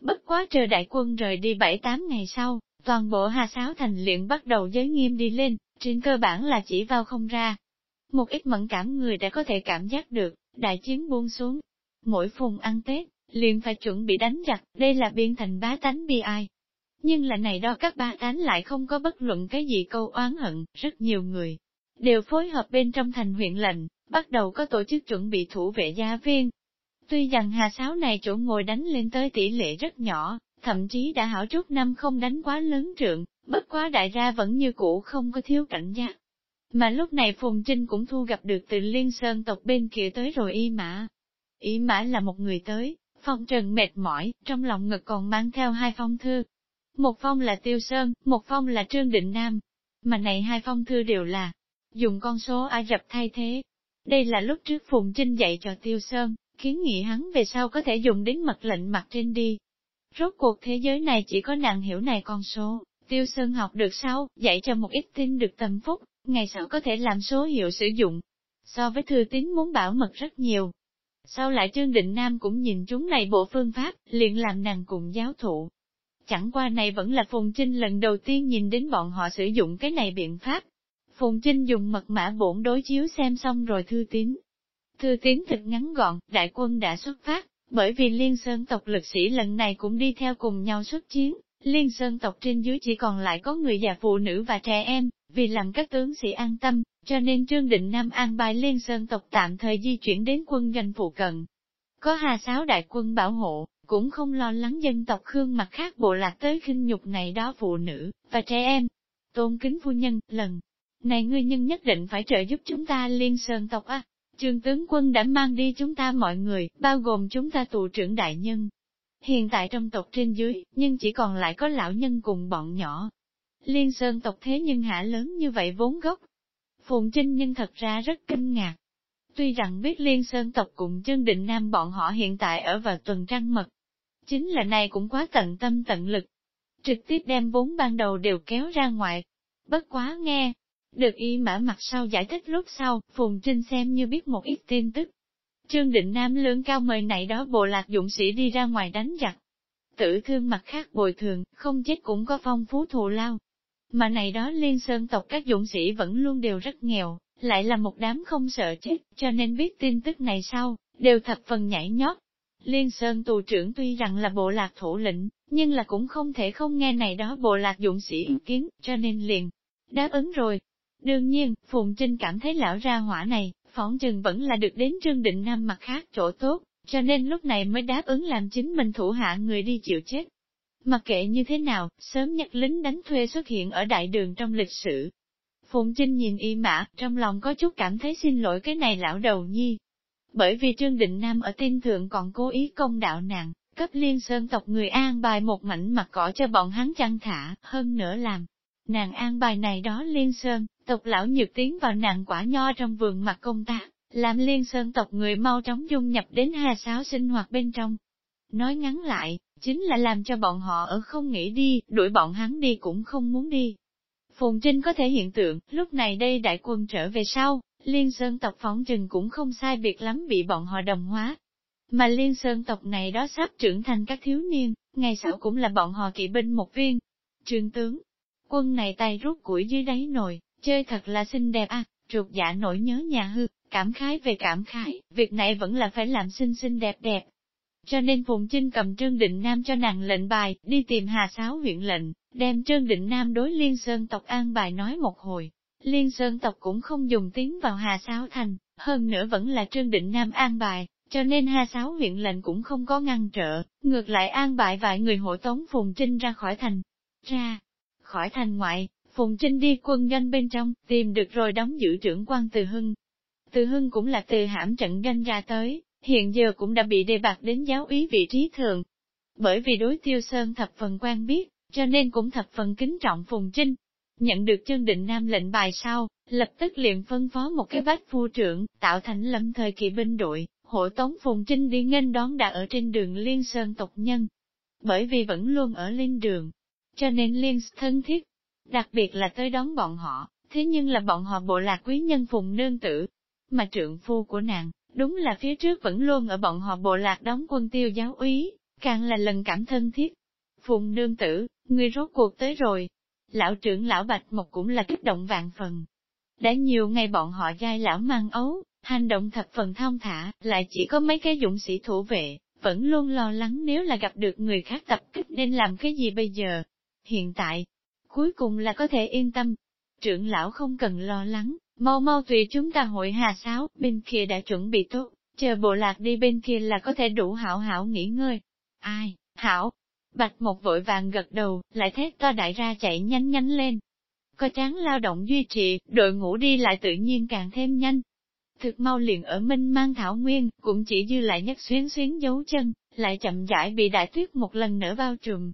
[SPEAKER 1] Bất quá chờ đại quân rời đi 7-8 ngày sau, toàn bộ Hà Sáo thành liền bắt đầu giới nghiêm đi lên, trên cơ bản là chỉ vào không ra. Một ít mẫn cảm người đã có thể cảm giác được, đại chiến buông xuống. Mỗi phùng ăn Tết, liền phải chuẩn bị đánh giặc, đây là biên thành bá tánh bi ai. Nhưng là này đó các ba tánh lại không có bất luận cái gì câu oán hận, rất nhiều người đều phối hợp bên trong thành huyện lệnh, bắt đầu có tổ chức chuẩn bị thủ vệ gia viên. Tuy rằng hà sáo này chỗ ngồi đánh lên tới tỷ lệ rất nhỏ, thậm chí đã hảo chút năm không đánh quá lớn trượng, bất quá đại gia vẫn như cũ không có thiếu cảnh giác. Mà lúc này Phùng Trinh cũng thu gặp được từ Liên Sơn tộc bên kia tới rồi y mã. Y mã là một người tới, phong trần mệt mỏi, trong lòng ngực còn mang theo hai phong thư. Một phong là Tiêu Sơn, một phong là Trương Định Nam. Mà này hai phong thư đều là dùng con số Ai dập thay thế. Đây là lúc trước Phùng Trinh dạy cho Tiêu Sơn, kiến nghị hắn về sau có thể dùng đến mật lệnh mặt trên đi. Rốt cuộc thế giới này chỉ có nàng hiểu này con số, Tiêu Sơn học được sau, dạy cho một ít tin được tầm phúc, ngày sau có thể làm số hiệu sử dụng. So với thư tín muốn bảo mật rất nhiều. Sau lại Trương Định Nam cũng nhìn chúng này bộ phương pháp, liền làm nàng cùng giáo thụ. Chẳng qua này vẫn là Phùng Trinh lần đầu tiên nhìn đến bọn họ sử dụng cái này biện pháp. Phùng Trinh dùng mật mã bổn đối chiếu xem xong rồi thư tín. Thư tín thật ngắn gọn, đại quân đã xuất phát, bởi vì Liên Sơn tộc lực sĩ lần này cũng đi theo cùng nhau xuất chiến, Liên Sơn tộc trên dưới chỉ còn lại có người già phụ nữ và trẻ em, vì làm các tướng sĩ an tâm, cho nên Trương Định Nam an bài Liên Sơn tộc tạm thời di chuyển đến quân doanh phụ cận. Có hà sáo đại quân bảo hộ, cũng không lo lắng dân tộc Khương mặt khác bộ lạc tới khinh nhục này đó phụ nữ, và trẻ em. Tôn kính phu nhân, lần này ngươi nhân nhất định phải trợ giúp chúng ta Liên Sơn tộc á. Trương tướng quân đã mang đi chúng ta mọi người, bao gồm chúng ta tù trưởng đại nhân. Hiện tại trong tộc trên dưới, nhưng chỉ còn lại có lão nhân cùng bọn nhỏ. Liên Sơn tộc thế nhưng hạ lớn như vậy vốn gốc. Phùng Trinh nhưng thật ra rất kinh ngạc. Tuy rằng biết Liên Sơn tộc cùng chân định nam bọn họ hiện tại ở vào tuần trăng mật. Chính là này cũng quá tận tâm tận lực. Trực tiếp đem vốn ban đầu đều kéo ra ngoài. Bất quá nghe, được y mã mặt sau giải thích lúc sau, Phùng Trinh xem như biết một ít tin tức. Trương Định Nam lương cao mời này đó bộ lạc dụng sĩ đi ra ngoài đánh giặc. Tử thương mặt khác bồi thường, không chết cũng có phong phú thù lao. Mà này đó liên sơn tộc các dũng sĩ vẫn luôn đều rất nghèo, lại là một đám không sợ chết, cho nên biết tin tức này sau, đều thập phần nhảy nhót. Liên Sơn tù trưởng tuy rằng là bộ lạc thủ lĩnh, nhưng là cũng không thể không nghe này đó bộ lạc dụng sĩ ý kiến, cho nên liền đáp ứng rồi. Đương nhiên, Phùng Trinh cảm thấy lão ra hỏa này, phỏng chừng vẫn là được đến Trương Định Nam mặt khác chỗ tốt, cho nên lúc này mới đáp ứng làm chính mình thủ hạ người đi chịu chết. Mặc kệ như thế nào, sớm nhất lính đánh thuê xuất hiện ở đại đường trong lịch sử. Phùng Trinh nhìn y mã, trong lòng có chút cảm thấy xin lỗi cái này lão đầu nhi. Bởi vì Trương Định Nam ở tin thượng còn cố ý công đạo nàng, cấp liên sơn tộc người an bài một mảnh mặt cỏ cho bọn hắn chăn thả, hơn nữa làm. Nàng an bài này đó liên sơn, tộc lão nhược tiến vào nạn quả nho trong vườn mặt công tác, làm liên sơn tộc người mau chóng dung nhập đến hà sáo sinh hoạt bên trong. Nói ngắn lại, chính là làm cho bọn họ ở không nghĩ đi, đuổi bọn hắn đi cũng không muốn đi. Phùng Trinh có thể hiện tượng, lúc này đây đại quân trở về sau, liên sơn tộc phóng trừng cũng không sai biệt lắm bị bọn họ đồng hóa. Mà liên sơn tộc này đó sắp trưởng thành các thiếu niên, ngày sau cũng là bọn họ kỵ binh một viên. trường tướng, quân này tay rút củi dưới đáy nồi, chơi thật là xinh đẹp à, trục dạ nổi nhớ nhà hư, cảm khái về cảm khái, việc này vẫn là phải làm xinh xinh đẹp đẹp. Cho nên Phùng Trinh cầm Trương Định Nam cho nàng lệnh bài, đi tìm Hà Sáo huyện lệnh, đem Trương Định Nam đối Liên Sơn tộc an bài nói một hồi. Liên Sơn tộc cũng không dùng tiếng vào Hà Sáo thành, hơn nữa vẫn là Trương Định Nam an bài, cho nên Hà Sáu huyện lệnh cũng không có ngăn trở, ngược lại an bại vài người hộ tống Phùng Trinh ra khỏi thành. Ra, khỏi thành ngoại, Phùng Trinh đi quân doanh bên trong, tìm được rồi đóng giữ trưởng quan Từ Hưng. Từ Hưng cũng là từ hãm trận doanh ra tới, hiện giờ cũng đã bị đề bạc đến giáo úy vị trí thường. Bởi vì đối tiêu sơn thập phần quan biết, cho nên cũng thập phần kính trọng Phùng Trinh. Nhận được chân định nam lệnh bài sau, lập tức liền phân phó một cái bách phu trưởng, tạo thành lâm thời kỳ binh đội, hộ tống Phùng Trinh đi nghênh đón đã ở trên đường Liên Sơn tộc nhân. Bởi vì vẫn luôn ở lên đường, cho nên Liên thân thiết, đặc biệt là tới đón bọn họ, thế nhưng là bọn họ bộ lạc quý nhân Phùng Nương Tử, mà trượng phu của nàng, đúng là phía trước vẫn luôn ở bọn họ bộ lạc đóng quân tiêu giáo úy, càng là lần cảm thân thiết. Phùng Nương Tử, người rốt cuộc tới rồi. Lão trưởng lão Bạch Mộc cũng là kích động vạn phần. Đã nhiều ngày bọn họ giai lão mang ấu, hành động thập phần thong thả, lại chỉ có mấy cái dũng sĩ thủ vệ, vẫn luôn lo lắng nếu là gặp được người khác tập kích nên làm cái gì bây giờ. Hiện tại, cuối cùng là có thể yên tâm. Trưởng lão không cần lo lắng, mau mau tùy chúng ta hội hà sáo, bên kia đã chuẩn bị tốt, chờ bộ lạc đi bên kia là có thể đủ hảo hảo nghỉ ngơi. Ai, hảo, Bạch một vội vàng gật đầu, lại thét to đại ra chạy nhanh nhanh lên. Có chán lao động duy trì, đội ngũ đi lại tự nhiên càng thêm nhanh. Thực mau liền ở Minh mang thảo nguyên, cũng chỉ dư lại nhất xuyến xuyến dấu chân, lại chậm rãi bị đại tuyết một lần nữa bao trùm.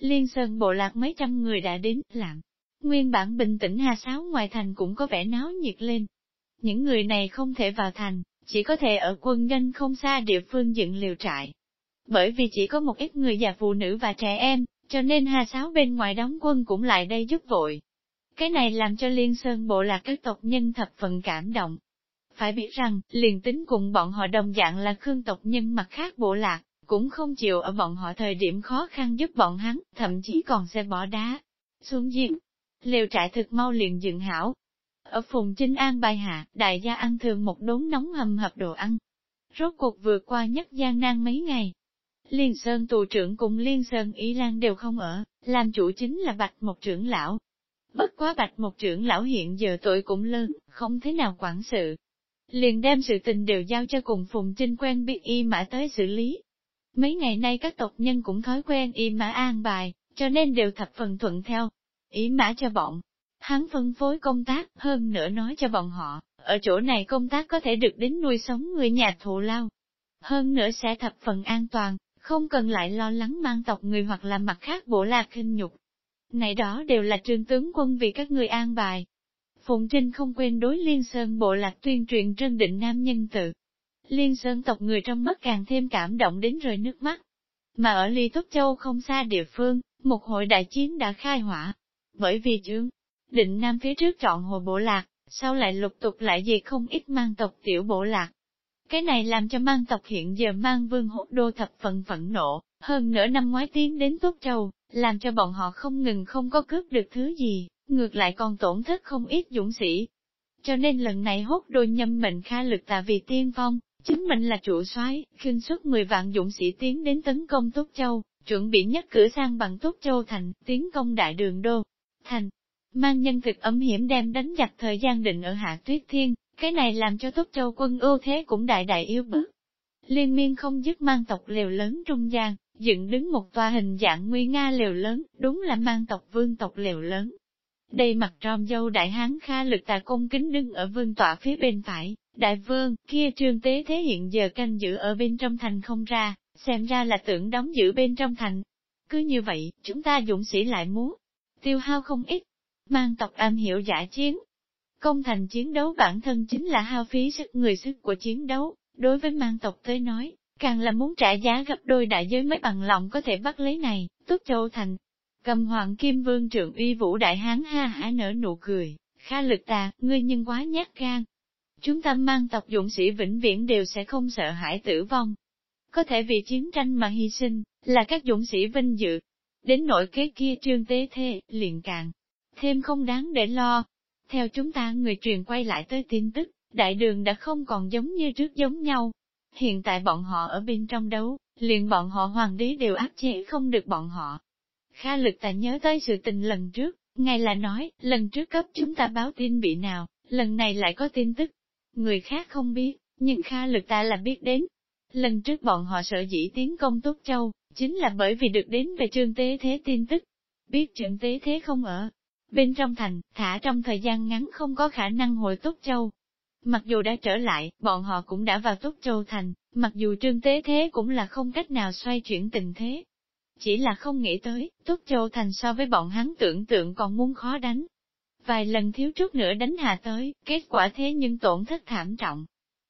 [SPEAKER 1] Liên Sơn bộ lạc mấy trăm người đã đến, làm. Nguyên bản bình tĩnh hà sáo ngoài thành cũng có vẻ náo nhiệt lên. Những người này không thể vào thành, chỉ có thể ở quân doanh không xa địa phương dựng liều trại, bởi vì chỉ có một ít người già phụ nữ và trẻ em, cho nên Hà Sáo bên ngoài đóng quân cũng lại đây giúp vội. Cái này làm cho Liên Sơn bộ lạc các tộc nhân thập phần cảm động. Phải biết rằng, liền tính cùng bọn họ đồng dạng là khương tộc nhân mặt khác bộ lạc, cũng không chịu ở bọn họ thời điểm khó khăn giúp bọn hắn, thậm chí còn sẽ bỏ đá xuống giếng. Liều trại thực mau liền dựng hảo. Ở phùng Trinh An bài hạ, đại gia ăn thường một đốn nóng hầm hập đồ ăn. Rốt cuộc vượt qua nhất gian nan mấy ngày, Liên Sơn tù trưởng cùng Liên Sơn Ý Lan đều không ở, làm chủ chính là Bạch Một trưởng lão. Bất quá Bạch Một trưởng lão hiện giờ tuổi cũng lớn, không thế nào quản sự. Liền đem sự tình đều giao cho cùng Phùng Trinh quen biết y mã tới xử lý. Mấy ngày nay các tộc nhân cũng thói quen y mã an bài, cho nên đều thập phần thuận theo. Ý mã cho bọn. Hắn phân phối công tác, hơn nữa nói cho bọn họ, ở chỗ này công tác có thể được đến nuôi sống người nhà thù lao. Hơn nữa sẽ thập phần an toàn, không cần lại lo lắng mang tộc người hoặc là mặt khác bộ lạc khinh nhục. Này đó đều là trương tướng quân vì các người an bài. Phụng Trinh không quên đối Liên Sơn bộ lạc tuyên truyền trân định nam nhân tự. Liên Sơn tộc người trong mắt càng thêm cảm động đến rơi nước mắt. Mà ở Ly Túc Châu không xa địa phương, một hội đại chiến đã khai hỏa. Bởi vì chương, định nam phía trước chọn hồ bộ lạc, sau lại lục tục lại gì không ít mang tộc tiểu bộ lạc. Cái này làm cho mang tộc hiện giờ mang vương hốt đô thập phần phẫn nộ, hơn nửa năm ngoái tiến đến Tốt Châu, làm cho bọn họ không ngừng không có cướp được thứ gì, ngược lại còn tổn thất không ít dũng sĩ. Cho nên lần này hốt đô nhâm mệnh kha lực tạ vì tiên phong, chính mình là chủ soái, khinh xuất 10 vạn dũng sĩ tiến đến tấn công Tốt Châu, chuẩn bị nhất cửa sang bằng Tốt Châu thành, tiến công đại đường đô. Thành, mang nhân thực ấm hiểm đem đánh giặc thời gian định ở Hạ Tuyết Thiên, cái này làm cho Túc Châu quân ưu thế cũng đại đại yếu bớt. Liên miên không dứt mang tộc liều lớn trung gian, dựng đứng một tòa hình dạng nguy nga liều lớn, đúng là mang tộc vương tộc liều lớn. Đây mặt tròm dâu đại hán kha lực tà cung kính đứng ở vương tọa phía bên phải, đại vương, kia trương tế thế hiện giờ canh giữ ở bên trong thành không ra, xem ra là tưởng đóng giữ bên trong thành. Cứ như vậy, chúng ta dũng sĩ lại muốn, tiêu hao không ít, mang tộc am hiểu giả chiến, Công thành chiến đấu bản thân chính là hao phí sức người sức của chiến đấu, đối với mang tộc tới nói, càng là muốn trả giá gấp đôi đại giới mới bằng lòng có thể bắt lấy này, tốt châu thành. Cầm hoàng kim vương trưởng uy vũ đại hán ha hả nở nụ cười, khá lực tà, ngươi nhân quá nhát gan. Chúng ta mang tộc dũng sĩ vĩnh viễn đều sẽ không sợ hãi tử vong. Có thể vì chiến tranh mà hy sinh, là các dũng sĩ vinh dự. Đến nội kế kia trương tế thê, liền càng, thêm không đáng để lo. Theo chúng ta người truyền quay lại tới tin tức, đại đường đã không còn giống như trước giống nhau. Hiện tại bọn họ ở bên trong đấu, liền bọn họ hoàng đế đều áp chế không được bọn họ. Kha lực ta nhớ tới sự tình lần trước, ngài là nói, lần trước cấp chúng ta báo tin bị nào, lần này lại có tin tức. Người khác không biết, nhưng Kha lực ta là biết đến. Lần trước bọn họ sợ dĩ tiến công Tốt Châu, chính là bởi vì được đến về trương tế thế tin tức. Biết trương tế thế không ở bên trong thành, thả trong thời gian ngắn không có khả năng hồi Tốt Châu. Mặc dù đã trở lại, bọn họ cũng đã vào Tốt Châu thành, mặc dù trương tế thế cũng là không cách nào xoay chuyển tình thế. Chỉ là không nghĩ tới, Tốt Châu thành so với bọn hắn tưởng tượng còn muốn khó đánh. Vài lần thiếu chút nữa đánh hạ tới, kết quả thế nhưng tổn thất thảm trọng.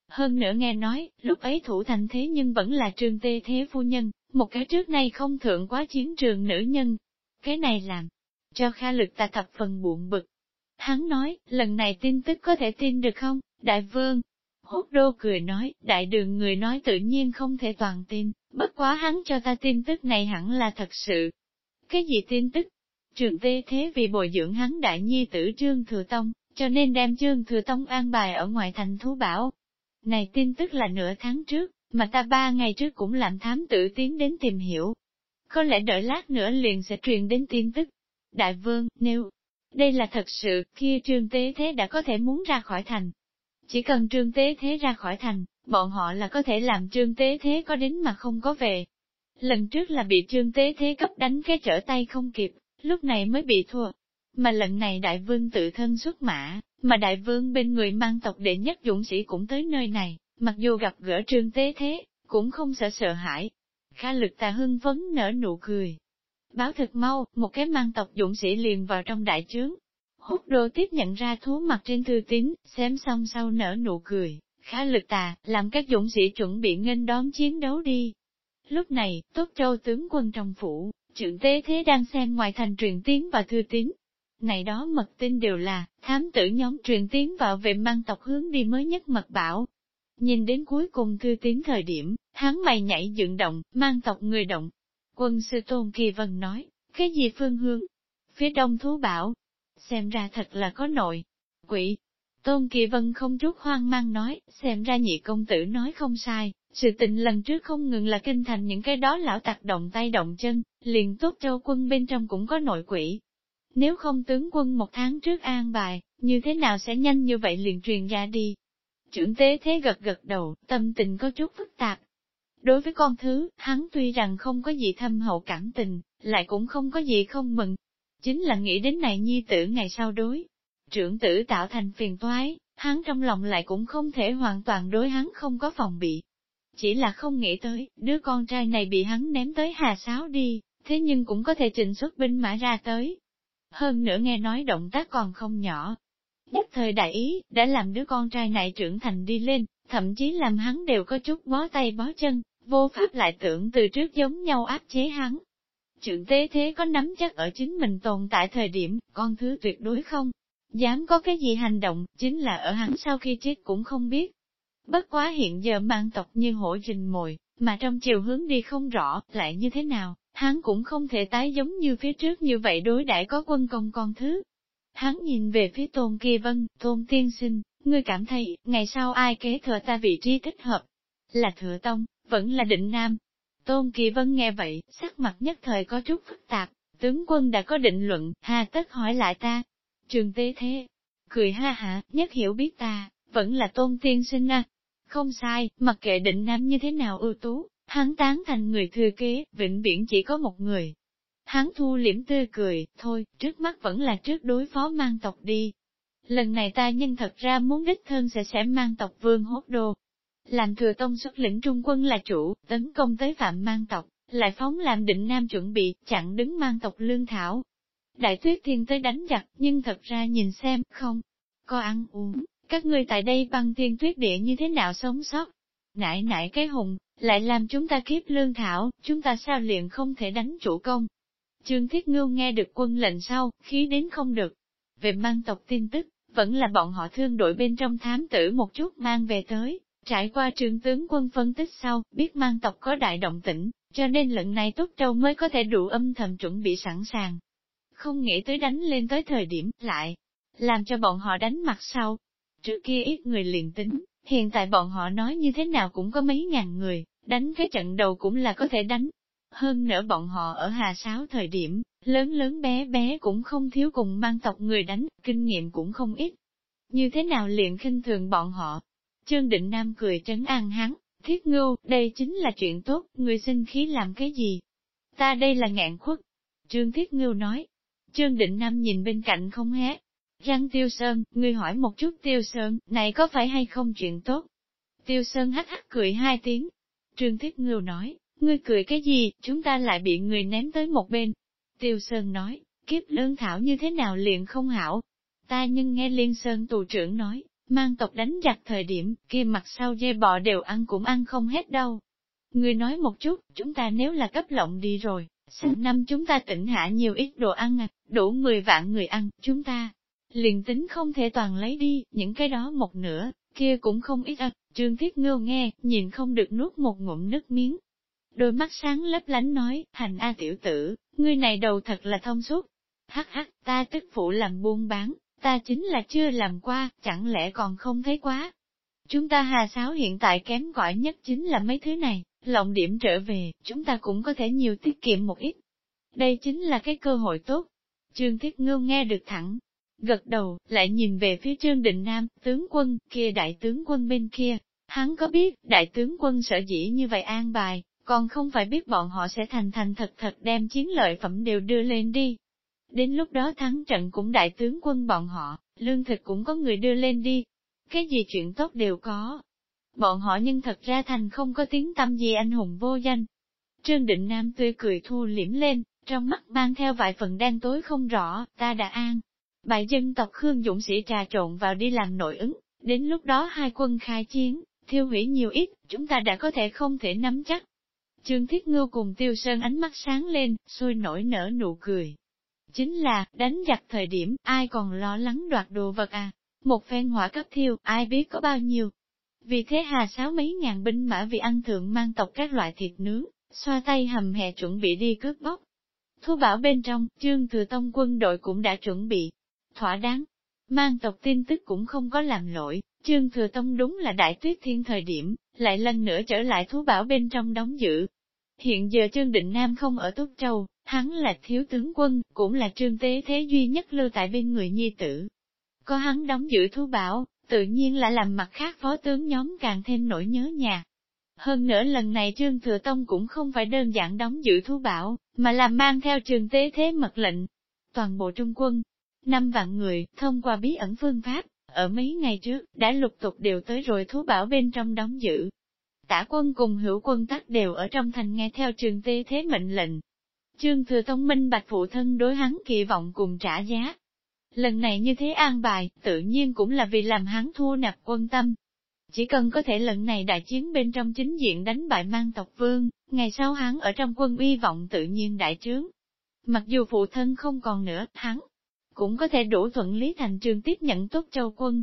[SPEAKER 1] Hơn nữa nghe nói, lúc ấy thủ thành thế nhưng vẫn là trương tê thế phu nhân, một cái trước nay không thượng quá chiến trường nữ nhân. Cái này làm cho Kha Lực ta thập phần buồn bực. Hắn nói, lần này tin tức có thể tin được không, đại vương? Hốt đô cười nói, đại đường người nói tự nhiên không thể toàn tin, bất quá hắn cho ta tin tức này hẳn là thật sự. Cái gì tin tức? Trường tê thế vì bồi dưỡng hắn đại nhi tử Trương Thừa Tông, cho nên đem Trương Thừa Tông an bài ở ngoài thành thú bảo. Này tin tức là nửa tháng trước, mà ta ba ngày trước cũng làm thám tử tiến đến tìm hiểu. Có lẽ đợi lát nữa liền sẽ truyền đến tin tức. Đại vương, nếu đây là thật sự, kia trương tế thế đã có thể muốn ra khỏi thành. Chỉ cần trương tế thế ra khỏi thành, bọn họ là có thể làm trương tế thế có đến mà không có về. Lần trước là bị trương tế thế cấp đánh cái trở tay không kịp, lúc này mới bị thua. Mà lần này đại vương tự thân xuất mã, mà đại vương bên người mang tộc đệ nhất dũng sĩ cũng tới nơi này, mặc dù gặp gỡ trương tế thế, cũng không sợ sợ hãi. Khá lực tà hưng phấn nở nụ cười. Báo thật mau, một cái mang tộc dũng sĩ liền vào trong đại trướng. Hút đô tiếp nhận ra thú mặt trên thư tín, xem xong sau nở nụ cười, khá lực tà, làm các dũng sĩ chuẩn bị nghênh đón chiến đấu đi. Lúc này, Tốt Châu tướng quân trong phủ, trưởng tế thế đang xem ngoài thành truyền tiếng và thư tín, này đó mật tin đều là, thám tử nhóm truyền tiến vào về mang tộc hướng đi mới nhất mật bảo. Nhìn đến cuối cùng thư tiến thời điểm, hắn mày nhảy dựng động, mang tộc người động. Quân sư Tôn Kỳ Vân nói, cái gì phương hướng? Phía đông thú bảo. Xem ra thật là có nội. Quỷ. Tôn Kỳ Vân không chút hoang mang nói, xem ra nhị công tử nói không sai, sự tình lần trước không ngừng là kinh thành những cái đó lão tặc động tay động chân, liền tốt châu quân bên trong cũng có nội quỷ, nếu không tướng quân một tháng trước an bài, như thế nào sẽ nhanh như vậy liền truyền ra đi? Trưởng tế thế gật gật đầu, tâm tình có chút phức tạp. Đối với con thứ, hắn tuy rằng không có gì thâm hậu cảm tình, lại cũng không có gì không mừng. Chính là nghĩ đến này nhi tử ngày sau đối. Trưởng tử tạo thành phiền toái, hắn trong lòng lại cũng không thể hoàn toàn đối hắn không có phòng bị. Chỉ là không nghĩ tới, đứa con trai này bị hắn ném tới hà sáo đi, thế nhưng cũng có thể trình xuất binh mã ra tới, hơn nữa nghe nói động tác còn không nhỏ. Nhất thời đại ý, đã làm đứa con trai này trưởng thành đi lên, thậm chí làm hắn đều có chút bó tay bó chân, vô pháp lại tưởng từ trước giống nhau áp chế hắn. Trưởng tế thế có nắm chắc ở chính mình tồn tại thời điểm, con thứ tuyệt đối không. Dám có cái gì hành động, chính là ở hắn sau khi chết cũng không biết. Bất quá hiện giờ mang tộc như hổ rình mồi, mà trong chiều hướng đi không rõ, lại như thế nào, hắn cũng không thể tái giống như phía trước như vậy đối đãi có quân công con thứ. Hắn nhìn về phía tôn kỳ vân, tôn tiên sinh, ngươi cảm thấy, ngày sau ai kế thừa ta vị trí thích hợp? Là thừa tông, vẫn là định nam. Tôn kỳ vân nghe vậy, sắc mặt nhất thời có chút phức tạp, tướng quân đã có định luận, hà tất hỏi lại ta. Trường tế thế, cười ha hả, nhất hiểu biết ta, vẫn là tôn tiên sinh à. Không sai, mặc kệ định nam như thế nào ưu tú, Hắn tán thành người thừa kế, vĩnh viễn chỉ có một người. Hắn thu liễm tươi cười, thôi, trước mắt vẫn là trước đối phó mang tộc đi. Lần này ta nhân thật ra muốn đích thân sẽ sẽ mang tộc vương hốt đô. Làm thừa tông xuất lĩnh trung quân là chủ, tấn công tới phạm mang tộc, lại phóng làm định nam chuẩn bị, chặn đứng mang tộc lương thảo. Đại tuyết thiên tới đánh giặc, nhưng thật ra nhìn xem, không, có ăn uống, các ngươi tại đây băng thiên tuyết địa như thế nào sống sót. Nãy nãy cái hùng, lại làm chúng ta kiếp lương thảo, chúng ta sao liền không thể đánh chủ công. Trương Thiết Ngưu nghe được quân lệnh sau, khí đến không được. Về mang tộc tin tức, vẫn là bọn họ thương đội bên trong thám tử một chút mang về tới. Trải qua trường tướng quân phân tích sau, biết mang tộc có đại động tĩnh, cho nên lần này Tốt Châu mới có thể đủ âm thầm chuẩn bị sẵn sàng. Không nghĩ tới đánh lên tới thời điểm, lại, làm cho bọn họ đánh mặt sau. Trước kia ít người liền tính, hiện tại bọn họ nói như thế nào cũng có mấy ngàn người, đánh cái trận đầu cũng là có thể đánh. Hơn nữa bọn họ ở Hà Sáo thời điểm, lớn lớn bé bé cũng không thiếu cùng mang tộc người đánh, kinh nghiệm cũng không ít. Như thế nào liền khinh thường bọn họ? Trương Định Nam cười trấn an hắn, Thiết ngưu, đây chính là chuyện tốt, người sinh khí làm cái gì? Ta đây là ngạn khuất. Trương Thiết ngưu nói. Trương Định Nam nhìn bên cạnh không hé. Răng Tiêu Sơn, ngươi hỏi một chút Tiêu Sơn, này có phải hay không chuyện tốt? Tiêu Sơn hắc hắc cười hai tiếng. Trương Thiết ngưu nói, ngươi cười cái gì, chúng ta lại bị người ném tới một bên. Tiêu Sơn nói, kiếp lương thảo như thế nào liền không hảo. Ta nhưng nghe Liên Sơn tù trưởng nói, mang tộc đánh giặc thời điểm, kia mặt sau dê bò đều ăn cũng ăn không hết đâu. Ngươi nói một chút, chúng ta nếu là cấp lộng đi rồi, sang năm chúng ta tỉnh hạ nhiều ít đồ ăn à, đủ 10 vạn người ăn, chúng ta liền tính không thể toàn lấy đi, những cái đó một nửa, kia cũng không ít à. Trương Thiết Ngưu nghe, nhìn không được nuốt một ngụm nước miếng. Đôi mắt sáng lấp lánh nói, hành A tiểu tử, ngươi này đầu thật là thông suốt. Hắc hắc, ta tức phụ làm buôn bán, ta chính là chưa làm qua, chẳng lẽ còn không thấy quá. Chúng ta hà sáo hiện tại kém cỏi nhất chính là mấy thứ này, lộng điểm trở về, chúng ta cũng có thể nhiều tiết kiệm một ít. Đây chính là cái cơ hội tốt. Trương Thiết Ngưu nghe được thẳng, gật đầu, lại nhìn về phía Trương Định Nam, tướng quân, kia đại tướng quân bên kia. Hắn có biết, đại tướng quân sở dĩ như vậy an bài, còn không phải biết bọn họ sẽ thành thành thật thật đem chiến lợi phẩm đều đưa lên đi. Đến lúc đó thắng trận cũng đại tướng quân bọn họ, lương thực cũng có người đưa lên đi. Cái gì chuyện tốt đều có. Bọn họ nhưng thật ra thành không có tiếng tâm gì anh hùng vô danh. Trương Định Nam tươi cười thu liễm lên, trong mắt mang theo vài phần đen tối không rõ, ta đã an. Bài dân tộc Khương Dũng sĩ trà trộn vào đi làm nội ứng, đến lúc đó hai quân khai chiến, thiêu hủy nhiều ít, chúng ta đã có thể không thể nắm chắc. Trương Thiết Ngưu cùng Tiêu Sơn ánh mắt sáng lên, sôi nổi nở nụ cười. Chính là, đánh giặc thời điểm, ai còn lo lắng đoạt đồ vật à? Một phen hỏa cấp thiêu, ai biết có bao nhiêu. Vì thế hà sáu mấy ngàn binh mã vì ăn thượng mang tộc các loại thịt nướng, xoa tay hầm hè chuẩn bị đi cướp bóc. Thu bảo bên trong, trương thừa tông quân đội cũng đã chuẩn bị. Thỏa đáng, mang tộc tin tức cũng không có làm lỗi, trương thừa tông đúng là đại tuyết thiên thời điểm, lại lần nữa trở lại thú bảo bên trong đóng giữ. Hiện giờ Trương Định Nam không ở Túc Châu, hắn là thiếu tướng quân, cũng là trương tế thế duy nhất lưu tại bên người nhi tử. Có hắn đóng giữ thú bảo, tự nhiên là làm mặt khác phó tướng nhóm càng thêm nỗi nhớ nhà. Hơn nữa lần này Trương Thừa Tông cũng không phải đơn giản đóng giữ thú bảo, mà là mang theo trường tế thế mật lệnh. Toàn bộ trung quân, năm vạn người, thông qua bí ẩn phương pháp, ở mấy ngày trước, đã lục tục đều tới rồi thú bảo bên trong đóng giữ. Tả quân cùng hữu quân tắc đều ở trong thành nghe theo trường tê thế mệnh lệnh. Trương Thừa Tông minh bạch phụ thân đối hắn kỳ vọng cùng trả giá. Lần này như thế an bài, tự nhiên cũng là vì làm hắn thua nạp quân tâm. Chỉ cần có thể lần này đại chiến bên trong chính diện đánh bại mang tộc vương, ngày sau hắn ở trong quân uy vọng tự nhiên đại trướng. Mặc dù phụ thân không còn nữa, hắn cũng có thể đủ thuận lý thành trường tiếp nhận tốt châu quân.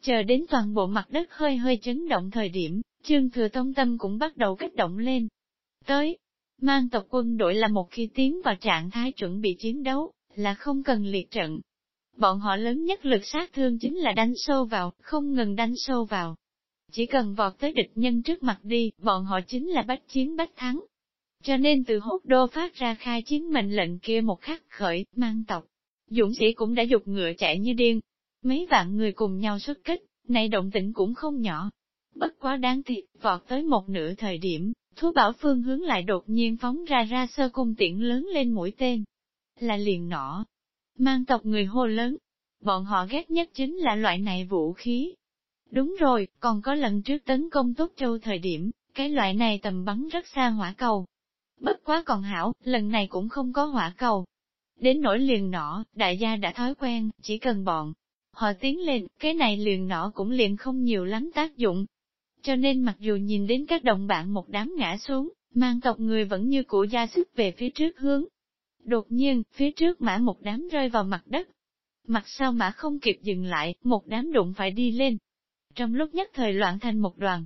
[SPEAKER 1] Chờ đến toàn bộ mặt đất hơi hơi chấn động thời điểm, trương thừa tông tâm cũng bắt đầu kích động lên. Tới, mang tộc quân đội là một khi tiến vào trạng thái chuẩn bị chiến đấu, là không cần liệt trận. Bọn họ lớn nhất lực sát thương chính là đánh sâu vào, không ngừng đánh sâu vào. Chỉ cần vọt tới địch nhân trước mặt đi, bọn họ chính là bách chiến bách thắng. Cho nên từ hốt đô phát ra khai chiến mệnh lệnh kia một khắc khởi, mang tộc. Dũng sĩ cũng đã dục ngựa chạy như điên. Mấy vạn người cùng nhau xuất kích, này động tĩnh cũng không nhỏ. Bất quá đáng thiệt, vọt tới một nửa thời điểm, thú bảo phương hướng lại đột nhiên phóng ra ra sơ cung tiễn lớn lên mũi tên. Là liền nỏ. Mang tộc người hô lớn. Bọn họ ghét nhất chính là loại này vũ khí. Đúng rồi, còn có lần trước tấn công Tốt Châu thời điểm, cái loại này tầm bắn rất xa hỏa cầu. Bất quá còn hảo, lần này cũng không có hỏa cầu, Đến nỗi liền nọ, đại gia đã thói quen, chỉ cần bọn họ tiến lên, cái này liền nọ cũng liền không nhiều lắm tác dụng. Cho nên mặc dù nhìn đến các đồng bạn một đám ngã xuống, mang tộc người vẫn như cũ gia sức về phía trước hướng. Đột nhiên, phía trước mã một đám rơi vào mặt đất. Mặt sau mã không kịp dừng lại, một đám đụng phải đi lên. Trong lúc nhất thời loạn thành một đoàn,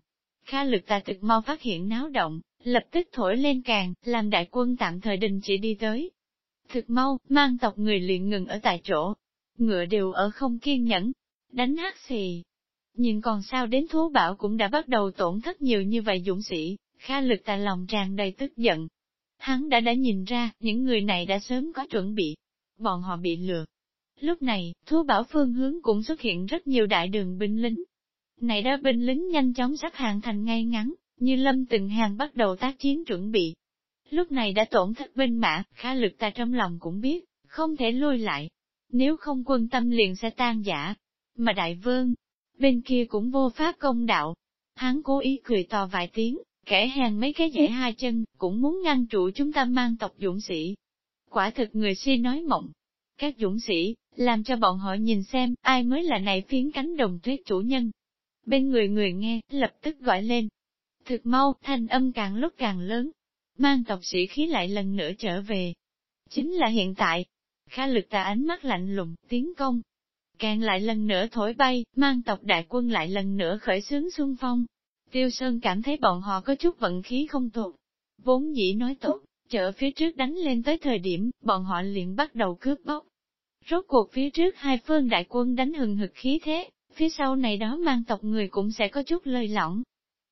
[SPEAKER 1] Kha lực tà thực mau phát hiện náo động, lập tức thổi lên càng, làm đại quân tạm thời đình chỉ đi tới. Thực mau, mang tộc người liền ngừng ở tại chỗ. Ngựa đều ở không kiên nhẫn, đánh hát xì. Nhưng còn sao đến thú bảo cũng đã bắt đầu tổn thất nhiều như vậy dũng sĩ, kha lực ta lòng tràn đầy tức giận. Hắn đã đã nhìn ra, những người này đã sớm có chuẩn bị. Bọn họ bị lừa. Lúc này, thú bảo phương hướng cũng xuất hiện rất nhiều đại đường binh lính. Này đó binh lính nhanh chóng sắp hàng thành ngay ngắn, Như lâm từng hàng bắt đầu tác chiến chuẩn bị. Lúc này đã tổn thất binh mã, khá lực ta trong lòng cũng biết, không thể lui lại. Nếu không quân tâm liền sẽ tan giả. Mà đại vương, bên kia cũng vô pháp công đạo. Hắn cố ý cười to vài tiếng, kẻ hèn mấy cái dễ hai chân, cũng muốn ngăn trụ chúng ta mang tộc dũng sĩ. Quả thực người si nói mộng. Các dũng sĩ, làm cho bọn họ nhìn xem ai mới là này phiến cánh đồng tuyết chủ nhân. Bên người người nghe, lập tức gọi lên. Thực mau, thanh âm càng lúc càng lớn. Mang tộc sĩ khí lại lần nữa trở về. Chính là hiện tại. Khá lực ta ánh mắt lạnh lùng, tiến công. Càng lại lần nữa thổi bay, mang tộc đại quân lại lần nữa khởi xướng xuân phong. Tiêu Sơn cảm thấy bọn họ có chút vận khí không tốt. Vốn dĩ nói tốt, chợ phía trước đánh lên tới thời điểm, bọn họ liền bắt đầu cướp bóc. Rốt cuộc phía trước hai phương đại quân đánh hừng hực khí thế, phía sau này đó mang tộc người cũng sẽ có chút lơi lỏng.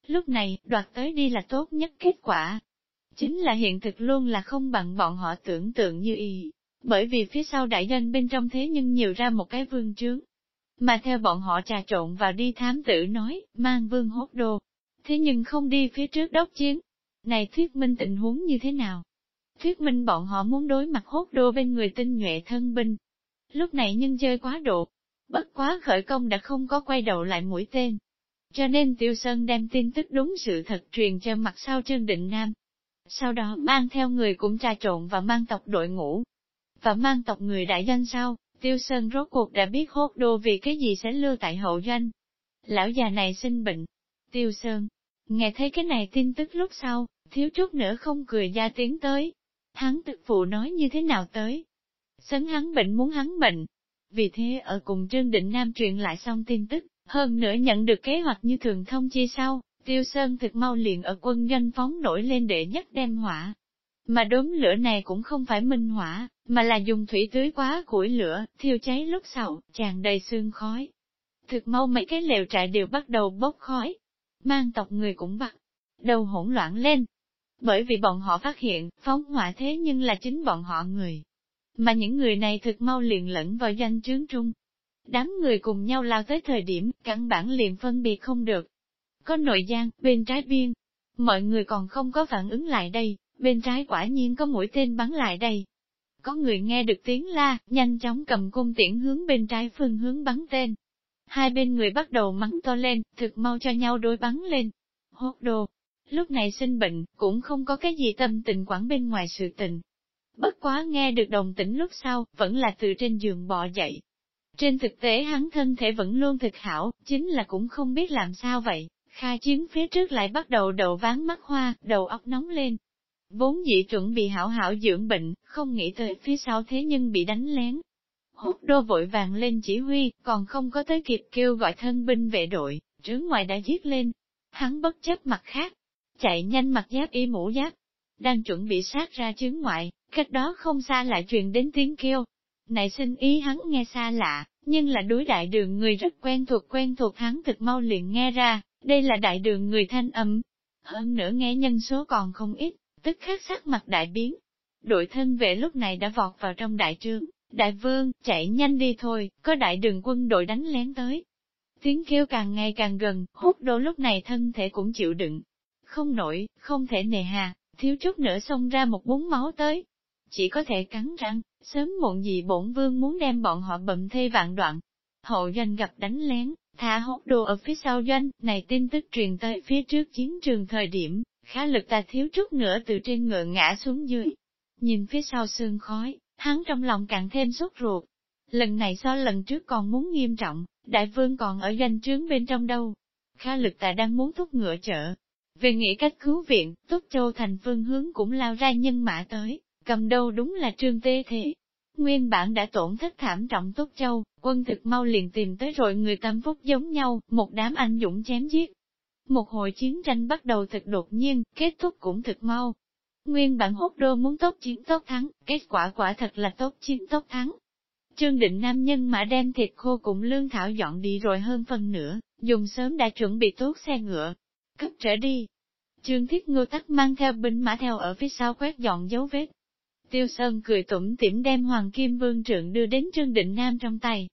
[SPEAKER 1] Lúc này, đoạt tới đi là tốt nhất kết quả. Chính là hiện thực luôn là không bằng bọn họ tưởng tượng như y, bởi vì phía sau đại danh bên trong thế nhưng nhiều ra một cái vương trướng. Mà theo bọn họ trà trộn vào đi thám tử nói, mang vương hốt đồ. Thế nhưng không đi phía trước đốc chiến. Này thuyết minh tình huống như thế nào? Thuyết minh bọn họ muốn đối mặt hốt đô bên người tinh nhuệ thân binh, Lúc này nhân chơi quá độ, bất quá khởi công đã không có quay đầu lại mũi tên. Cho nên Tiêu Sơn đem tin tức đúng sự thật truyền cho mặt sau Trương Định Nam. Sau đó mang theo người cũng trà trộn và mang tộc đội ngũ. Và mang tộc người đại danh sau, Tiêu Sơn rốt cuộc đã biết hốt đô vì cái gì sẽ lưu tại hậu doanh. Lão già này sinh bệnh. Tiêu Sơn, nghe thấy cái này tin tức lúc sau, thiếu chút nữa không cười ra tiếng tới. Hắn tự phụ nói như thế nào tới, sấn hắn bệnh muốn hắn bệnh. Vì thế ở cùng Trương Định Nam truyền lại xong tin tức, hơn nữa nhận được kế hoạch như thường thông chi sau, Tiêu Sơn thực mau liền ở quân doanh phóng nổi lên để nhất đem hỏa. Mà đốm lửa này cũng không phải minh hỏa, mà là dùng thủy tưới quá củi lửa, thiêu cháy lúc sau, tràn đầy xương khói. Thực mau mấy cái lều trại đều bắt đầu bốc khói. Mang tộc người cũng bắt đầu hỗn loạn lên. Bởi vì bọn họ phát hiện, phóng hỏa thế nhưng là chính bọn họ người, mà những người này thực mau liền lẫn vào danh trướng trung. Đám người cùng nhau lao tới thời điểm, căn bản liền phân biệt không được. Có nội gian, bên trái biên. Mọi người còn không có phản ứng lại đây, bên trái quả nhiên có mũi tên bắn lại đây. Có người nghe được tiếng la, nhanh chóng cầm cung tiễn hướng bên trái phương hướng bắn tên. Hai bên người bắt đầu mắng to lên, thực mau cho nhau đối bắn lên. Hốt đồ. Lúc này sinh bệnh, cũng không có cái gì tâm tình quản bên ngoài sự tình, Bất quá nghe được đồng tĩnh lúc sau, vẫn là từ trên giường bò dậy. Trên thực tế hắn thân thể vẫn luôn thực hảo, chính là cũng không biết làm sao vậy. Kha chiến phía trước lại bắt đầu đầu ván mắt hoa, đầu óc nóng lên. Vốn dĩ chuẩn bị hảo hảo dưỡng bệnh, không nghĩ tới phía sau thế nhưng bị đánh lén. Hút đô vội vàng lên chỉ huy, còn không có tới kịp kêu gọi thân binh vệ đội, trướng ngoài đã giết lên. Hắn bất chấp mặt khác, chạy nhanh mặt giáp y mũ giáp, đang chuẩn bị sát ra chướng ngoại, cách đó không xa lại truyền đến tiếng kêu. Này xin ý hắn nghe xa lạ, nhưng là đối đại đường người rất quen thuộc quen thuộc hắn thực mau liền nghe ra, đây là đại đường người thanh âm. Hơn nữa nghe nhân số còn không ít, tức khắc sắc mặt đại biến. Đội thân vệ lúc này đã vọt vào trong đại trướng, đại vương, chạy nhanh đi thôi, có đại đường quân đội đánh lén tới. Tiếng kêu càng ngày càng gần, hút đô lúc này thân thể cũng chịu đựng. Không nổi, không thể nề hà, thiếu chút nữa xông ra một bún máu tới. Chỉ có thể cắn răng, sớm muộn gì bổn vương muốn đem bọn họ bậm thê vạn đoạn. Hậu doanh gặp đánh lén, thả hốt đồ ở phía sau doanh, này tin tức truyền tới phía trước chiến trường thời điểm, khá lực ta thiếu chút nữa từ trên ngựa ngã xuống dưới. Nhìn phía sau sương khói, hắn trong lòng càng thêm sốt ruột. Lần này so lần trước còn muốn nghiêm trọng, đại vương còn ở danh trướng bên trong đâu. Khá lực ta đang muốn thúc ngựa chợ, về nghĩ cách cứu viện, Túc Châu thành phương hướng cũng lao ra nhân mã tới, cầm đầu đúng là trương tê thế. Nguyên bản đã tổn thất thảm trọng Túc Châu, quân thực mau liền tìm tới rồi người tâm phúc giống nhau, một đám anh dũng chém giết. Một hồi chiến tranh bắt đầu thật đột nhiên, kết thúc cũng thật mau. Nguyên bản hốt đô muốn tốt chiến tốt thắng, kết quả quả thật là tốt chiến tốt thắng. Trương định nam nhân mã đem thịt khô cùng lương thảo dọn đi rồi hơn phần nữa, dùng sớm đã chuẩn bị tốt xe ngựa, cấp trở đi. Trương Thiết Ngô tắc mang theo binh mã theo ở phía sau quét dọn dấu vết. Tiêu Sơn cười tủm tỉm đem Hoàng Kim Vương trượng đưa đến Trương Định Nam trong tay.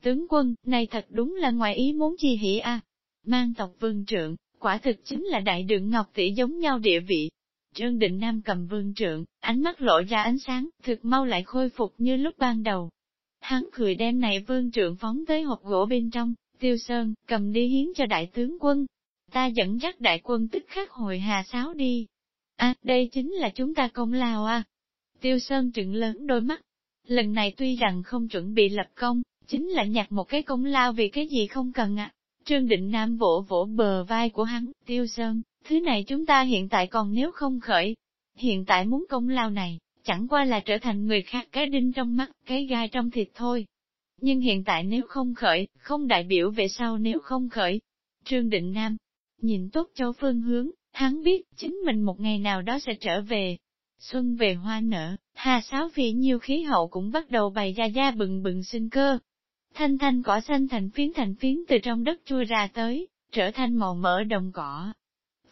[SPEAKER 1] Tướng quân, này thật đúng là ngoài ý muốn chi hỉ a. Mang tộc vương trượng, quả thực chính là đại đường ngọc tỷ giống nhau địa vị. Trương Định Nam cầm vương trượng, ánh mắt lộ ra ánh sáng, thực mau lại khôi phục như lúc ban đầu. Hắn cười đem này vương trượng phóng tới hộp gỗ bên trong, tiêu sơn, cầm đi hiến cho đại tướng quân. Ta dẫn dắt đại quân tức khắc hồi hà sáo đi. À, đây chính là chúng ta công lao à. Tiêu sơn trừng lớn đôi mắt. Lần này tuy rằng không chuẩn bị lập công, chính là nhặt một cái công lao vì cái gì không cần ạ. À. Trương Định Nam vỗ vỗ bờ vai của hắn, tiêu sơn, thứ này chúng ta hiện tại còn nếu không khởi. Hiện tại muốn công lao này, chẳng qua là trở thành người khác cái đinh trong mắt, cái gai trong thịt thôi. Nhưng hiện tại nếu không khởi, không đại biểu về sau nếu không khởi. Trương Định Nam, nhìn tốt cho phương hướng, hắn biết chính mình một ngày nào đó sẽ trở về. Xuân về hoa nở, hà sáo vì nhiều khí hậu cũng bắt đầu bày ra da bừng bừng sinh cơ, Thanh thanh cỏ xanh thành phiến thành phiến từ trong đất chui ra tới, trở thành màu mỡ đồng cỏ.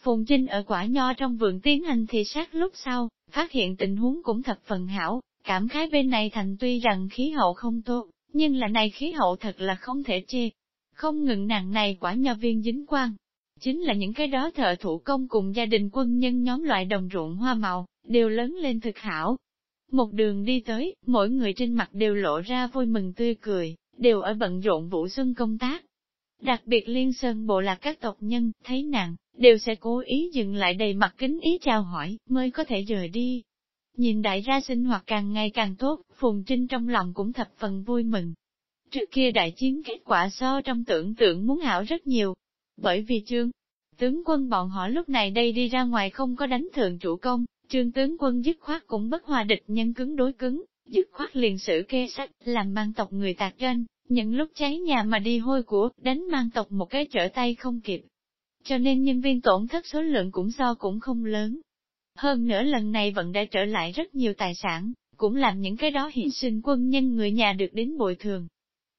[SPEAKER 1] Phùng Trinh ở quả nho trong vườn tiến hành thị sát lúc sau, phát hiện tình huống cũng thật phần hảo, cảm khái bên này thành tuy rằng khí hậu không tốt, nhưng là này khí hậu thật là không thể chê. Không ngừng nàng này quả nho viên dính quang, chính là những cái đó thợ thủ công cùng gia đình quân nhân nhóm loại đồng ruộng hoa màu, đều lớn lên thực hảo. Một đường đi tới, mỗi người trên mặt đều lộ ra vui mừng tươi cười, đều ở bận rộn vụ xuân công tác. Đặc biệt liên sơn bộ lạc các tộc nhân, thấy nàng, đều sẽ cố ý dừng lại đầy mặt kính ý chào hỏi, mới có thể rời đi. Nhìn đại gia sinh hoạt càng ngày càng tốt, Phùng Trinh trong lòng cũng thập phần vui mừng. Trước kia đại chiến kết quả so trong tưởng tượng muốn hảo rất nhiều, bởi vì chương, tướng quân bọn họ lúc này đây đi ra ngoài không có đánh thượng chủ công, trương tướng quân dứt khoát cũng bất hòa địch nhân cứng đối cứng, dứt khoát liền sử kê sách, làm mang tộc người tạc doanh, những lúc cháy nhà mà đi hôi của, đánh mang tộc một cái trở tay không kịp. Cho nên nhân viên tổn thất số lượng cũng so cũng không lớn. Hơn nữa lần này vẫn đã trở lại rất nhiều tài sản, cũng làm những cái đó hiện sinh quân nhân người nhà được đến bồi thường.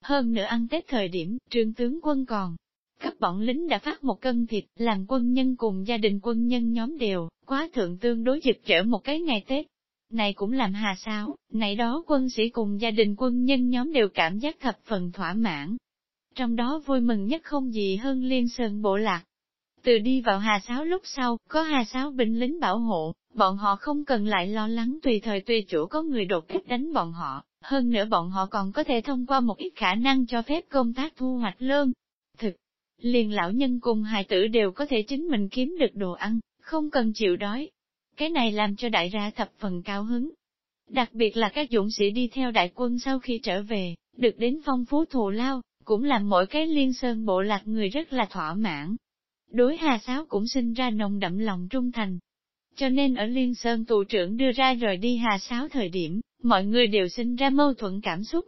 [SPEAKER 1] Hơn nữa ăn Tết thời điểm, trương tướng quân còn, các bọn lính đã phát một cân thịt, làm quân nhân cùng gia đình quân nhân nhóm đều, quá thượng tương đối dịch trở một cái ngày Tết này cũng làm hà sao, này đó quân sĩ cùng gia đình quân nhân nhóm đều cảm giác thập phần thỏa mãn. Trong đó vui mừng nhất không gì hơn liên sơn bộ lạc. Từ đi vào hà sáo lúc sau, có hà sáo binh lính bảo hộ, bọn họ không cần lại lo lắng tùy thời tùy chủ có người đột kích đánh bọn họ, hơn nữa bọn họ còn có thể thông qua một ít khả năng cho phép công tác thu hoạch lương. Thực, liền lão nhân cùng hài tử đều có thể chính mình kiếm được đồ ăn, không cần chịu đói, cái này làm cho đại ra thập phần cao hứng. Đặc biệt là các dũng sĩ đi theo đại quân sau khi trở về, được đến phong phú thù lao, cũng làm mỗi cái liên sơn bộ lạc người rất là thỏa mãn. Đối Hà Sáo cũng sinh ra nồng đậm lòng trung thành. Cho nên ở Liên Sơn tù trưởng đưa ra rời đi Hà Sáo thời điểm, mọi người đều sinh ra mâu thuẫn cảm xúc.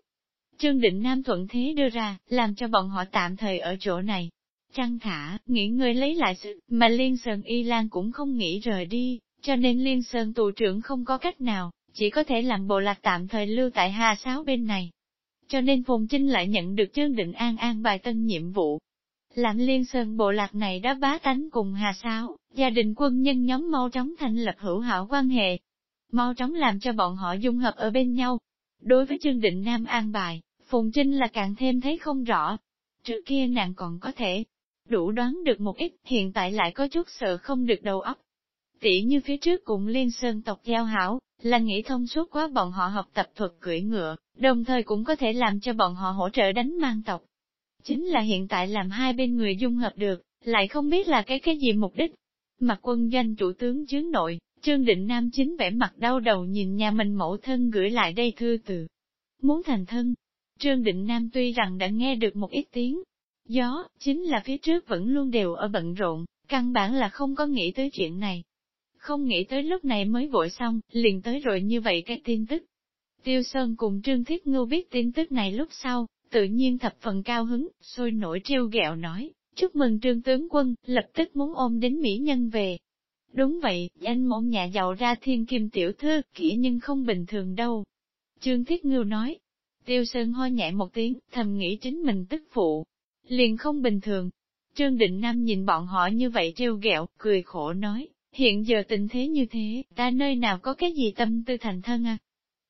[SPEAKER 1] Trương Định Nam thuận thế đưa ra, làm cho bọn họ tạm thời ở chỗ này. Trăng thả, nghỉ người lấy lại sự, mà Liên Sơn Y Lan cũng không nghĩ rời đi, cho nên Liên Sơn tù trưởng không có cách nào, chỉ có thể làm bộ lạc tạm thời lưu tại Hà Sáo bên này. Cho nên Phùng Trinh lại nhận được chương định an an bài tân nhiệm vụ. Làm Liên Sơn bộ lạc này đã bá tánh cùng Hà Sáo, gia đình quân nhân nhóm mau chóng thành lập hữu hảo quan hệ. Mau chóng làm cho bọn họ dung hợp ở bên nhau. Đối với chương định Nam an bài, Phùng Trinh là càng thêm thấy không rõ. Trước kia nàng còn có thể đủ đoán được một ít, hiện tại lại có chút sợ không được đầu óc, Tỷ như phía trước cùng liên sơn tộc giao hảo, là nghĩ thông suốt quá bọn họ học tập thuật cưỡi ngựa, đồng thời cũng có thể làm cho bọn họ hỗ trợ đánh mang tộc. Chính là hiện tại làm hai bên người dung hợp được, lại không biết là cái cái gì mục đích. Mặt quân doanh chủ tướng chướng nội, Trương Định Nam chính vẻ mặt đau đầu nhìn nhà mình mẫu thân gửi lại đây thư từ. Muốn thành thân, Trương Định Nam tuy rằng đã nghe được một ít tiếng, gió, chính là phía trước vẫn luôn đều ở bận rộn, căn bản là không có nghĩ tới chuyện này không nghĩ tới lúc này mới vội xong, liền tới rồi như vậy cái tin tức. Tiêu Sơn cùng Trương Thiết Ngưu biết tin tức này lúc sau, tự nhiên thập phần cao hứng, sôi nổi trêu ghẹo nói, chúc mừng Trương Tướng Quân, lập tức muốn ôm đến Mỹ Nhân về. Đúng vậy, anh môn nhà giàu ra thiên kim tiểu thư, kỹ nhưng không bình thường đâu. Trương Thiết Ngưu nói, Tiêu Sơn ho nhẹ một tiếng, thầm nghĩ chính mình tức phụ. Liền không bình thường. Trương Định Nam nhìn bọn họ như vậy trêu ghẹo, cười khổ nói, Hiện giờ tình thế như thế, ta nơi nào có cái gì tâm tư thành thân à?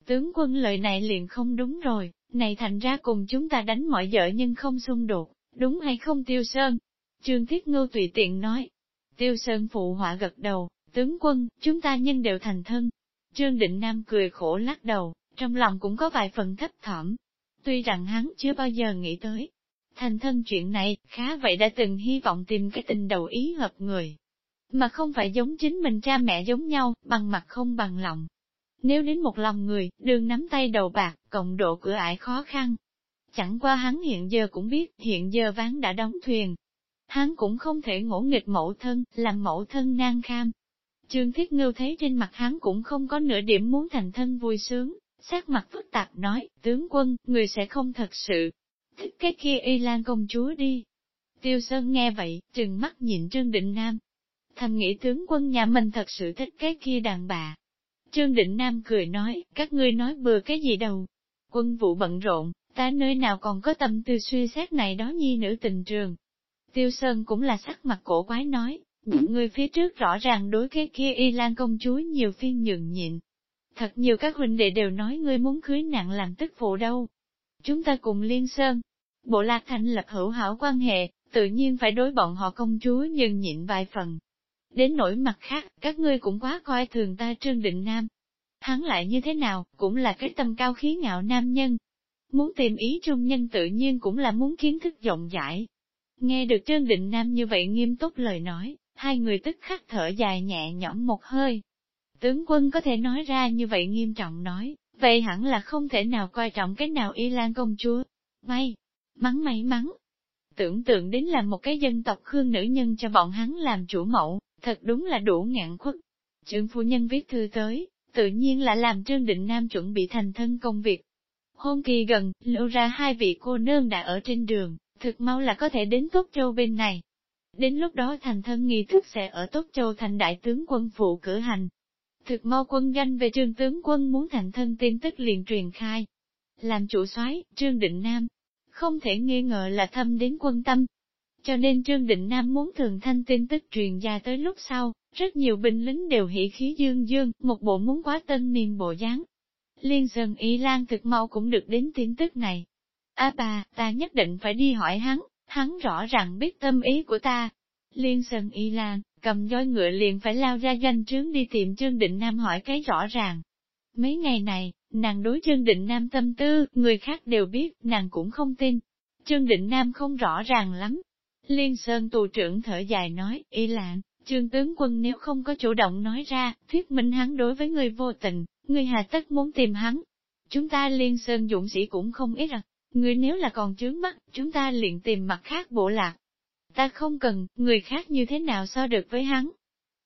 [SPEAKER 1] Tướng quân lời này liền không đúng rồi, này thành ra cùng chúng ta đánh mọi vợ nhưng không xung đột, đúng hay không tiêu sơn? Trương Thiết Ngưu tùy tiện nói, Tiêu Sơn phụ họa gật đầu, tướng quân, chúng ta nhân đều thành thân. Trương Định Nam cười khổ lắc đầu, trong lòng cũng có vài phần thấp thỏm. Tuy rằng hắn chưa bao giờ nghĩ tới. Thành thân chuyện này, khá vậy đã từng hy vọng tìm cái tình đầu ý hợp người. Mà không phải giống chính mình cha mẹ giống nhau, bằng mặt không bằng lòng. Nếu đến một lòng người, đường nắm tay đầu bạc, cộng độ cửa ải khó khăn. Chẳng qua hắn hiện giờ cũng biết, hiện giờ ván đã đóng thuyền. Hắn cũng không thể ngỗ nghịch mẫu thân, làm mẫu thân nan kham. Trương Thiết Ngưu thấy trên mặt hắn cũng không có nửa điểm muốn thành thân vui sướng, sát mặt phức tạp nói, tướng quân, người sẽ không thật sự thích cái kia y lan công chúa đi. Tiêu Sơn nghe vậy, trừng mắt nhìn Trương Định Nam. Thầm nghĩ tướng quân nhà mình thật sự thích cái kia đàn bà. Trương Định Nam cười nói, các ngươi nói bừa cái gì đâu. Quân vụ bận rộn, ta nơi nào còn có tâm tư suy xét này đó nhi nữ tình trường. Tiêu Sơn cũng là sắc mặt cổ quái nói, những người phía trước rõ ràng đối cái kia y lan công chúa nhiều phiên nhường nhịn. Thật nhiều các huynh đệ đều nói ngươi muốn cưới nặng làm tức phụ đâu. Chúng ta cùng liên sơn. Bộ lạc thành lập hữu hảo quan hệ, tự nhiên phải đối bọn họ công chúa nhường nhịn vài phần. Đến nỗi mặt khác, các ngươi cũng quá coi thường ta Trương Định Nam. Hắn lại như thế nào, cũng là cái tâm cao khí ngạo nam nhân. Muốn tìm ý trung nhân tự nhiên cũng là muốn kiến thức rộng rãi. Nghe được Trương Định Nam như vậy nghiêm túc lời nói, hai người tức khắc thở dài nhẹ nhõm một hơi. Tướng quân có thể nói ra như vậy nghiêm trọng nói, vậy hẳn là không thể nào coi trọng cái nào y lan công chúa. May, mắng may mắn. Tưởng tượng đến là một cái dân tộc khương nữ nhân cho bọn hắn làm chủ mẫu, thật đúng là đủ ngạn khuất. Trương phu nhân viết thư tới, tự nhiên là làm Trương Định Nam chuẩn bị thành thân công việc. Hôn kỳ gần, lưu ra hai vị cô nương đã ở trên đường, thực mau là có thể đến Tốt Châu bên này. Đến lúc đó thành thân nghi thức sẽ ở Tốt Châu thành đại tướng quân phụ cử hành. Thực mau quân danh về trương tướng quân muốn thành thân tin tức liền truyền khai. Làm chủ soái Trương Định Nam, không thể nghi ngờ là thâm đến quân tâm, cho nên Trương Định Nam muốn thường thanh tin tức truyền ra tới lúc sau, rất nhiều binh lính đều hỉ khí dương dương, một bộ muốn quá tân niên bộ dáng. Liên Sơn Y Lan thực mau cũng được đến tin tức này. A bà, ta nhất định phải đi hỏi hắn, hắn rõ ràng biết tâm ý của ta. Liên Sơn Y Lan, cầm roi ngựa liền phải lao ra danh trướng đi tìm Trương Định Nam hỏi cái rõ ràng. Mấy ngày này, nàng đối Trương Định Nam tâm tư, người khác đều biết, nàng cũng không tin. Trương Định Nam không rõ ràng lắm, Liên Sơn tù trưởng thở dài nói, y lạng, trương tướng quân nếu không có chủ động nói ra, thuyết minh hắn đối với người vô tình, người hà tất muốn tìm hắn. Chúng ta Liên Sơn dũng sĩ cũng không ít à, người nếu là còn chướng mắt, chúng ta liền tìm mặt khác bộ lạc. Ta không cần, người khác như thế nào so được với hắn.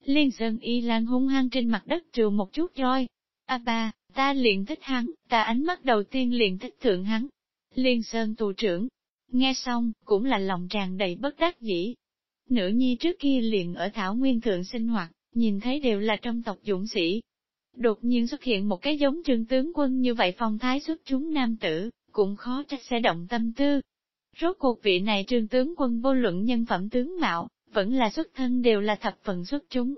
[SPEAKER 1] Liên Sơn y lan hung hăng trên mặt đất trừ một chút roi. A ba, ta liền thích hắn, ta ánh mắt đầu tiên liền thích thượng hắn. Liên Sơn tù trưởng, Nghe xong, cũng là lòng tràn đầy bất đắc dĩ. Nữ nhi trước kia liền ở Thảo Nguyên Thượng sinh hoạt, nhìn thấy đều là trong tộc dũng sĩ. Đột nhiên xuất hiện một cái giống trương tướng quân như vậy phong thái xuất chúng nam tử, cũng khó trách sẽ động tâm tư. Rốt cuộc vị này trương tướng quân vô luận nhân phẩm tướng mạo, vẫn là xuất thân đều là thập phần xuất chúng.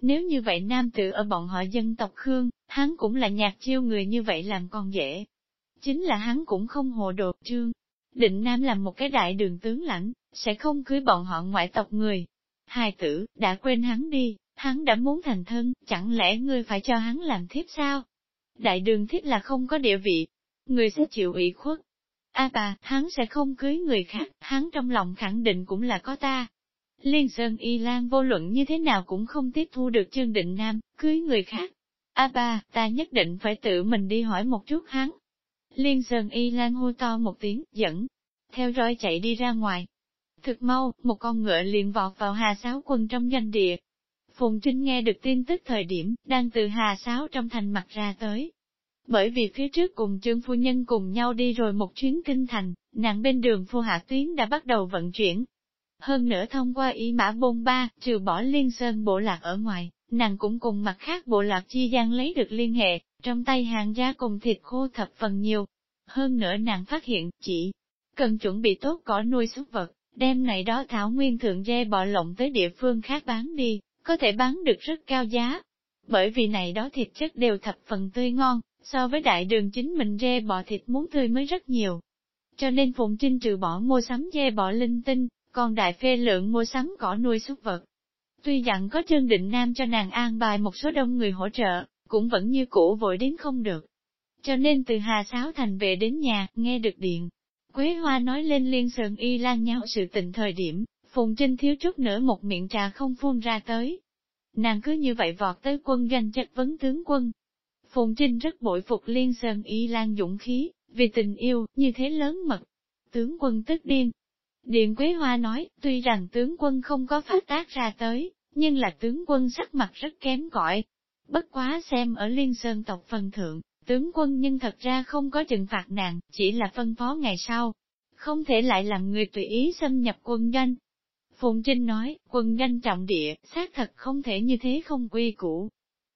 [SPEAKER 1] Nếu như vậy nam tử ở bọn họ dân tộc Khương, hắn cũng là nhạc chiêu người như vậy làm con dễ. Chính là hắn cũng không hồ đồ trương, Định Nam làm một cái đại đường tướng lãnh, sẽ không cưới bọn họ ngoại tộc người. Hài tử, đã quên hắn đi, hắn đã muốn thành thân, chẳng lẽ ngươi phải cho hắn làm thiếp sao? Đại đường thiếp là không có địa vị, người sẽ chịu ủy khuất. A bà, hắn sẽ không cưới người khác, hắn trong lòng khẳng định cũng là có ta. Liên Sơn Y Lan vô luận như thế nào cũng không tiếp thu được chương định nam, cưới người khác. A bà, ta nhất định phải tự mình đi hỏi một chút hắn, Liên Sơn Y Lan hô to một tiếng, dẫn, theo roi chạy đi ra ngoài. Thực mau, một con ngựa liền vọt vào hà sáo quân trong doanh địa. Phùng Trinh nghe được tin tức thời điểm, đang từ hà sáo trong thành mặt ra tới. Bởi vì phía trước cùng trương phu nhân cùng nhau đi rồi một chuyến kinh thành, nàng bên đường phu hạ tuyến đã bắt đầu vận chuyển. Hơn nữa thông qua ý mã bôn ba, trừ bỏ liên sơn bộ lạc ở ngoài, nàng cũng cùng mặt khác bộ lạc chi gian lấy được liên hệ, trong tay hàng gia cùng thịt khô thập phần nhiều. Hơn nữa nàng phát hiện, chỉ cần chuẩn bị tốt cỏ nuôi súc vật, đem này đó thảo nguyên thượng dê bọ lộng tới địa phương khác bán đi, có thể bán được rất cao giá. Bởi vì này đó thịt chất đều thập phần tươi ngon, so với đại đường chính mình dê bọ thịt muốn tươi mới rất nhiều. Cho nên Phụng Trinh trừ bỏ mua sắm dê bọ linh tinh, còn đại phê lượng mua sắm cỏ nuôi súc vật. Tuy dặn có Trương Định Nam cho nàng an bài một số đông người hỗ trợ, cũng vẫn như cũ vội đến không được. Cho nên từ Hà Sáo Thành về đến nhà, nghe được điện. Quế Hoa nói lên liên sơn y lan nhau sự tình thời điểm, Phùng Trinh thiếu chút nữa một miệng trà không phun ra tới. Nàng cứ như vậy vọt tới quân doanh chất vấn tướng quân. Phùng Trinh rất bội phục liên sơn y lan dũng khí, vì tình yêu, như thế lớn mật. Tướng quân tức điên. Điện Quế Hoa nói, tuy rằng tướng quân không có phát tác ra tới, nhưng là tướng quân sắc mặt rất kém cỏi. Bất quá xem ở liên sơn tộc phần thượng, tướng quân nhưng thật ra không có trừng phạt nàng, chỉ là phân phó ngày sau. Không thể lại làm người tùy ý xâm nhập quân doanh. Phùng Trinh nói, quân doanh trọng địa, xác thật không thể như thế không quy củ.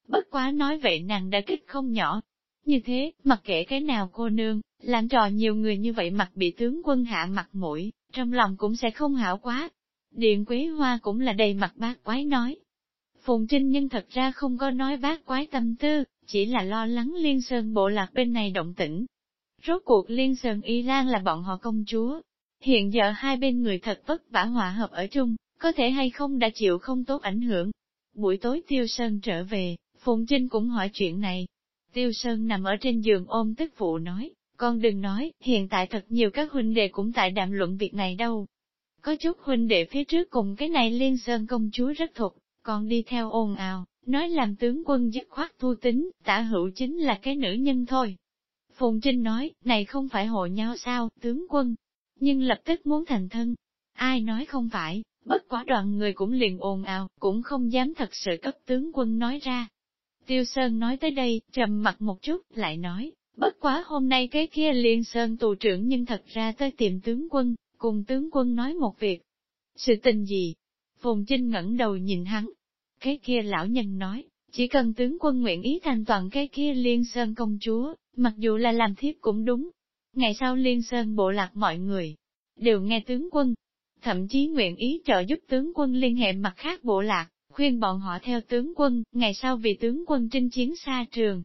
[SPEAKER 1] Bất quá nói vậy nàng đã kích không nhỏ. Như thế, mặc kệ cái nào cô nương, làm trò nhiều người như vậy mặt bị tướng quân hạ mặt mũi, trong lòng cũng sẽ không hảo quá. Điện Quế Hoa cũng là đầy mặt bác quái nói. Phùng Trinh nhưng thật ra không có nói bác quái tâm tư, chỉ là lo lắng Liên Sơn bộ lạc bên này động tĩnh. Rốt cuộc Liên Sơn Y Lan là bọn họ công chúa. Hiện giờ hai bên người thật vất vả hòa hợp ở chung, có thể hay không đã chịu không tốt ảnh hưởng. Buổi tối Tiêu Sơn trở về, Phùng Trinh cũng hỏi chuyện này. Tiêu Sơn nằm ở trên giường ôm tức phụ nói, con đừng nói, hiện tại thật nhiều các huynh đệ cũng tại đàm luận việc này đâu. Có chút huynh đệ phía trước cùng cái này liên sơn công chúa rất thuộc, còn đi theo ồn ào, nói làm tướng quân dứt khoát thu tính, tả hữu chính là cái nữ nhân thôi. Phùng Trinh nói, này không phải hội nhau sao, tướng quân, nhưng lập tức muốn thành thân. Ai nói không phải, bất quá đoàn người cũng liền ồn ào, cũng không dám thật sự cấp tướng quân nói ra. Tiêu Sơn nói tới đây, trầm mặt một chút, lại nói, bất quá hôm nay cái kia liên Sơn tù trưởng nhưng thật ra tới tìm tướng quân, cùng tướng quân nói một việc. Sự tình gì? Phùng Trinh ngẩng đầu nhìn hắn, cái kia lão nhân nói, chỉ cần tướng quân nguyện ý thành toàn cái kia liên sơn công chúa, mặc dù là làm thiếp cũng đúng. Ngày sau liên sơn bộ lạc mọi người, đều nghe tướng quân, thậm chí nguyện ý trợ giúp tướng quân liên hệ mặt khác bộ lạc, khuyên bọn họ theo tướng quân, ngày sau vì tướng quân trinh chiến xa trường.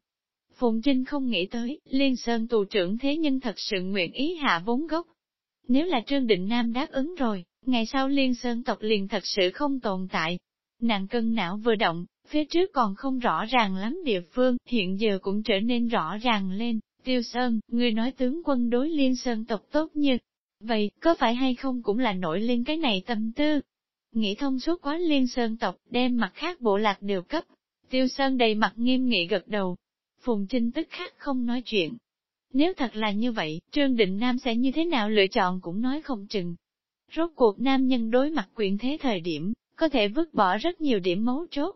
[SPEAKER 1] Phùng Trinh không nghĩ tới, Liên Sơn tù trưởng thế nhân thật sự nguyện ý hạ vốn gốc. Nếu là Trương Định Nam đáp ứng rồi, ngày sau Liên Sơn tộc liền thật sự không tồn tại, Nàng cân não vừa động, phía trước còn không rõ ràng lắm địa phương, hiện giờ cũng trở nên rõ ràng lên. Tiêu Sơn, người nói tướng quân đối liên sơn tộc tốt như. Vậy, có phải hay không cũng là nổi lên cái này tâm tư? Nghĩ thông suốt quá liên sơn tộc, đem mặt khác bộ lạc đều cấp. Tiêu Sơn đầy mặt nghiêm nghị gật đầu. Phùng Trinh tức khắc không nói chuyện. Nếu thật là như vậy, Trương Định Nam sẽ như thế nào lựa chọn cũng nói không chừng. Rốt cuộc nam nhân đối mặt quyền thế thời điểm, có thể vứt bỏ rất nhiều điểm mấu chốt.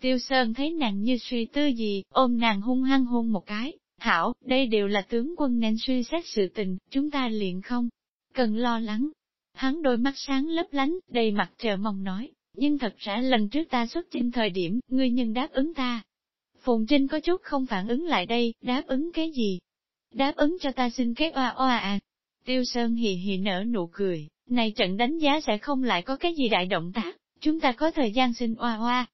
[SPEAKER 1] Tiêu Sơn thấy nàng như suy tư gì, ôm nàng hung hăng hôn một cái, hảo, đây đều là tướng quân nên suy xét sự tình, chúng ta liền không, cần lo lắng. Hắn đôi mắt sáng lấp lánh, đầy mặt chờ mong nói, nhưng thật ra lần trước ta xuất trình thời điểm, ngươi nhân đáp ứng ta. Phùng Trinh có chút không phản ứng lại đây, đáp ứng cái gì? Đáp ứng cho ta xin cái oa oa à. Tiêu Sơn hì hì nở nụ cười, này trận đánh giá sẽ không lại có cái gì đại động tác. Chúng ta có thời gian xin oa oa.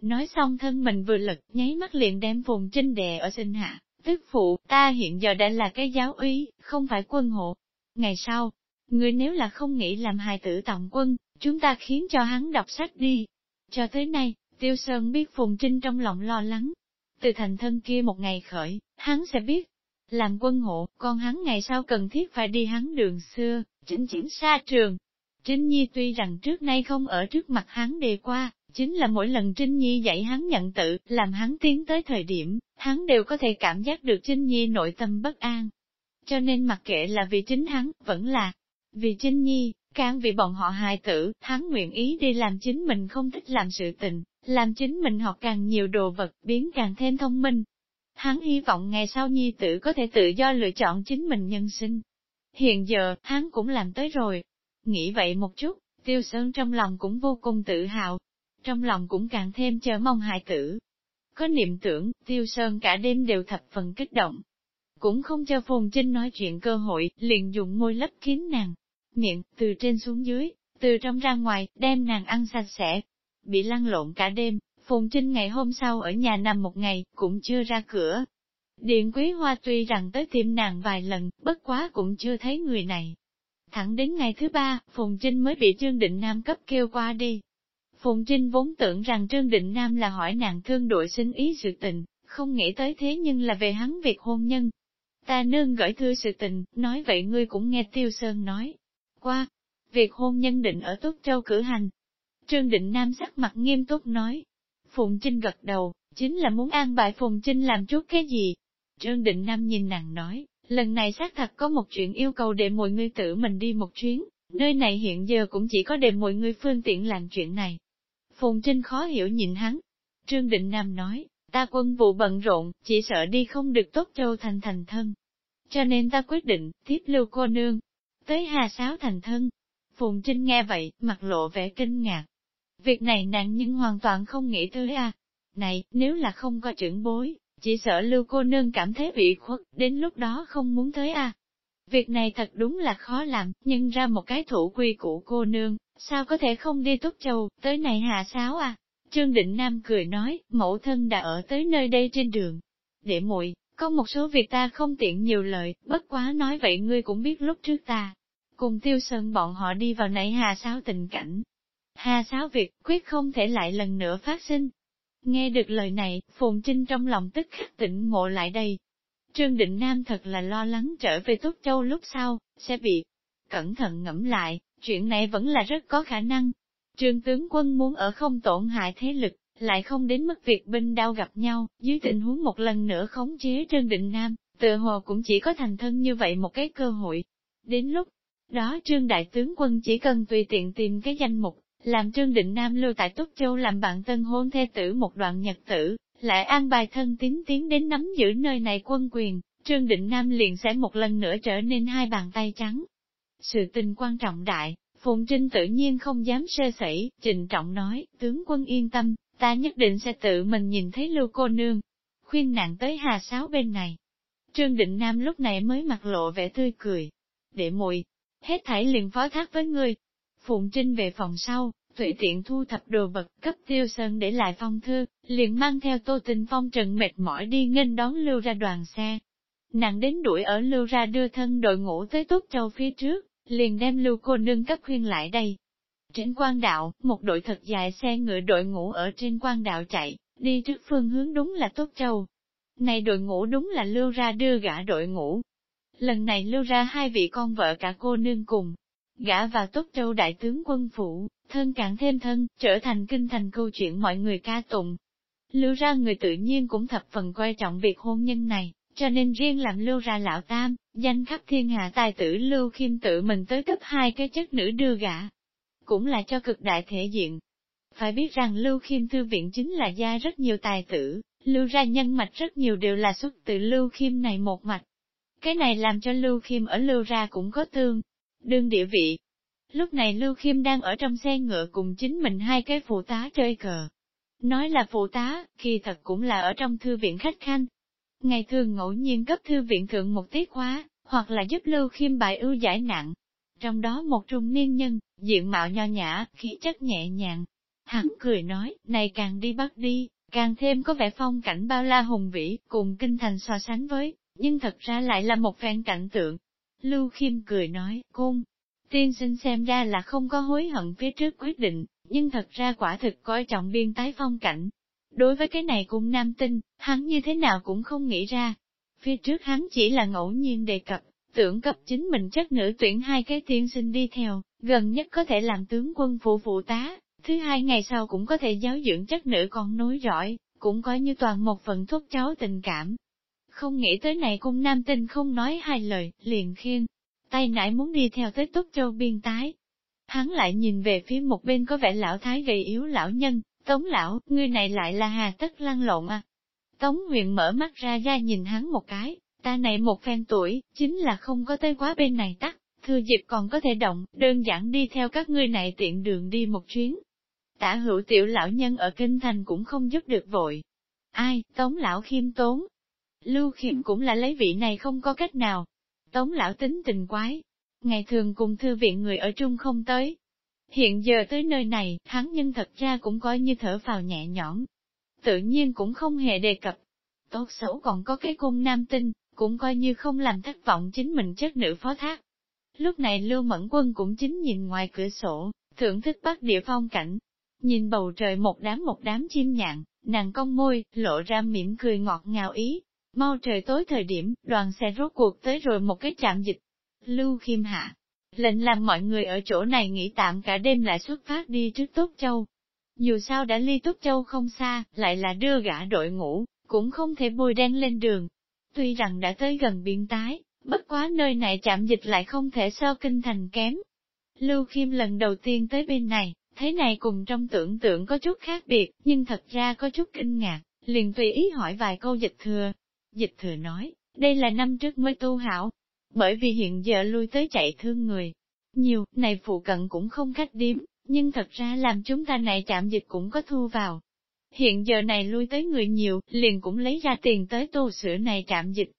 [SPEAKER 1] Nói xong thân mình vừa lực, nháy mắt liền đem vùng trinh đè ở sinh hạ. Tức phụ, ta hiện giờ đã là cái giáo úy, không phải quân hộ. Ngày sau, người nếu là không nghĩ làm hài tử tòng quân, chúng ta khiến cho hắn đọc sách đi. Cho tới nay, Tiêu Sơn biết Phùng Trinh trong lòng lo lắng. Từ thành thân kia một ngày khởi, hắn sẽ biết. Làm quân hộ, con hắn ngày sau cần thiết phải đi hắn đường xưa, chỉnh chỉnh xa trường, Trinh Nhi tuy rằng trước nay không ở trước mặt hắn đề qua, chính là mỗi lần Trinh Nhi dạy hắn nhận tự, làm hắn tiến tới thời điểm, hắn đều có thể cảm giác được Trinh Nhi nội tâm bất an. Cho nên mặc kệ là vì chính hắn, vẫn là vì Trinh Nhi, càng vì bọn họ hài tử, hắn nguyện ý đi làm chính mình không thích làm sự tình, làm chính mình học càng nhiều đồ vật, biến càng thêm thông minh. Hắn hy vọng ngày sau Nhi tử có thể tự do lựa chọn chính mình nhân sinh. Hiện giờ, hắn cũng làm tới rồi, Nghĩ vậy một chút, Tiêu Sơn trong lòng cũng vô cùng tự hào, trong lòng cũng càng thêm chờ mong hại tử. Có niệm tưởng, Tiêu Sơn cả đêm đều thập phần kích động. Cũng không cho Phùng Trinh nói chuyện cơ hội, liền dùng môi lấp kín nàng, miệng, từ trên xuống dưới, từ trong ra ngoài, đem nàng ăn sạch sẽ. Bị lăn lộn cả đêm, Phùng Trinh ngày hôm sau ở nhà nằm một ngày, cũng chưa ra cửa. Điện Quý Hoa tuy rằng tới tìm nàng vài lần, bất quá cũng chưa thấy người này. Thẳng đến ngày thứ ba, Phùng Trinh mới bị Trương Định Nam cấp kêu qua đi. Phùng Trinh vốn tưởng rằng Trương Định Nam là hỏi nàng thương đội xin ý sự tình, không nghĩ tới thế nhưng là về hắn việc hôn nhân. Ta nương gửi thư sự tình, nói vậy ngươi cũng nghe Tiêu Sơn nói. Qua, việc hôn nhân định ở Tốt Châu cử hành. Trương Định Nam sắc mặt nghiêm túc nói. Phùng Trinh gật đầu, chính là muốn an bài Phùng Trinh làm chút cái gì. Trương Định Nam nhìn nàng nói, lần này xác thật có một chuyện yêu cầu để mọi người tự mình đi một chuyến, nơi này hiện giờ cũng chỉ có để mọi người phương tiện làm chuyện này. Phùng Trinh khó hiểu nhìn hắn. Trương Định Nam nói, ta quân vụ bận rộn, chỉ sợ đi không được tốt châu thành thành thân. Cho nên ta quyết định, tiếp lưu cô nương, tới Hà Sáo thành thân. Phùng Trinh nghe vậy, mặt lộ vẻ kinh ngạc. Việc này nàng nhưng hoàn toàn không nghĩ tới à. Này, nếu là không có trưởng bối, chỉ sợ lưu cô nương cảm thấy bị khuất, đến lúc đó không muốn tới à. Việc này thật đúng là khó làm, nhưng ra một cái thủ quy của cô nương, sao có thể không đi Túc Châu, tới này hạ sáo à? Trương Định Nam cười nói, mẫu thân đã ở tới nơi đây trên đường. Để muội có một số việc ta không tiện nhiều lời, bất quá nói vậy ngươi cũng biết lúc trước ta. Cùng tiêu sơn bọn họ đi vào nãy hà sáo tình cảnh. Hà sáo việc, quyết không thể lại lần nữa phát sinh. Nghe được lời này, Phùng Trinh trong lòng tức khắc tỉnh ngộ lại đây. Trương Định Nam thật là lo lắng trở về Túc Châu lúc sau, sẽ bị cẩn thận ngẫm lại, chuyện này vẫn là rất có khả năng. Trương tướng quân muốn ở không tổn hại thế lực, lại không đến mức việc binh đao gặp nhau, dưới tình huống một lần nữa khống chế Trương Định Nam, tự hồ cũng chỉ có thành thân như vậy một cái cơ hội. Đến lúc đó Trương Đại tướng quân chỉ cần tùy tiện tìm cái danh mục, làm Trương Định Nam lưu tại Túc Châu làm bạn tân hôn thê tử một đoạn nhật tử, lại an bài thân tín tiến đến nắm giữ nơi này quân quyền, Trương Định Nam liền sẽ một lần nữa trở nên hai bàn tay trắng. Sự tình quan trọng đại, Phùng Trinh tự nhiên không dám sơ sẩy, trịnh trọng nói, tướng quân yên tâm, ta nhất định sẽ tự mình nhìn thấy lưu cô nương. Khuyên nàng tới hà sáo bên này. Trương Định Nam lúc này mới mặt lộ vẻ tươi cười. Để muội hết thảy liền phó thác với ngươi. Phụng Trinh về phòng sau, Thủy tiện thu thập đồ vật cấp tiêu sơn để lại phong thư, liền mang theo tô tình phong trần mệt mỏi đi nghênh đón lưu ra đoàn xe. Nàng đến đuổi ở lưu ra đưa thân đội ngũ tới tốt châu phía trước, liền đem lưu cô nương cấp khuyên lại đây. Trên quan đạo, một đội thật dài xe ngựa đội ngũ ở trên quan đạo chạy, đi trước phương hướng đúng là tốt châu. Này đội ngũ đúng là lưu ra đưa gã đội ngũ. Lần này lưu ra hai vị con vợ cả cô nương cùng, gã vào tốt châu đại tướng quân phủ, thân càng thêm thân, trở thành kinh thành câu chuyện mọi người ca tụng. Lưu ra người tự nhiên cũng thập phần quan trọng việc hôn nhân này, cho nên riêng làm lưu ra lão tam, danh khắp thiên hạ tài tử lưu khiêm tự mình tới cấp hai cái chất nữ đưa gã. Cũng là cho cực đại thể diện. Phải biết rằng lưu khiêm thư viện chính là gia rất nhiều tài tử, lưu ra nhân mạch rất nhiều đều là xuất từ lưu khiêm này một mạch. Cái này làm cho lưu khiêm ở lưu ra cũng có tương, đương địa vị. Lúc này lưu khiêm đang ở trong xe ngựa cùng chính mình hai cái phụ tá chơi cờ. Nói là phụ tá, kỳ thật cũng là ở trong thư viện khách khanh, Ngày thường ngẫu nhiên cấp thư viện thượng một tiết khóa, hoặc là giúp Lưu Khiêm bài ưu giải nặng. Trong đó một trung niên nhân, diện mạo nho nhã, khí chất nhẹ nhàng. Hắn cười nói, này càng đi bắt đi, càng thêm có vẻ phong cảnh bao la hùng vĩ, cùng kinh thành so sánh với, nhưng thật ra lại là một phen cảnh tượng. Lưu Khiêm cười nói, cung, tiên sinh xem ra là không có hối hận phía trước quyết định, nhưng thật ra quả thực coi trọng biên tái phong cảnh, Đối với cái này cung nam tinh, hắn như thế nào cũng không nghĩ ra. Phía trước hắn chỉ là ngẫu nhiên đề cập, tưởng cập chính mình chất nữ tuyển hai cái tiên sinh đi theo, gần nhất có thể làm tướng quân phụ phụ tá, thứ hai ngày sau cũng có thể giáo dưỡng chất nữ con nối rõi, cũng coi như toàn một phần thuốc cháu tình cảm. Không nghĩ tới này cung nam tinh không nói hai lời, liền khiên, tay nãy muốn đi theo tới Túc Châu biên tái. Hắn lại nhìn về phía một bên có vẻ lão thái gầy yếu lão nhân, Tống lão, ngươi này lại là hà tất lăn lộn à. Tống huyền mở mắt ra ra nhìn hắn một cái, ta này một phen tuổi, chính là không có tới quá bên này tắt, thừa dịp còn có thể động, đơn giản đi theo các ngươi này tiện đường đi một chuyến. Tả hữu tiểu lão nhân ở kinh thành cũng không giúp được vội. Ai, tống lão khiêm tốn. Lưu khiêm cũng là lấy vị này không có cách nào. Tống lão tính tình quái. Ngày thường cùng thư viện người ở chung không tới, Hiện giờ tới nơi này, hắn nhân thật ra cũng coi như thở vào nhẹ nhõm. Tự nhiên cũng không hề đề cập. Tốt xấu còn có cái cung nam tinh, cũng coi như không làm thất vọng chính mình chất nữ phó thác. Lúc này Lưu Mẫn Quân cũng chính nhìn ngoài cửa sổ, thưởng thức bắc địa phong cảnh. Nhìn bầu trời một đám một đám chim nhạn, nàng cong môi, lộ ra mỉm cười ngọt ngào ý. Mau trời tối thời điểm, đoàn xe rốt cuộc tới rồi một cái trạm dịch. Lưu Khiêm Hạ, lệnh làm mọi người ở chỗ này nghỉ tạm cả đêm lại xuất phát đi trước Tốt Châu. Dù sao đã ly Tốt Châu không xa, lại là đưa gã đội ngũ, cũng không thể bôi đen lên đường. Tuy rằng đã tới gần biên tái, bất quá nơi này chạm dịch lại không thể so kinh thành kém. Lưu Khiêm lần đầu tiên tới bên này, thế này cùng trong tưởng tượng có chút khác biệt, nhưng thật ra có chút kinh ngạc, liền tùy ý hỏi vài câu dịch thừa. Dịch thừa nói, đây là năm trước mới tu hảo, bởi vì hiện giờ lui tới chạy thương người. Nhiều, này phụ cận cũng không khách điếm, nhưng thật ra làm chúng ta này chạm dịch cũng có thu vào. Hiện giờ này lui tới người nhiều, liền cũng lấy ra tiền tới tô sửa này chạm dịch.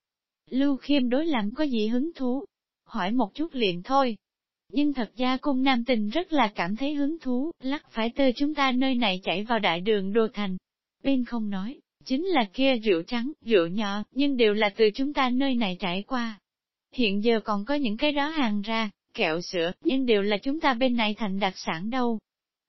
[SPEAKER 1] Lưu khiêm đối làm có gì hứng thú? Hỏi một chút liền thôi. Nhưng thật ra cung nam tình rất là cảm thấy hứng thú, lắc phải tơ chúng ta nơi này chạy vào đại đường đô thành. Bên không nói, chính là kia rượu trắng, rượu nhỏ, nhưng đều là từ chúng ta nơi này trải qua. Hiện giờ còn có những cái đó hàng ra, kẹo sữa, nhưng đều là chúng ta bên này thành đặc sản đâu.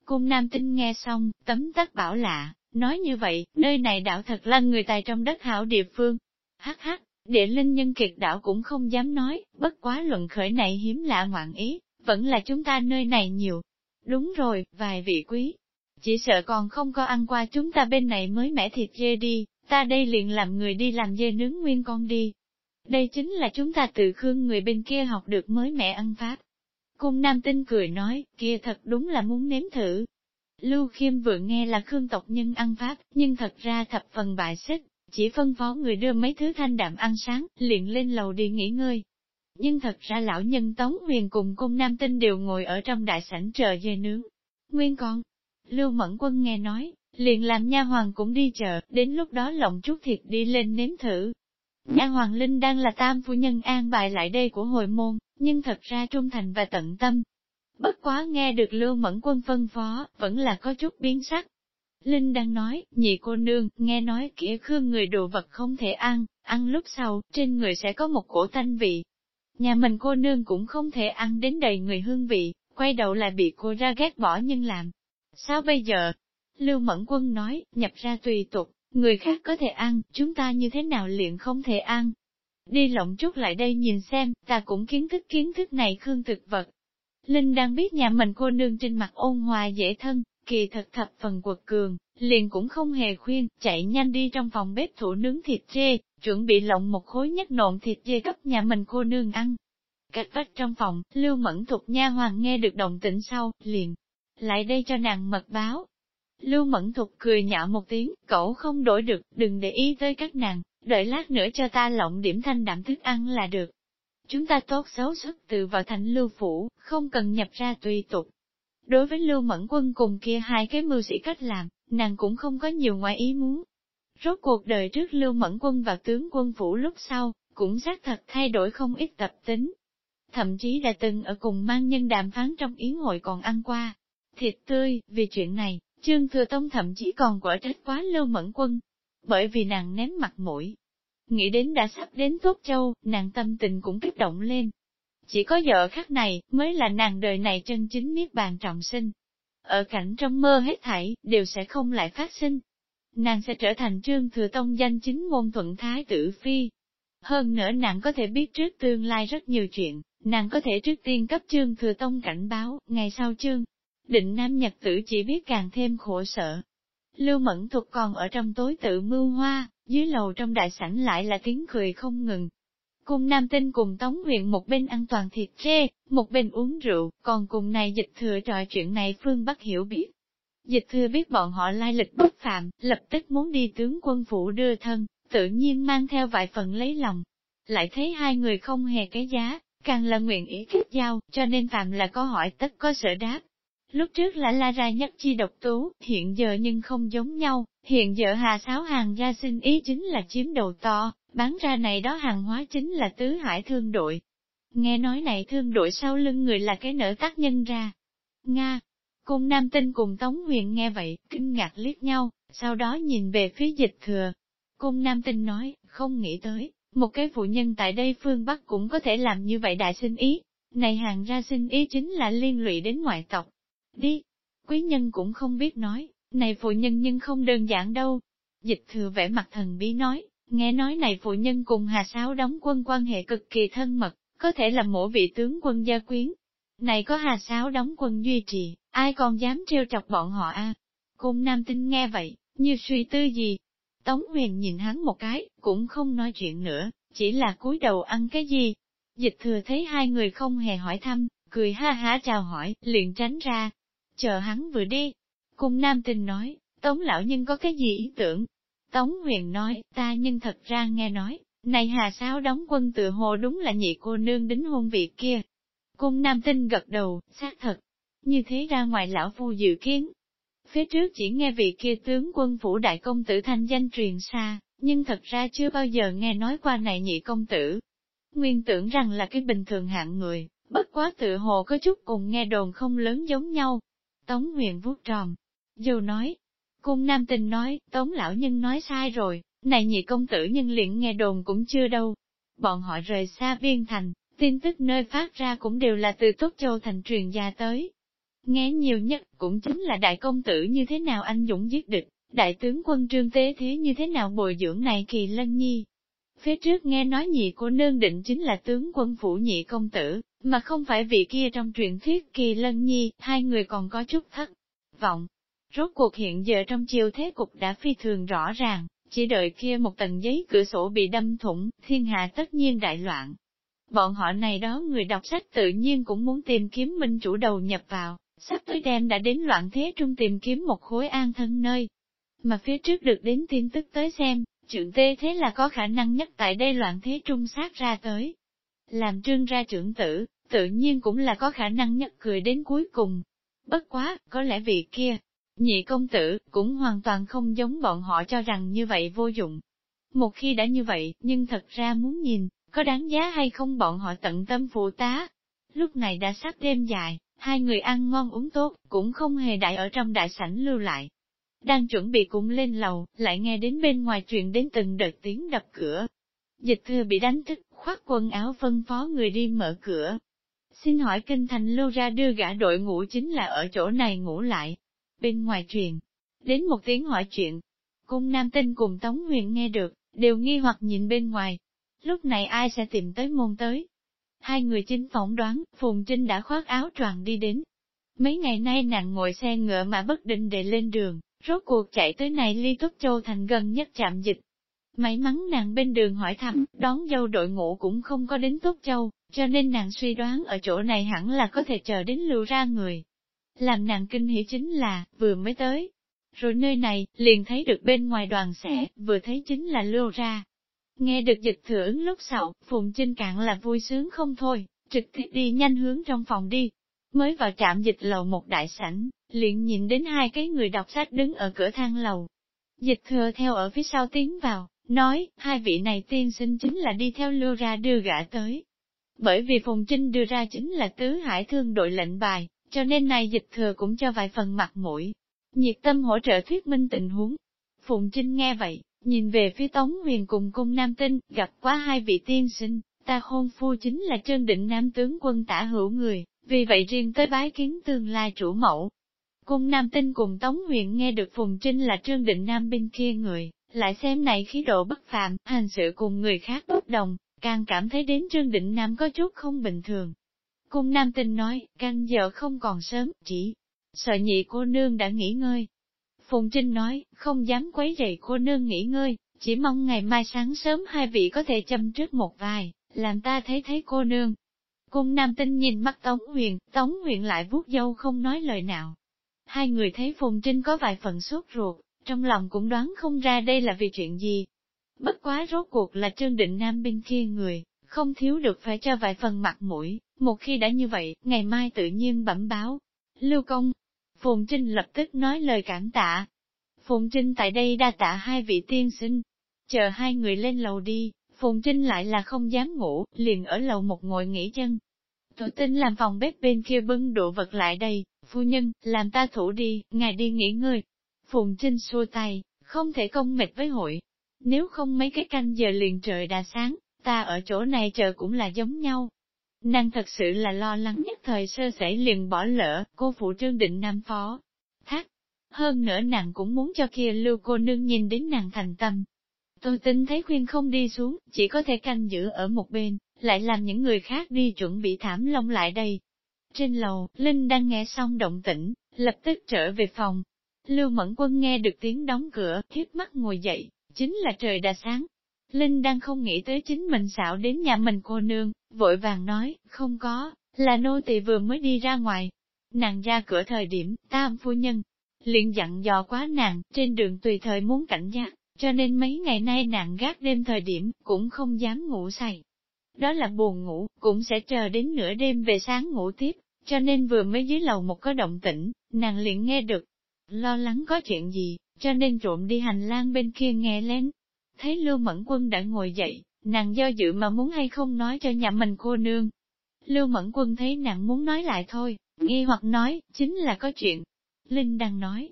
[SPEAKER 1] Cung nam tinh nghe xong, tấm tắc bảo lạ, nói như vậy, nơi này đảo thật là người tài trong đất hảo địa phương. Hắc hắc, địa linh nhân kiệt đảo cũng không dám nói, bất quá luận khởi này hiếm lạ ngoạn ý, vẫn là chúng ta nơi này nhiều. Đúng rồi, vài vị quý. Chỉ sợ còn không có ăn qua chúng ta bên này mới mẻ thịt dê đi, ta đây liền làm người đi làm dê nướng nguyên con đi. Đây chính là chúng ta tự khương người bên kia học được mới mẹ ăn pháp. Cung nam tinh cười nói, kia thật đúng là muốn nếm thử. Lưu Khiêm vừa nghe là khương tộc nhân ăn pháp, nhưng thật ra thập phần bại xích, chỉ phân phó người đưa mấy thứ thanh đạm ăn sáng, liền lên lầu đi nghỉ ngơi. Nhưng thật ra lão nhân Tống Huyền cùng cung nam tinh đều ngồi ở trong đại sảnh chờ dê nướng. Nguyên con, Lưu Mẫn Quân nghe nói, liền làm nha hoàng cũng đi chợ, đến lúc đó lộng chút thịt đi lên nếm thử. Nha Hoàng Linh đang là tam phu nhân an bài lại đây của hồi môn, nhưng thật ra trung thành và tận tâm. Bất quá nghe được Lưu Mẫn Quân phân phó, vẫn là có chút biến sắc. Linh đang nói, nhị cô nương, nghe nói kia khương người đồ vật không thể ăn, ăn lúc sau, trên người sẽ có một cổ thanh vị. Nhà mình cô nương cũng không thể ăn đến đầy người hương vị, quay đầu lại bị cô ra ghét bỏ nhưng làm. Sao bây giờ? Lưu Mẫn Quân nói, nhập ra tùy tục, Người khác có thể ăn, chúng ta như thế nào liền không thể ăn. Đi lộng chút lại đây nhìn xem, ta cũng kiến thức kiến thức này khương thực vật. Linh đang biết nhà mình cô nương trên mặt ôn hòa dễ thân, kỳ thật thập phần quật cường, liền cũng không hề khuyên, chạy nhanh đi trong phòng bếp thủ nướng thịt dê, chuẩn bị lộng một khối nhất nộn thịt dê cấp nhà mình cô nương ăn. Cách vách trong phòng, lưu mẫn thuộc nha hoàng nghe được động tĩnh sau, liền, lại đây cho nàng mật báo, Lưu Mẫn Thục cười nhạo một tiếng, cậu không đổi được, đừng để ý tới các nàng, đợi lát nữa cho ta lộng điểm thanh đạm thức ăn là được. Chúng ta tốt xấu xuất từ vào thành lưu phủ, không cần nhập ra tùy tục. Đối với Lưu Mẫn Quân cùng kia hai cái mưu sĩ cách làm, nàng cũng không có nhiều ngoại ý muốn. Rốt cuộc đời trước Lưu Mẫn Quân và tướng quân phủ lúc sau, cũng xác thật thay đổi không ít tập tính. Thậm chí đã từng ở cùng mang nhân đàm phán trong yến hội còn ăn qua. Thịt tươi, vì chuyện này, Trương Thừa Tông thậm chí còn quả trách quá lâu mẫn quân, bởi vì nàng ném mặt mũi. Nghĩ đến đã sắp đến Tốt Châu, nàng tâm tình cũng kích động lên. Chỉ có vợ khắc này, mới là nàng đời này chân chính miết bàn trọng sinh. Ở cảnh trong mơ hết thảy, đều sẽ không lại phát sinh. Nàng sẽ trở thành Trương Thừa Tông danh chính ngôn thuận thái tử phi. Hơn nữa nàng có thể biết trước tương lai rất nhiều chuyện, nàng có thể trước tiên cấp Trương Thừa Tông cảnh báo, ngày sau Trương định nam nhật tử chỉ biết càng thêm khổ sở. Lưu Mẫn Thuật còn ở trong tối tự mưu hoa, dưới lầu trong đại sảnh lại là tiếng cười không ngừng. Cùng Nam Tinh cùng Tống huyện một bên ăn toàn thịt chê một bên uống rượu, còn cùng này dịch thừa trò chuyện này phương Bắc hiểu biết. Dịch thừa biết bọn họ lai lịch bất phạm, lập tức muốn đi tướng quân phủ đưa thân, tự nhiên mang theo vài phần lấy lòng. Lại thấy hai người không hề cái giá, càng là nguyện ý kết giao, cho nên phạm là có hỏi tất có sở đáp. Lúc trước là la ra nhất chi độc tú, hiện giờ nhưng không giống nhau, hiện giờ hà sáo hàng gia sinh ý chính là chiếm đầu to, bán ra này đó hàng hóa chính là tứ hải thương đội. Nghe nói này thương đội sau lưng người là cái nở tác nhân ra. Nga, cung nam tinh cùng Tống Huyền nghe vậy, kinh ngạc liếc nhau, sau đó nhìn về phía dịch thừa. Cung nam tinh nói, không nghĩ tới, một cái phụ nhân tại đây phương Bắc cũng có thể làm như vậy đại sinh ý. Này hàng ra sinh ý chính là liên lụy đến ngoại tộc, Đi! quý nhân cũng không biết nói, này phụ nhân nhưng không đơn giản đâu. Dịch thừa vẻ mặt thần bí nói, nghe nói này phụ nhân cùng Hà Sáo đóng quân quan hệ cực kỳ thân mật, có thể là mỗi vị tướng quân gia quyến. Này có Hà Sáo đóng quân duy trì, ai còn dám trêu chọc bọn họ a? Cung Nam Tinh nghe vậy, như suy tư gì. Tống huyền nhìn hắn một cái, cũng không nói chuyện nữa, chỉ là cúi đầu ăn cái gì. Dịch thừa thấy hai người không hề hỏi thăm, cười ha há chào hỏi, liền tránh ra. Chờ hắn vừa đi. Cung Nam Tinh nói, Tống lão nhân có cái gì ý tưởng? Tống huyền nói, ta nhưng thật ra nghe nói, này hà sao đóng quân tự hồ đúng là nhị cô nương đính hôn vị kia. Cung Nam Tinh gật đầu, xác thật. Như thế ra ngoài lão phu dự kiến, Phía trước chỉ nghe vị kia tướng quân phủ đại công tử thanh danh truyền xa, nhưng thật ra chưa bao giờ nghe nói qua này nhị công tử. Nguyên tưởng rằng là cái bình thường hạng người, bất quá tự hồ có chút cùng nghe đồn không lớn giống nhau. Tống huyền vuốt tròn, dù nói, cung nam tình nói, tống lão nhân nói sai rồi, này nhị công tử nhân liền nghe đồn cũng chưa đâu. Bọn họ rời xa biên thành, tin tức nơi phát ra cũng đều là từ Tốt Châu thành truyền gia tới, Nghe nhiều nhất cũng chính là đại công tử như thế nào anh dũng giết địch, đại tướng quân trương tế thế như thế nào bồi dưỡng này kỳ lân nhi. Phía trước nghe nói nhị cô nương định chính là tướng quân phủ nhị công tử, mà không phải vị kia trong truyền thuyết kỳ lân nhi, hai người còn có chút thất vọng. Rốt cuộc hiện giờ trong chiều thế cục đã phi thường rõ ràng, chỉ đợi kia một tầng giấy cửa sổ bị đâm thủng, thiên hạ tất nhiên đại loạn. Bọn họ này đó người đọc sách tự nhiên cũng muốn tìm kiếm minh chủ đầu nhập vào, sắp tới đêm đã đến loạn thế trung tìm kiếm một khối an thân nơi. Mà phía trước được đến tin tức tới xem, trưởng tê thế là có khả năng nhất tại đây loạn thế trung sát ra tới. Làm trương ra trưởng tử, tự nhiên cũng là có khả năng nhất cười đến cuối cùng. Bất quá, có lẽ vị kia, nhị công tử, cũng hoàn toàn không giống bọn họ cho rằng như vậy vô dụng. Một khi đã như vậy, nhưng thật ra muốn nhìn, có đáng giá hay không bọn họ tận tâm phụ tá. Lúc này đã sắp đêm dài, Hai người ăn ngon uống tốt, cũng không hề đại ở trong đại sảnh lưu lại. Đang chuẩn bị cùng lên lầu, lại nghe đến bên ngoài truyền đến từng đợt tiếng đập cửa. Dịch thừa bị đánh thức, khoác quần áo phân phó người đi mở cửa. Xin hỏi kinh thành lưu ra đưa gã đội ngủ chính là ở chỗ này ngủ lại. Bên ngoài truyền, đến một tiếng hỏi chuyện. Cung nam tinh cùng Tống Huyền nghe được, đều nghi hoặc nhìn bên ngoài. Lúc này ai sẽ tìm tới môn tới? Hai người chính phỏng đoán, Phùng Trinh đã khoác áo choàng đi đến. Mấy ngày nay nàng ngồi xe ngựa mà bất định để lên đường, rốt cuộc chạy tới này ly túc châu thành gần nhất chạm dịch. May mắn nàng bên đường hỏi thăm, đón dâu đội ngũ cũng không có đến tốt Châu, cho nên nàng suy đoán ở chỗ này hẳn là có thể chờ đến lưu ra người. Làm nàng kinh hỉ chính là, vừa mới tới. Rồi nơi này, liền thấy được bên ngoài đoàn sẽ, vừa thấy chính là lưu ra. Nghe được dịch thừa ứng lúc sau, Phùng Trinh Cạn là vui sướng không thôi, trực tiếp đi nhanh hướng trong phòng đi. Mới vào trạm dịch lầu một đại sảnh, liền nhìn đến hai cái người đọc sách đứng ở cửa thang lầu. Dịch thừa theo ở phía sau tiến vào, nói, hai vị này tiên sinh chính là đi theo lưu ra đưa gã tới. Bởi vì Phùng Trinh đưa ra chính là tứ hải thương đội lệnh bài, cho nên này dịch thừa cũng cho vài phần mặt mũi. Nhiệt tâm hỗ trợ thuyết minh tình huống. Phùng Trinh nghe vậy, Nhìn về phía Tống Huyền cùng cung Nam Tinh, gặp quá hai vị tiên sinh, ta hôn phu chính là Trân Định Nam tướng quân tả hữu người, vì vậy riêng tới bái kiến tương lai chủ mẫu. Cung Nam Tinh cùng Tống Huyền nghe được Phùng Trinh là Trương Định Nam bên kia người, lại xem này khí độ bất phạm, hành sự cùng người khác bất đồng, càng cảm thấy đến Trương Định Nam có chút không bình thường. Cung Nam Tinh nói, canh giờ không còn sớm, chỉ sợ nhị cô nương đã nghỉ ngơi, Phùng Trinh nói, không dám quấy rầy cô nương nghỉ ngơi, chỉ mong ngày mai sáng sớm hai vị có thể châm trước một vài, làm ta thấy thấy cô nương. Cung nam tinh nhìn mắt Tống Huyền, Tống Huyền lại vuốt dâu không nói lời nào. Hai người thấy Phùng Trinh có vài phần sốt ruột, trong lòng cũng đoán không ra đây là vì chuyện gì. Bất quá rốt cuộc là Trương Định Nam bên kia người, không thiếu được phải cho vài phần mặt mũi, một khi đã như vậy, ngày mai tự nhiên bẩm báo. Lưu công, Phùng Trinh lập tức nói lời cảm tạ. Phùng Trinh tại đây đa tạ hai vị tiên sinh. Chờ hai người lên lầu đi, Phùng Trinh lại là không dám ngủ, liền ở lầu một ngồi nghỉ chân. Tổ tinh làm phòng bếp bên kia bưng đồ vật lại đây, phu nhân, làm ta thủ đi, ngài đi nghỉ ngơi. Phùng Trinh xua tay, không thể công mệt với hội. Nếu không mấy cái canh giờ liền trời đã sáng, ta ở chỗ này chờ cũng là giống nhau, Nàng thật sự là lo lắng nhất thời sơ sẩy liền bỏ lỡ, cô phụ trương định nam phó, thác hơn nữa nàng cũng muốn cho kia lưu cô nương nhìn đến nàng thành tâm. Tôi tin thấy khuyên không đi xuống, chỉ có thể canh giữ ở một bên, lại làm những người khác đi chuẩn bị thảm lông lại đây. Trên lầu, Linh đang nghe xong động tĩnh, lập tức trở về phòng. Lưu Mẫn Quân nghe được tiếng đóng cửa, hiếp mắt ngồi dậy, chính là trời đã sáng. Linh đang không nghĩ tới chính mình xạo đến nhà mình cô nương, vội vàng nói, không có, là nô tỳ vừa mới đi ra ngoài. Nàng ra cửa thời điểm, tam phu nhân, liền dặn dò quá nàng, trên đường tùy thời muốn cảnh giác, cho nên mấy ngày nay nàng gác đêm thời điểm, cũng không dám ngủ say. Đó là buồn ngủ, cũng sẽ chờ đến nửa đêm về sáng ngủ tiếp, cho nên vừa mới dưới lầu một có động tĩnh, nàng liền nghe được. Lo lắng có chuyện gì, cho nên trộm đi hành lang bên kia nghe lén. Thấy Lưu Mẫn Quân đã ngồi dậy, nàng do dự mà muốn hay không nói cho nhà mình cô nương. Lưu Mẫn Quân thấy nàng muốn nói lại thôi, nghi hoặc nói, chính là có chuyện. Linh đang nói,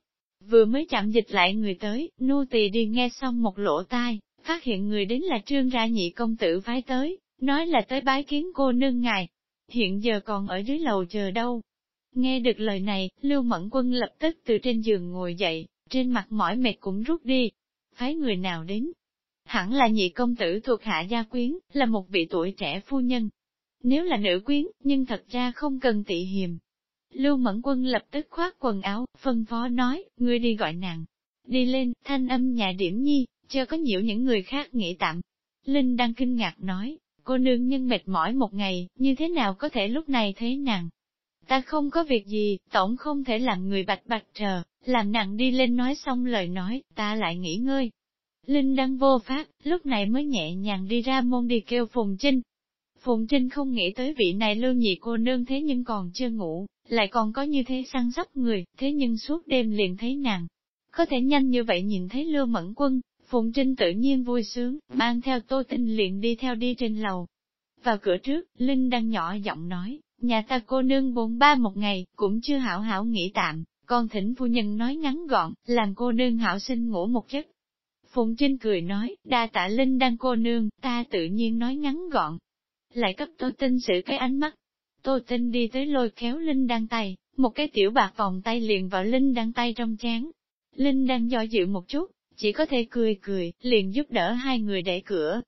[SPEAKER 1] vừa mới chạm dịch lại người tới, nô tỳ đi nghe xong một lỗ tai, phát hiện người đến là trương ra nhị công tử phái tới, nói là tới bái kiến cô nương ngài, hiện giờ còn ở dưới lầu chờ đâu. Nghe được lời này, Lưu Mẫn Quân lập tức từ trên giường ngồi dậy, trên mặt mỏi mệt cũng rút đi. Phái người nào đến? Hẳn là nhị công tử thuộc hạ gia quyến, là một vị tuổi trẻ phu nhân. Nếu là nữ quyến, nhưng thật ra không cần tị hiềm. Lưu Mẫn Quân lập tức khoác quần áo, phân phó nói, ngươi đi gọi nàng. Đi lên, thanh âm nhà điểm nhi, chưa có nhiều những người khác nghĩ tạm. Linh đang kinh ngạc nói, cô nương nhân mệt mỏi một ngày, như thế nào có thể lúc này thế nàng? Ta không có việc gì, tổng không thể làm người bạch bạch chờ, làm nặng đi lên nói xong lời nói, ta lại nghỉ ngơi. Linh đăng vô phát, lúc này mới nhẹ nhàng đi ra môn đi kêu Phùng Trinh. Phùng Trinh không nghĩ tới vị này lưu nhị cô nương thế nhưng còn chưa ngủ, lại còn có như thế săn sóc người, thế nhưng suốt đêm liền thấy nàng. Có thể nhanh như vậy nhìn thấy lưu mẫn quân, Phùng Trinh tự nhiên vui sướng, mang theo tô tinh liền đi theo đi trên lầu. Vào cửa trước, Linh đang nhỏ giọng nói, nhà ta cô nương bốn ba một ngày, cũng chưa hảo hảo nghỉ tạm, con thỉnh phu nhân nói ngắn gọn, làm cô nương hảo sinh ngủ một giấc. Phùng Trinh cười nói, đa tạ Linh đang cô nương, ta tự nhiên nói ngắn gọn. Lại cấp tôi Tinh sự cái ánh mắt. tôi Tinh đi tới lôi kéo Linh đang tay, một cái tiểu bạc vòng tay liền vào Linh đang tay trong chán. Linh đang do dự một chút, chỉ có thể cười cười, liền giúp đỡ hai người đẩy cửa.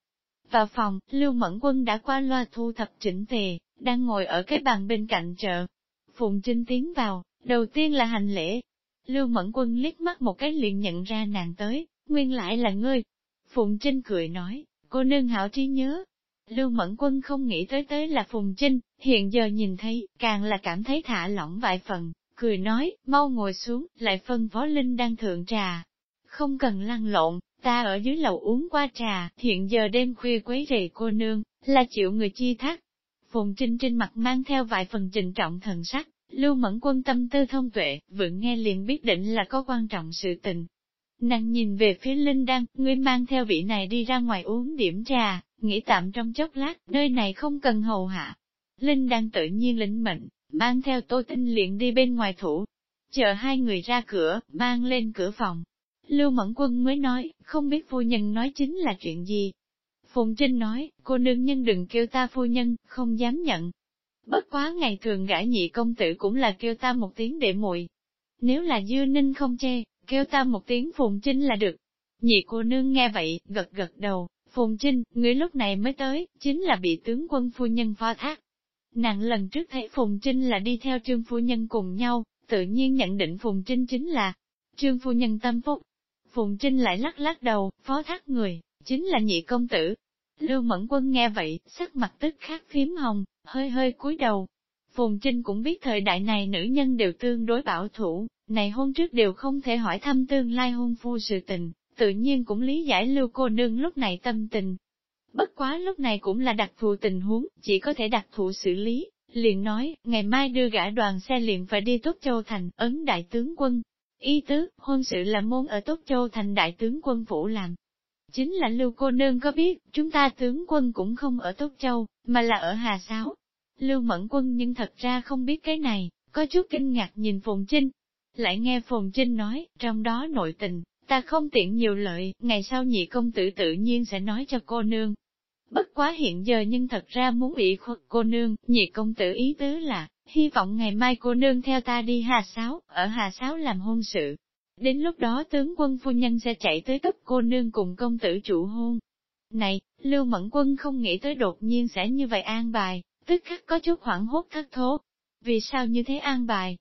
[SPEAKER 1] Vào phòng, Lưu Mẫn Quân đã qua loa thu thập chỉnh tề, đang ngồi ở cái bàn bên cạnh chợ. Phùng Trinh tiến vào, đầu tiên là hành lễ. Lưu Mẫn Quân liếc mắt một cái liền nhận ra nàng tới, nguyên lại là ngươi. Phùng Trinh cười nói, cô nương hảo trí nhớ. Lưu Mẫn Quân không nghĩ tới tới là Phùng Trinh, hiện giờ nhìn thấy, càng là cảm thấy thả lỏng vài phần, cười nói, mau ngồi xuống, lại phân phó Linh đang thượng trà, không cần lăn lộn, ta ở dưới lầu uống qua trà, hiện giờ đêm khuya quấy rầy cô nương, là chịu người chi thác. Phùng Trinh trên mặt mang theo vài phần trình trọng thần sắc, lưu mẫn quân tâm tư thông tuệ, vừa nghe liền biết định là có quan trọng sự tình. Nàng nhìn về phía Linh Đăng, ngươi mang theo vị này đi ra ngoài uống điểm trà, nghỉ tạm trong chốc lát, nơi này không cần hầu hạ. Linh Đăng tự nhiên lĩnh mệnh, mang theo tô tinh liền đi bên ngoài thủ. Chờ hai người ra cửa, mang lên cửa phòng, Lưu Mẫn Quân mới nói, không biết phu nhân nói chính là chuyện gì. Phùng Trinh nói, cô nương nhân đừng kêu ta phu nhân, không dám nhận. Bất quá ngày thường gã nhị công tử cũng là kêu ta một tiếng để muội. Nếu là dư ninh không chê, kêu ta một tiếng Phùng Trinh là được. Nhị cô nương nghe vậy, gật gật đầu, Phùng Trinh, người lúc này mới tới, chính là bị tướng quân phu nhân phó thác. Nàng lần trước thấy Phùng Trinh là đi theo trương phu nhân cùng nhau, tự nhiên nhận định Phùng Trinh chính là trương phu nhân tâm phúc, Phùng Trinh lại lắc lắc đầu, phó thác người, chính là nhị công tử. Lưu Mẫn Quân nghe vậy, sắc mặt tức khắc phím hồng, hơi hơi cúi đầu. Phùng Trinh cũng biết thời đại này nữ nhân đều tương đối bảo thủ, này hôn trước đều không thể hỏi thăm tương lai hôn phu sự tình, tự nhiên cũng lý giải lưu cô nương lúc này tâm tình. Bất quá lúc này cũng là đặc thù tình huống, chỉ có thể đặc thù xử lý, liền nói, ngày mai đưa gã đoàn xe liền phải đi Tốt Châu Thành, ấn đại tướng quân, Y tứ, hôn sự là môn ở Tốt Châu thành đại tướng quân phủ làm. Chính là Lưu cô nương có biết, chúng ta tướng quân cũng không ở Tốt Châu, mà là ở Hà Sáo. Lưu Mẫn quân nhưng thật ra không biết cái này, có chút kinh ngạc nhìn Phùng Trinh. Lại nghe Phùng Trinh nói, trong đó nội tình, ta không tiện nhiều lợi, ngày sau nhị công tử tự nhiên sẽ nói cho cô nương. Bất quá hiện giờ nhưng thật ra muốn ủy khuất cô nương, nhị công tử ý tứ là, hy vọng ngày mai cô nương theo ta đi Hà Sáo, ở Hà Sáo làm hôn sự. Đến lúc đó tướng quân phu nhân sẽ chạy tới cấp cô nương cùng công tử chủ hôn. Này, Lưu Mẫn Quân không nghĩ tới đột nhiên sẽ như vậy an bài, tức khắc có chút hoảng hốt thất thố. Vì sao như thế an bài?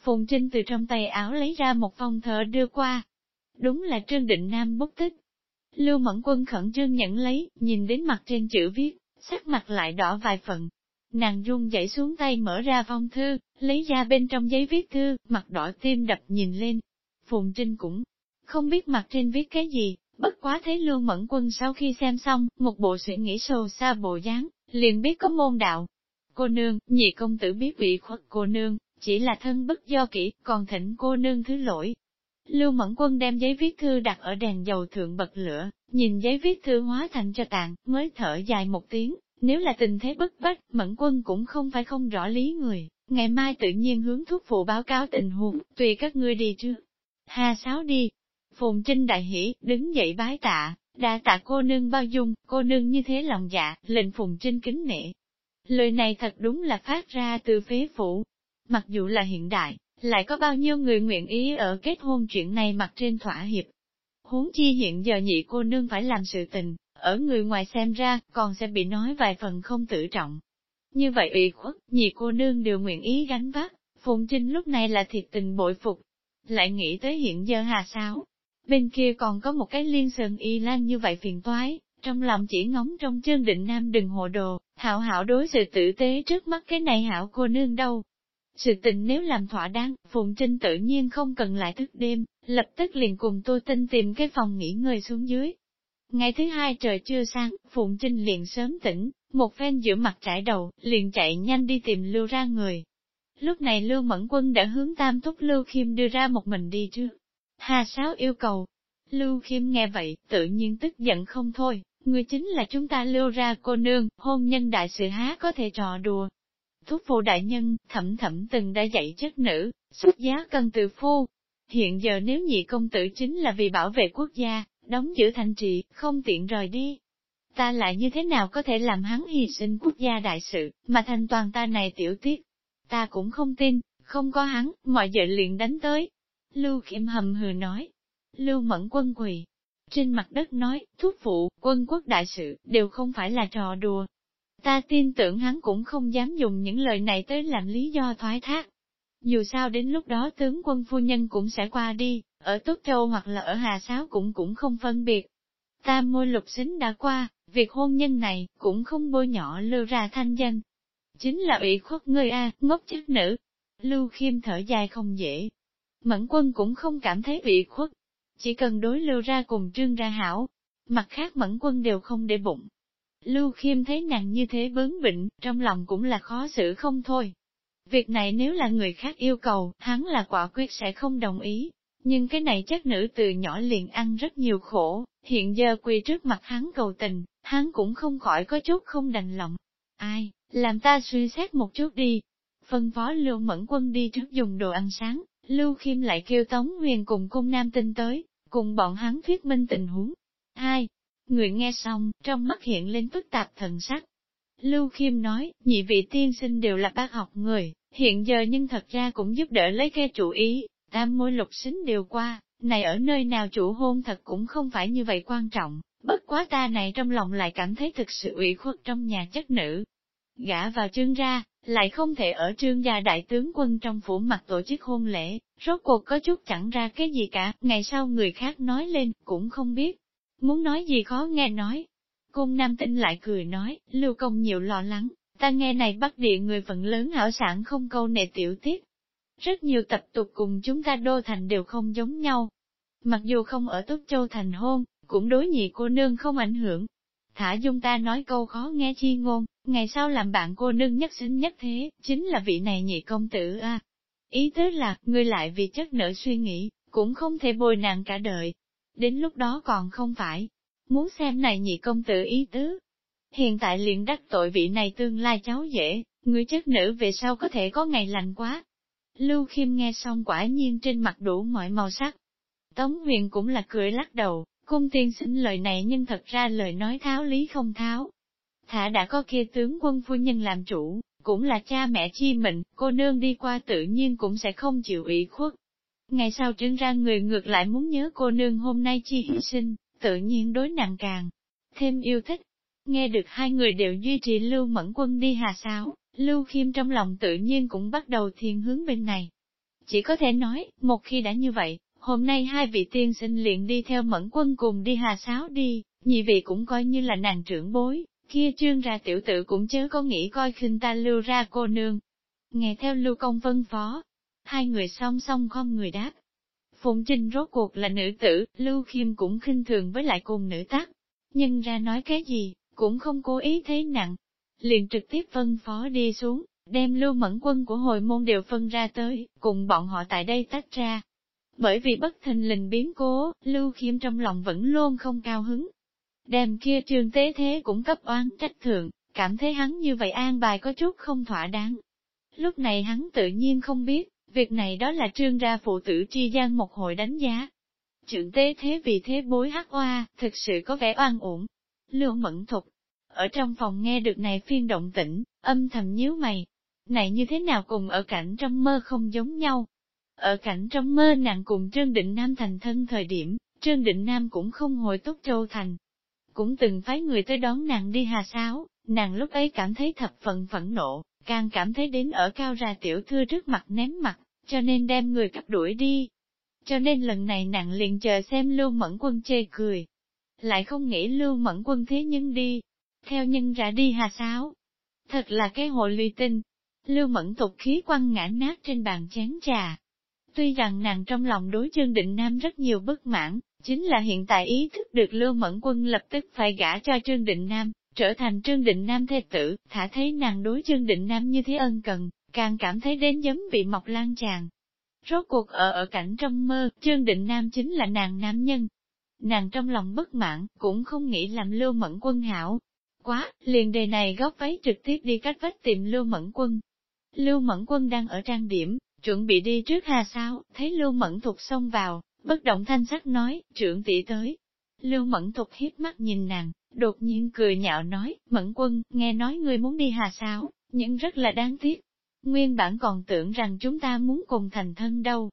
[SPEAKER 1] Phùng Trinh từ trong tay áo lấy ra một phong thơ đưa qua. Đúng là Trương Định Nam bút tích. Lưu Mẫn Quân khẩn trương nhận lấy, nhìn đến mặt trên chữ viết, sắc mặt lại đỏ vài phần. Nàng run dậy xuống tay mở ra phong thư, lấy ra bên trong giấy viết thư, mặt đỏ tim đập nhìn lên. Phùng Trinh cũng không biết mặt trên viết cái gì, bất quá thấy Lưu Mẫn Quân sau khi xem xong, một bộ suy nghĩ sâu xa bộ dáng, liền biết có môn đạo. Cô nương, nhị công tử biết bị khuất cô nương, chỉ là thân bất do kỹ, còn thỉnh cô nương thứ lỗi. Lưu Mẫn Quân đem giấy viết thư đặt ở đèn dầu thượng bật lửa, nhìn giấy viết thư hóa thành cho tàn, mới thở dài một tiếng, nếu là tình thế bất bách, Mẫn Quân cũng không phải không rõ lý người, ngày mai tự nhiên hướng thuốc phụ báo cáo tình huống, tùy các ngươi đi trước. Ha sáo đi. Phùng Trinh đại hỉ, đứng dậy bái tạ, đã tạ cô nương bao dung, cô nương như thế lòng dạ, lệnh Phùng Trinh kính nể. Lời này thật đúng là phát ra từ phế phủ, Mặc dù là hiện đại, lại có bao nhiêu người nguyện ý ở kết hôn chuyện này mặt trên thỏa hiệp. Huống chi hiện giờ nhị cô nương phải làm sự tình, ở người ngoài xem ra, còn sẽ bị nói vài phần không tự trọng. Như vậy ủy khuất, nhị cô nương đều nguyện ý gánh vác, Phùng Trinh lúc này là thiệt tình bội phục. Lại nghĩ tới hiện giờ hà sao, bên kia còn có một cái liên sơn y lan như vậy phiền toái, trong lòng chỉ ngóng trong chương định nam đừng hồ đồ, hảo hảo đối sự tử tế trước mắt cái này hảo cô nương đâu, sự tình nếu làm thỏa đáng, Phụng Trinh tự nhiên không cần lại thức đêm, lập tức liền cùng tôi Tinh tìm cái phòng nghỉ ngơi xuống dưới. Ngày thứ hai trời chưa sáng, Phụng Trinh liền sớm tỉnh, một phen giữa mặt trải đầu, liền chạy nhanh đi tìm Lưu ra người. Lúc này Lưu Mẫn Quân đã hướng Tam Túc Lưu Khiêm đưa ra một mình đi trước. Hà Sáo yêu cầu. Lưu Khiêm nghe vậy, tự nhiên tức giận không thôi, người chính là chúng ta lưu ra cô nương, hôn nhân đại sự há có thể trò đùa, Thúc phụ đại nhân, thẩm thẩm từng đã dạy chất nữ, xuất giá cần tự phu. Hiện giờ nếu nhị công tử chính là vì bảo vệ quốc gia, đóng giữ thành trì, không tiện rời đi. Ta lại như thế nào có thể làm hắn hy sinh quốc gia đại sự, mà thành toàn ta này tiểu tiết. Ta cũng không tin, không có hắn, mọi giờ liền đánh tới. Lưu Khiêm hầm hừ nói. Lưu Mẫn quân quỳ. Trên mặt đất nói, thúc phụ, quân quốc đại sự, đều không phải là trò đùa, Ta tin tưởng hắn cũng không dám dùng những lời này tới làm lý do thoái thác. Dù sao đến lúc đó tướng quân phu nhân cũng sẽ qua đi, ở Tốt Châu hoặc là ở Hà Sáo cũng cũng không phân biệt. Ta môi lục xính đã qua, việc hôn nhân này cũng không bôi nhỏ lưu ra thanh danh. Chính là ủy khuất ngươi a, ngốc chất nữ. Lưu khiêm thở dài không dễ. Mẫn quân cũng không cảm thấy ủy khuất. Chỉ cần đối lưu ra cùng trương ra hảo. Mặt khác mẫn quân đều không để bụng, Lưu Khiêm thấy nàng như thế bướng bỉnh, trong lòng cũng là khó xử không thôi. Việc này nếu là người khác yêu cầu, hắn là quả quyết sẽ không đồng ý. Nhưng cái này chắc nữ từ nhỏ liền ăn rất nhiều khổ, hiện giờ quỳ trước mặt hắn cầu tình, hắn cũng không khỏi có chút không đành lòng. Ai, làm ta suy xét một chút đi. Phân phó Lưu Mẫn Quân đi trước dùng đồ ăn sáng, Lưu Khiêm lại kêu Tống Huyền cùng cung nam tinh tới, cùng bọn hắn thuyết minh tình huống. Hai, Người nghe xong, trong mắt hiện lên phức tạp thần sắc. Lưu Khiêm nói, nhị vị tiên sinh đều là bác học người, hiện giờ nhưng thật ra cũng giúp đỡ lấy khe chủ ý, tam môi lục xính đều qua, này ở nơi nào chủ hôn thật cũng không phải như vậy quan trọng, bất quá ta này trong lòng lại cảm thấy thực sự ủy khuất trong nhà chất nữ. Gã vào trương ra, lại không thể ở trương gia đại tướng quân trong phủ mặt tổ chức hôn lễ, rốt cuộc có chút chẳng ra cái gì cả, ngày sau người khác nói lên, cũng không biết, Muốn nói gì khó nghe nói. Cung nam tinh lại cười nói, lưu công nhiều lo lắng, ta nghe này bắt địa người phận lớn hảo sản không câu nệ tiểu tiết. Rất nhiều tập tục cùng chúng ta đô thành đều không giống nhau. Mặc dù không ở Túc Châu thành hôn, cũng đối nhị cô nương không ảnh hưởng. Thả dung ta nói câu khó nghe chi ngôn, ngày sau làm bạn cô nương nhất sinh nhất thế, chính là vị này nhị công tử a. Ý tứ là, ngươi lại vì chất nợ suy nghĩ, cũng không thể bồi nàng cả đời, đến lúc đó còn không phải. Muốn xem này nhị công tử ý tứ. Hiện tại liền đắc tội vị này tương lai cháu dễ, người chất nữ về sau có thể có ngày lành quá. Lưu Khiêm nghe xong quả nhiên trên mặt đủ mọi màu sắc. Tống huyền cũng là cười lắc đầu, cung tiên xin lời này nhưng thật ra lời nói tháo lý không tháo. Thả đã có kia tướng quân phu nhân làm chủ, cũng là cha mẹ chi mình, cô nương đi qua tự nhiên cũng sẽ không chịu ủy khuất. Ngày sau trưng ra người ngược lại muốn nhớ cô nương hôm nay chi hy sinh, tự nhiên đối nặng càng, thêm yêu thích. Nghe được hai người đều duy trì Lưu Mẫn Quân đi hà sáo, Lưu Khiêm trong lòng tự nhiên cũng bắt đầu thiên hướng bên này. Chỉ có thể nói, một khi đã như vậy, hôm nay hai vị tiên sinh liền đi theo Mẫn Quân cùng đi hà sáo đi, nhị vị cũng coi như là nàng trưởng bối, kia trương ra tiểu tử cũng chớ có nghĩ coi khinh ta lưu ra cô nương. Nghe theo lưu công vân phó, hai người song song không người đáp. Phụng Trinh rốt cuộc là nữ tử, Lưu Khiêm cũng khinh thường với lại cùng nữ tác. Nhưng ra nói cái gì, cũng không cố ý thế nặng. Liền trực tiếp phân phó đi xuống, đem lưu mẫn quân của hồi môn đều phân ra tới, cùng bọn họ tại đây tách ra. Bởi vì bất thình lình biến cố, Lưu Khiêm trong lòng vẫn luôn không cao hứng. Đem kia trương tế thế cũng cấp oán trách thượng, cảm thấy hắn như vậy an bài có chút không thỏa đáng. Lúc này hắn tự nhiên không biết, Việc này đó là trương ra phụ tử tri gian một hội đánh giá. trương tế thế vì thế bối hắc oa, thực sự có vẻ oan uổng. Lưu mẫn thục, ở trong phòng nghe được này phiên động tĩnh, âm thầm nhíu mày. Này như thế nào cùng ở cảnh trong mơ không giống nhau. Ở cảnh trong mơ nàng cùng Trương Định Nam thành thân thời điểm, Trương Định Nam cũng không hồi túc châu thành. Cũng từng phái người tới đón nàng đi hà sáo, nàng lúc ấy cảm thấy thập phần phẫn nộ, càng cảm thấy đến ở cao ra tiểu thư trước mặt ném mặt, cho nên đem người cặp đuổi đi. Cho nên lần này nàng liền chờ xem Lưu Mẫn Quân chê cười. Lại không nghĩ Lưu Mẫn Quân thế nhưng đi, theo nhân ra đi hà sáo. Thật là cái hội ly tinh. Lưu Mẫn tục khí quăng ngã nát trên bàn chén trà. Tuy rằng nàng trong lòng đối chương định nam rất nhiều bất mãn, chính là hiện tại ý thức được Lưu Mẫn Quân lập tức phải gả cho Trương Định Nam, trở thành Trương Định Nam thê tử, thả thấy nàng đối Trương Định Nam như thế ân cần, càng cảm thấy đến giống bị mọc lan tràn. Rốt cuộc ở ở cảnh trong mơ, Trương Định Nam chính là nàng nam nhân. Nàng trong lòng bất mãn, cũng không nghĩ làm lưu mẫn quân hảo. Quá, liền đề này góp váy trực tiếp đi cách vách tìm lưu mẫn quân. Lưu mẫn quân đang ở trang điểm, chuẩn bị đi trước hà sao, thấy lưu mẫn thục xông vào, bất động thanh sắc nói, trưởng tỷ tới. Lưu mẫn thục hiếp mắt nhìn nàng, đột nhiên cười nhạo nói, mẫn quân, nghe nói ngươi muốn đi hà sao, nhưng rất là đáng tiếc, Nguyên bản còn tưởng rằng chúng ta muốn cùng thành thân đâu.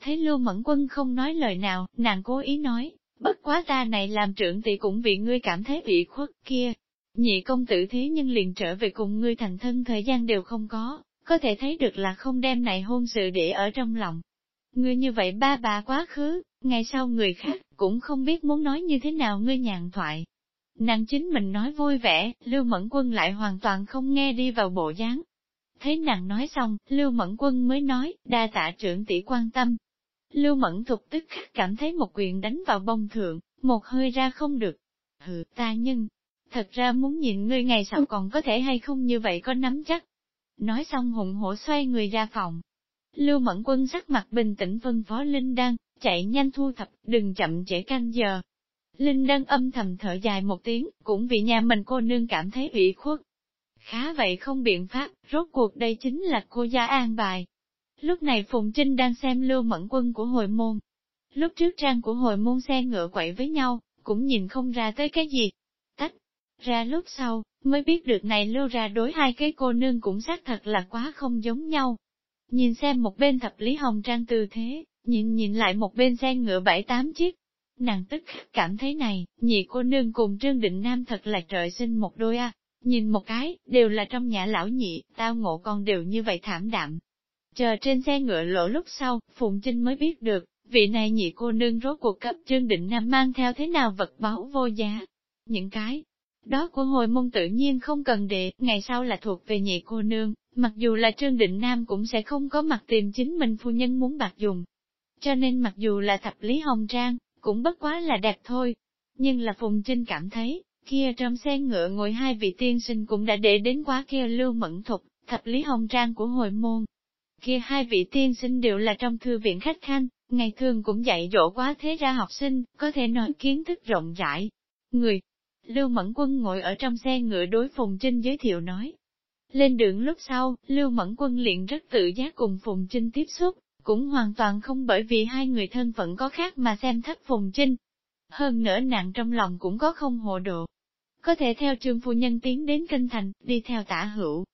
[SPEAKER 1] Thấy Lưu Mẫn Quân không nói lời nào, nàng cố ý nói, bất quá ta này làm trưởng tỷ cũng vì ngươi cảm thấy bị khuất kia. Nhị công tử thế nhưng liền trở về cùng ngươi thành thân thời gian đều không có, có thể thấy được là không đem này hôn sự để ở trong lòng. Ngươi như vậy ba bà quá khứ, ngày sau người khác cũng không biết muốn nói như thế nào ngươi nhàn thoại. Nàng chính mình nói vui vẻ, Lưu Mẫn Quân lại hoàn toàn không nghe đi vào bộ dáng, Thấy nàng nói xong, Lưu Mẫn Quân mới nói, đa tạ trưởng tỷ quan tâm. Lưu Mẫn thục tức khắc cảm thấy một quyền đánh vào bông thượng, một hơi ra không được. Hừ, ta nhưng, thật ra muốn nhìn ngươi ngày sau còn có thể hay không như vậy có nắm chắc. Nói xong hùng hổ xoay người ra phòng. Lưu Mẫn Quân sắc mặt bình tĩnh vân phó Linh Đăng, chạy nhanh thu thập, đừng chậm trễ canh giờ. Linh Đăng âm thầm thở dài một tiếng, cũng vì nhà mình cô nương cảm thấy ủy khuất, Khá vậy không biện pháp, rốt cuộc đây chính là cô gia an bài. Lúc này Phùng Trinh đang xem lưu mẫn quân của hồi môn. Lúc trước trang của hồi môn xe ngựa quậy với nhau, cũng nhìn không ra tới cái gì. Tách ra lúc sau, mới biết được này lưu ra đối hai cái cô nương cũng xác thật là quá không giống nhau. Nhìn xem một bên thập lý hồng trang tư thế, nhìn nhìn lại một bên xe ngựa bảy tám chiếc. Nàng tức cảm thấy này, nhị cô nương cùng Trương Định Nam thật là trời sinh một đôi a. Nhìn một cái, đều là trong nhà lão nhị, tao ngộ con đều như vậy thảm đạm. Chờ trên xe ngựa lộ lúc sau, Phùng Trinh mới biết được, vị này nhị cô nương rốt cuộc cấp Trương Định Nam mang theo thế nào vật báu vô giá. Những cái đó của hồi môn tự nhiên không cần để, ngày sau là thuộc về nhị cô nương, mặc dù là Trương Định Nam cũng sẽ không có mặt tìm chính mình phu nhân muốn bạc dùng. Cho nên mặc dù là thập lý hồng trang, cũng bất quá là đẹp thôi. Nhưng là Phùng Trinh cảm thấy, Kia trong xe ngựa ngồi hai vị tiên sinh cũng đã để đến quá kia lưu mẫn thục, thập lý hồng trang của hồi môn. Kia hai vị tiên sinh đều là trong thư viện khách khanh, ngày thường cũng dạy dỗ quá thế ra học sinh, có thể nói kiến thức rộng rãi. Người, Lưu Mẫn Quân ngồi ở trong xe ngựa đối Phùng Trinh giới thiệu nói. Lên đường lúc sau, Lưu Mẫn Quân liền rất tự giác cùng Phùng Trinh tiếp xúc, cũng hoàn toàn không bởi vì hai người thân phận có khác mà xem thấp Phùng Trinh. Hơn nữa nặng trong lòng cũng có không hộ độ, có thể theo trương phu nhân tiến đến kinh thành, đi theo tả hữu.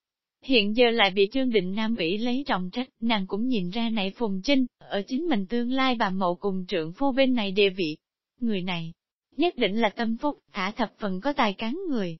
[SPEAKER 1] Hiện giờ lại bị Trương Định Nam ủy lấy trọng trách, nàng cũng nhìn ra này Phùng Trinh, ở chính mình tương lai bà mậu cùng trượng phu bên này địa vị. Người này, nhất định là tâm phúc, thả thập phần có tài cán người.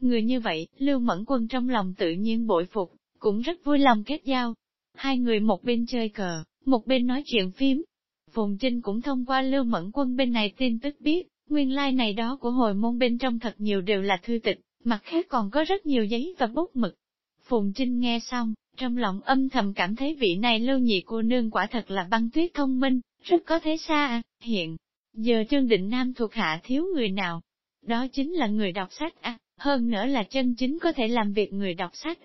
[SPEAKER 1] Người như vậy, Lưu Mẫn Quân trong lòng tự nhiên bội phục, cũng rất vui lòng kết giao. Hai người một bên chơi cờ, một bên nói chuyện phím. Phùng Trinh cũng thông qua Lưu Mẫn Quân bên này tin tức biết, nguyên lai like này đó của hồi môn bên trong thật nhiều đều là thư tịch, mặt khác còn có rất nhiều giấy và bút mực. Phùng Trinh nghe xong, trong lòng âm thầm cảm thấy vị này lưu nhị cô nương quả thật là băng tuyết thông minh, rất có thế xa à, hiện. Giờ Trương Định Nam thuộc hạ thiếu người nào? Đó chính là người đọc sách à, hơn nữa là chân chính có thể làm việc người đọc sách.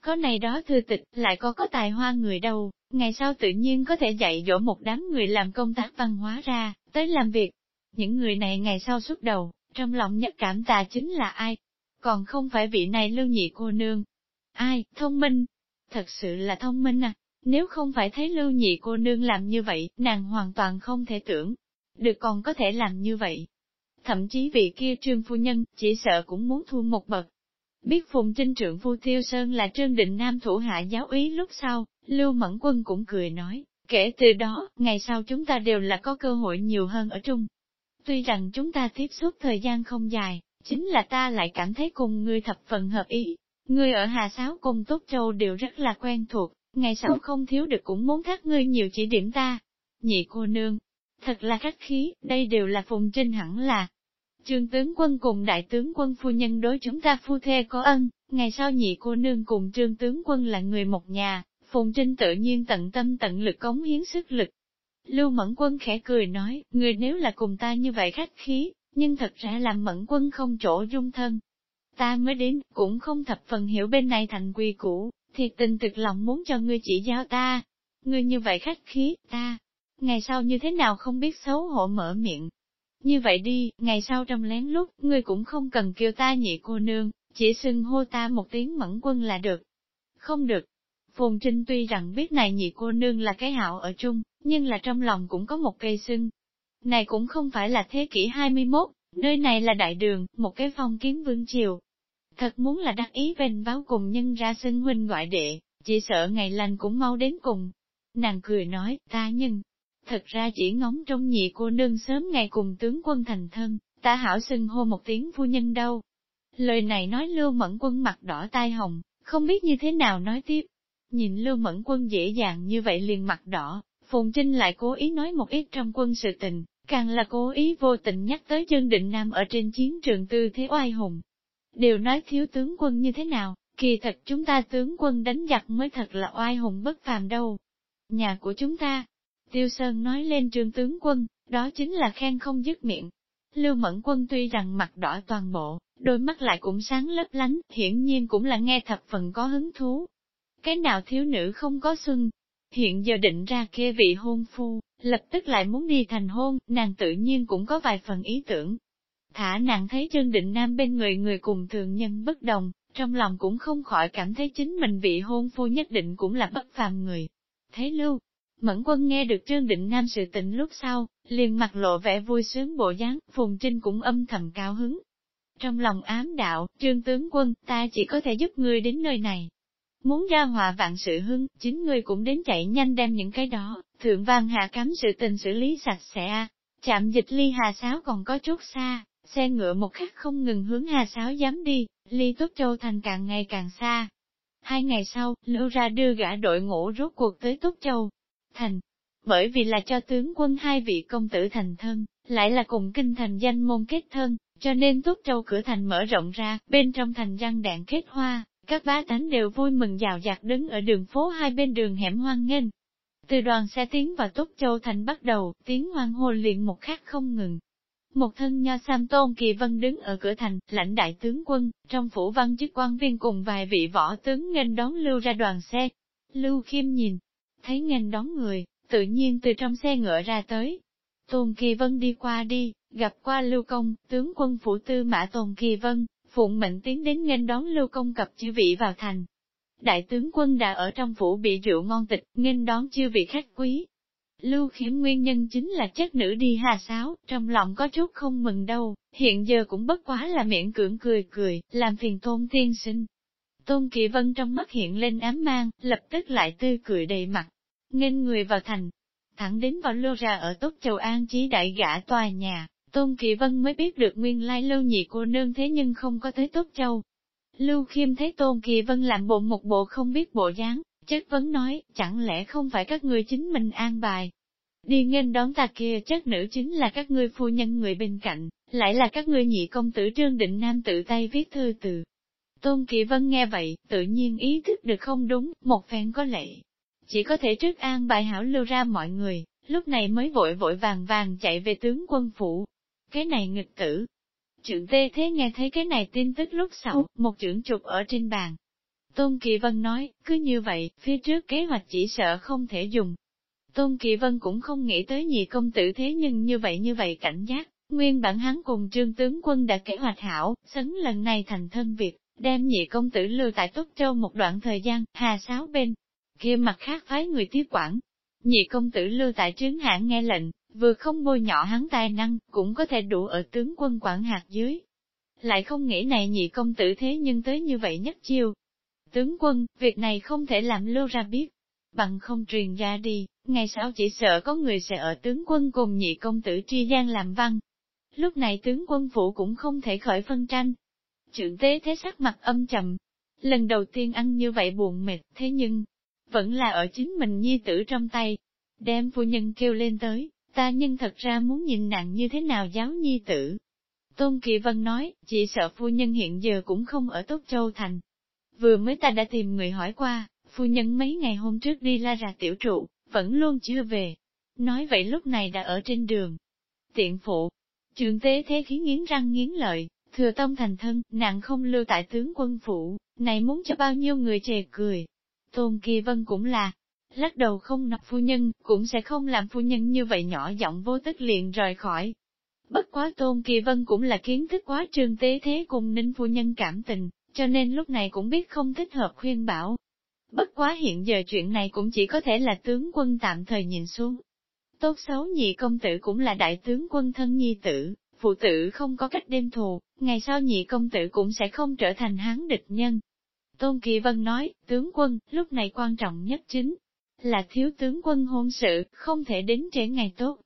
[SPEAKER 1] Có này đó thư tịch, lại có có tài hoa người đâu, ngày sau tự nhiên có thể dạy dỗ một đám người làm công tác văn hóa ra, tới làm việc. Những người này ngày sau xuất đầu, trong lòng nhất cảm tà chính là ai? Còn không phải vị này lưu nhị cô nương. Ai, thông minh? Thật sự là thông minh à? Nếu không phải thấy lưu nhị cô nương làm như vậy, nàng hoàn toàn không thể tưởng. Được còn có thể làm như vậy. Thậm chí vị kia trương phu nhân, chỉ sợ cũng muốn thu một bậc. Biết Phùng Trinh trưởng phu Tiêu Sơn là Trương Định Nam thủ hạ giáo ý lúc sau, Lưu Mẫn Quân cũng cười nói, kể từ đó, ngày sau chúng ta đều là có cơ hội nhiều hơn ở chung. Tuy rằng chúng ta tiếp xúc thời gian không dài, chính là ta lại cảm thấy cùng ngươi thập phần hợp ý. Ngươi ở Hà Sáo cùng Tốt Châu đều rất là quen thuộc, ngày sau không thiếu được cũng muốn các ngươi nhiều chỉ điểm ta. Nhị cô nương, thật là khách khí, đây đều là Phùng Trinh hẳn là, Trương tướng quân cùng đại tướng quân phu nhân đối chúng ta phu thê có ân, ngày sau nhị cô nương cùng trương tướng quân là người một nhà, Phùng Trinh tự nhiên tận tâm tận lực cống hiến sức lực. Lưu Mẫn Quân khẽ cười nói, người nếu là cùng ta như vậy khách khí, nhưng thật ra làm Mẫn Quân không chỗ dung thân. Ta mới đến, cũng không thập phần hiểu bên này thành quy cũ, thiệt tình thực lòng muốn cho ngươi chỉ giáo ta. Ngươi như vậy khách khí, ta, ngày sau như thế nào không biết xấu hổ mở miệng, như vậy đi, ngày sau trong lén lút, ngươi cũng không cần kêu ta nhị cô nương, chỉ xưng hô ta một tiếng mẫn quân là được. Không được. Phùng Trinh tuy rằng biết này nhị cô nương là cái hạo ở chung, nhưng là trong lòng cũng có một cây xưng. Này cũng không phải là thế kỷ 21, nơi này là đại đường, một cái phong kiến vương triều. Thật muốn là đắc ý vênh báo cùng nhân ra xưng huynh gọi đệ, chỉ sợ ngày lành cũng mau đến cùng. Nàng cười nói, ta nhưng, thật ra chỉ ngóng trong nhị cô nương sớm ngày cùng tướng quân thành thân, ta hảo xưng hô một tiếng phu nhân đâu. Lời này nói Lưu Mẫn Quân mặt đỏ tai hồng, không biết như thế nào nói tiếp. Nhìn Lưu Mẫn Quân dễ dàng như vậy liền mặt đỏ, Phùng Trinh lại cố ý nói một ít trong quân sự tình, càng là cố ý vô tình nhắc tới chân định nam ở trên chiến trường tư thế oai hùng. Đều nói thiếu tướng quân như thế nào, kỳ thật chúng ta tướng quân đánh giặc mới thật là oai hùng bất phàm đâu. Nhà của chúng ta, Tiêu Sơn nói lên trương tướng quân, đó chính là khen không dứt miệng. Lưu Mẫn Quân tuy rằng mặt đỏ toàn bộ, đôi mắt lại cũng sáng lấp lánh, hiển nhiên cũng là nghe thập phần có hứng thú. Cái nào thiếu nữ không có xuân, hiện giờ định ra kia vị hôn phu, lập tức lại muốn đi thành hôn, nàng tự nhiên cũng có vài phần ý tưởng. Thả nàng thấy chân định nam bên người người cùng thường nhân bất đồng, trong lòng cũng không khỏi cảm thấy chính mình vị hôn phu nhất định cũng là bất phàm người. thế lưu, Mẫn quân nghe được Trương Định Nam sự tình lúc sau, liền mặt lộ vẻ vui sướng bộ dáng, Phùng Trinh cũng âm thầm cao hứng. Trong lòng ám đạo, Trương tướng quân, ta chỉ có thể giúp ngươi đến nơi này. Muốn ra hòa vạn sự hưng, chính ngươi cũng đến chạy nhanh đem những cái đó, thượng vang hạ cắm sự tình xử lý sạch sẽ. Chạm dịch ly hà sáo còn có chút xa, xe ngựa một khắc không ngừng hướng hà sáo dám đi, ly tốt châu thành càng ngày càng xa. Hai ngày sau, lưu ra đưa gã đội ngũ rốt cuộc tới Túc Châu, thành. Bởi vì là cho tướng quân hai vị công tử thành thân, lại là cùng kinh thành danh môn kết thân, cho nên Túc Châu cửa thành mở rộng ra, bên trong thành răng đạn kết hoa, các bá tánh đều vui mừng rào rạt đứng ở đường phố hai bên đường hẻm hoang nghênh. Từ đoàn xe tiến vào Túc Châu thành bắt đầu, tiếng hoang hô liền một khắc không ngừng. Một thân nho sam tôn kỳ vân đứng ở cửa thành, lãnh đại tướng quân, trong phủ văn chức quan viên cùng vài vị võ tướng nghênh đón lưu ra đoàn xe. Lưu khiêm nhìn, thấy nghênh đón người, tự nhiên từ trong xe ngựa ra tới. Tôn Kỳ Vân đi qua đi, gặp qua Lưu Công, tướng quân phủ tư mã Tôn Kỳ Vân, phụng mệnh tiến đến nghênh đón Lưu Công cập chư vị vào thành. Đại tướng quân đã ở trong phủ bị rượu ngon tịch, nghênh đón chư vị khách quý. Lưu khiếm nguyên nhân chính là chất nữ đi hà sáo, trong lòng có chút không mừng đâu, hiện giờ cũng bất quá là miệng cưỡng cười cười, làm phiền tôn tiên sinh. Tôn Kỳ Vân trong mắt hiện lên ám mang, lập tức lại tươi cười đầy mặt, nghênh người vào thành. Thẳng đến vào lô ra ở Tốt Châu An Chí đại gã tòa nhà, Tôn Kỳ Vân mới biết được nguyên lai lưu nhị cô nương thế nhưng không có tới Tốt Châu. Lưu Khiêm thấy Tôn Kỳ Vân làm bộ một bộ không biết bộ dáng, chất vấn nói, chẳng lẽ không phải các người chính mình an bài. Đi nghênh đón ta kia chất nữ chính là các ngươi phu nhân người bên cạnh, lại là các ngươi nhị công tử Trương Định Nam tự tay viết thư từ. Tôn Kỳ Vân nghe vậy, tự nhiên ý thức được không đúng, một phen có lệ. Chỉ có thể trước an bài hảo lưu ra mọi người, lúc này mới vội vội vàng vàng chạy về tướng quân phủ. Cái này nghịch tử. Trưởng tê thế nghe thấy cái này tin tức lúc sau, một trưởng chụp ở trên bàn. Tôn Kỳ Vân nói, cứ như vậy, phía trước kế hoạch chỉ sợ không thể dùng. Tôn Kỳ Vân cũng không nghĩ tới nhị công tử thế nhưng như vậy như vậy cảnh giác, nguyên bản hắn cùng trương tướng quân đã kế hoạch hảo, sấn lần này thành thân việc, đem nhị công tử lưu tại túc Châu một đoạn thời gian, hà sáo bên, kia mặt khác phái người tiếp quản. Nhị công tử lưu tại trướng hãng nghe lệnh, vừa không bôi nhỏ hắn tài năng, cũng có thể đủ ở tướng quân quản hạt dưới. Lại không nghĩ này nhị công tử thế nhưng tới như vậy nhất chiêu. Tướng quân, việc này không thể làm lưu ra biết, bằng không truyền ra đi, ngày sau chỉ sợ có người sẽ ở tướng quân cùng nhị công tử tri gian làm văn. Lúc này tướng quân phủ cũng không thể khởi phân tranh. Trưởng tế thế sắc mặt âm trầm. Lần đầu tiên ăn như vậy buồn mệt, thế nhưng, vẫn là ở chính mình nhi tử trong tay. Đem phu nhân kêu lên tới, ta nhưng thật ra muốn nhìn nặng như thế nào giáo nhi tử. Tôn Kỳ Vân nói, chỉ sợ phu nhân hiện giờ cũng không ở Tốt Châu Thành. Vừa mới ta đã tìm người hỏi qua, phu nhân mấy ngày hôm trước đi la ra tiểu trụ, vẫn luôn chưa về. Nói vậy lúc này đã ở trên đường. Tiện phụ, trường tế thế khí nghiến răng nghiến lợi, thừa tông thành thân, nặng không lưu tại tướng quân phủ, này muốn cho bao nhiêu người chề cười. Tôn Kỳ Vân cũng là, lắc đầu không nập phu nhân, cũng sẽ không làm phu nhân như vậy nhỏ giọng vô tức liền rời khỏi. Bất quá Tôn Kỳ Vân cũng là kiến thức quá trường tế thế cùng ninh phu nhân cảm tình, cho nên lúc này cũng biết không thích hợp khuyên bảo. Bất quá hiện giờ chuyện này cũng chỉ có thể là tướng quân tạm thời nhìn xuống. Tốt xấu nhị công tử cũng là đại tướng quân thân nhi tử, phụ tử không có cách đêm thù, ngày sau nhị công tử cũng sẽ không trở thành hán địch nhân. Tôn Kỳ Vân nói, tướng quân, lúc này quan trọng nhất chính là thiếu tướng quân hôn sự, không thể đến trễ ngày tốt.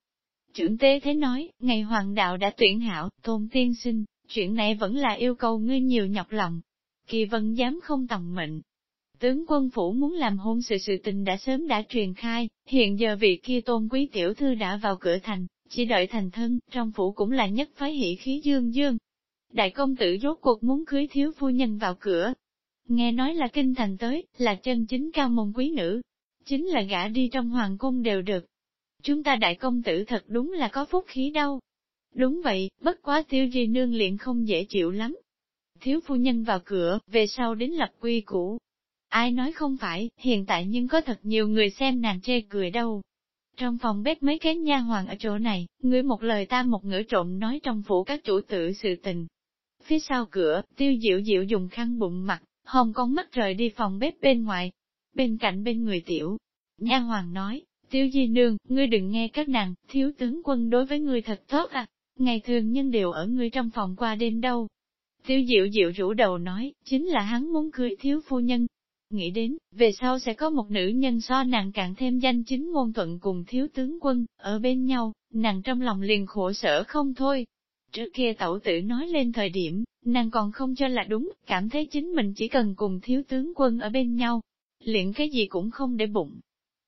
[SPEAKER 1] Trưởng tế thế nói, ngày hoàng đạo đã tuyển hảo, tôn tiên sinh, chuyện này vẫn là yêu cầu ngươi nhiều nhọc lòng. Kỳ Vân dám không tòng mệnh. Tướng quân phủ muốn làm hôn sự sự tình đã sớm đã truyền khai, hiện giờ vị kia tôn quý tiểu thư đã vào cửa thành, chỉ đợi thành thân, trong phủ cũng là nhất phái hỷ khí dương dương. Đại công tử rốt cuộc muốn cưới thiếu phu nhân vào cửa. Nghe nói là kinh thành tới, là chân chính cao môn quý nữ. Chính là gã đi trong hoàng cung đều được. Chúng ta đại công tử thật đúng là có phúc khí đâu. Đúng vậy, bất quá tiêu di nương liền không dễ chịu lắm. Thiếu phu nhân vào cửa, về sau đến lập quy cũ. Ai nói không phải, hiện tại nhưng có thật nhiều người xem nàng chê cười đâu. Trong phòng bếp mấy cái nha hoàng ở chỗ này, người một lời ta một ngữ trộm nói trong phủ các chủ tử sự tình. Phía sau cửa, tiêu diệu diệu dùng khăn bụng mặt, hồng con mắt rời đi phòng bếp bên ngoài. Bên cạnh bên người tiểu, nha hoàng nói, tiêu di nương, ngươi đừng nghe các nàng, thiếu tướng quân đối với ngươi thật tốt à, ngày thường nhân đều ở ngươi trong phòng qua đêm đâu. Tiêu diệu diệu rủ đầu nói, chính là hắn muốn cưới thiếu phu nhân, nghĩ đến, về sau sẽ có một nữ nhân so nàng càng thêm danh chính ngôn thuận cùng thiếu tướng quân, ở bên nhau, nàng trong lòng liền khổ sở không thôi. Trước kia tẩu tử nói lên thời điểm, nàng còn không cho là đúng, cảm thấy chính mình chỉ cần cùng thiếu tướng quân ở bên nhau, liền cái gì cũng không để bụng.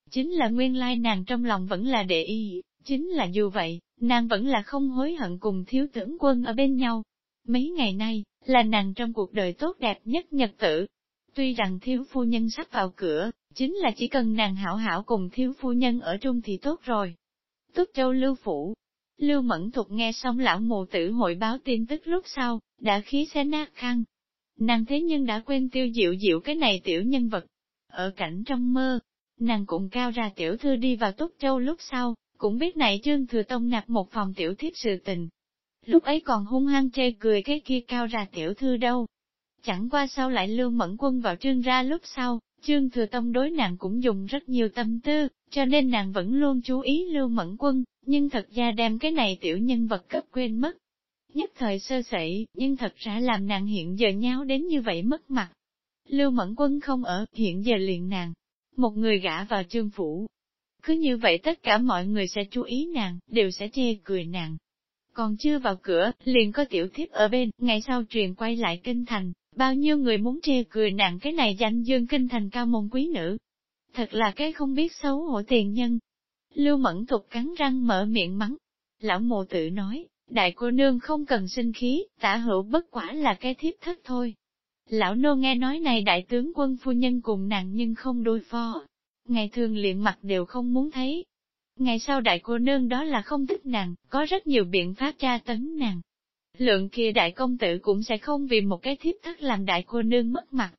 [SPEAKER 1] Chính là nguyên lai nàng trong lòng vẫn là để ý, chính là dù vậy, nàng vẫn là không hối hận cùng thiếu tướng quân ở bên nhau. Mấy ngày nay, là nàng trong cuộc đời tốt đẹp nhất nhật tử, Tuy rằng thiếu phu nhân sắp vào cửa, chính là chỉ cần nàng hảo hảo cùng thiếu phu nhân ở chung thì tốt rồi. Túc Châu Lưu Phủ Lưu Mẫn Thục nghe xong lão mù tử hội báo tin tức lúc sau, đã khí xé nát khăn. Nàng thế nhưng đã quên tiêu diệu diệu cái này tiểu nhân vật. Ở cảnh trong mơ, nàng cũng cao ra tiểu thư đi vào Túc Châu lúc sau, cũng biết này Trương Thừa Tông nạp một phòng tiểu thiếp sự tình. Lúc ấy còn hung hăng chê cười cái kia cao ra tiểu thư đâu, Chẳng qua sau lại lưu mẫn quân vào trương ra lúc sau, trương thừa tông đối nàng cũng dùng rất nhiều tâm tư, cho nên nàng vẫn luôn chú ý lưu mẫn quân, nhưng thật ra đem cái này tiểu nhân vật cấp quên mất. Nhất thời sơ sẩy, nhưng thật ra làm nàng hiện giờ nháo đến như vậy mất mặt. Lưu Mẫn Quân không ở, hiện giờ liền nàng. Một người gã vào trương phủ. Cứ như vậy tất cả mọi người sẽ chú ý nàng, đều sẽ chê cười nàng. Còn chưa vào cửa, liền có tiểu thiếp ở bên, ngày sau truyền quay lại kinh thành, bao nhiêu người muốn chê cười nặng cái này danh dương kinh thành cao môn quý nữ. Thật là cái không biết xấu hổ tiền nhân. Lưu Mẫn Thục cắn răng mở miệng mắng. Lão mộ tự nói, đại cô nương không cần sinh khí, tả hữu bất quả là cái thiếp thất thôi. Lão nô nghe nói này đại tướng quân phu nhân cùng nàng nhưng không đối phó. Ngày thường liền mặt đều không muốn thấy. Ngày sau đại cô nương đó là không thích nàng, có rất nhiều biện pháp tra tấn nàng. Lượng kia đại công tử cũng sẽ không vì một cái thiếp thất làm đại cô nương mất mặt.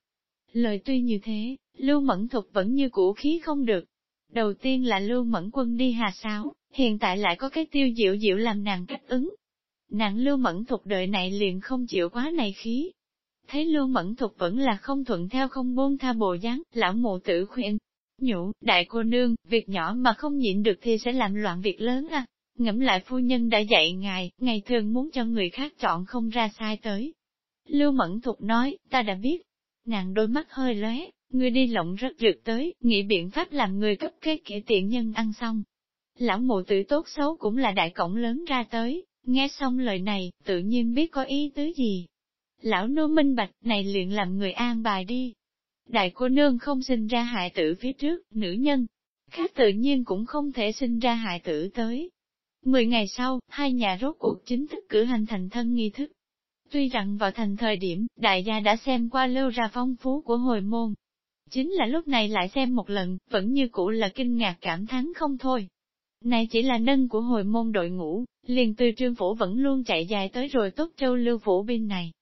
[SPEAKER 1] Lời tuy như thế, Lưu Mẫn Thục vẫn như cũ khí không được. Đầu tiên là Lưu Mẫn Quân đi hà sáo, hiện tại lại có cái tiêu diệu diệu làm nàng cách ứng. Nàng Lưu Mẫn Thục đời này liền không chịu quá này khí, Thấy Lưu Mẫn Thục vẫn là không thuận theo không buông tha bộ dáng, lão mộ tử khuyên. Nhủ, đại cô nương, việc nhỏ mà không nhịn được thì sẽ làm loạn việc lớn à. Ngẫm lại phu nhân đã dạy ngài, ngày thường muốn cho người khác chọn không ra sai tới. Lưu Mẫn Thục nói, ta đã biết. Nàng đôi mắt hơi lóe, người đi lộng rất rượt tới, nghĩ biện pháp làm người cấp kế kẻ tiện nhân ăn xong. Lão mộ tử tốt xấu cũng là đại cổng lớn ra tới, nghe xong lời này, tự nhiên biết có ý tứ gì, Lão nô minh bạch, này liền làm người an bài đi. Đại cô nương không sinh ra hại tử phía trước, nữ nhân. Khác tự nhiên cũng không thể sinh ra hại tử tới. Mười ngày sau, hai nhà rốt cuộc chính thức cử hành thành thân nghi thức. Tuy rằng vào thành thời điểm, đại gia đã xem qua lưu ra phong phú của hồi môn. Chính là lúc này lại xem một lần, vẫn như cũ là kinh ngạc cảm thán không thôi. Này chỉ là nâng của hồi môn đội ngũ, liền từ trương phủ vẫn luôn chạy dài tới rồi tốt châu lưu phủ bên này.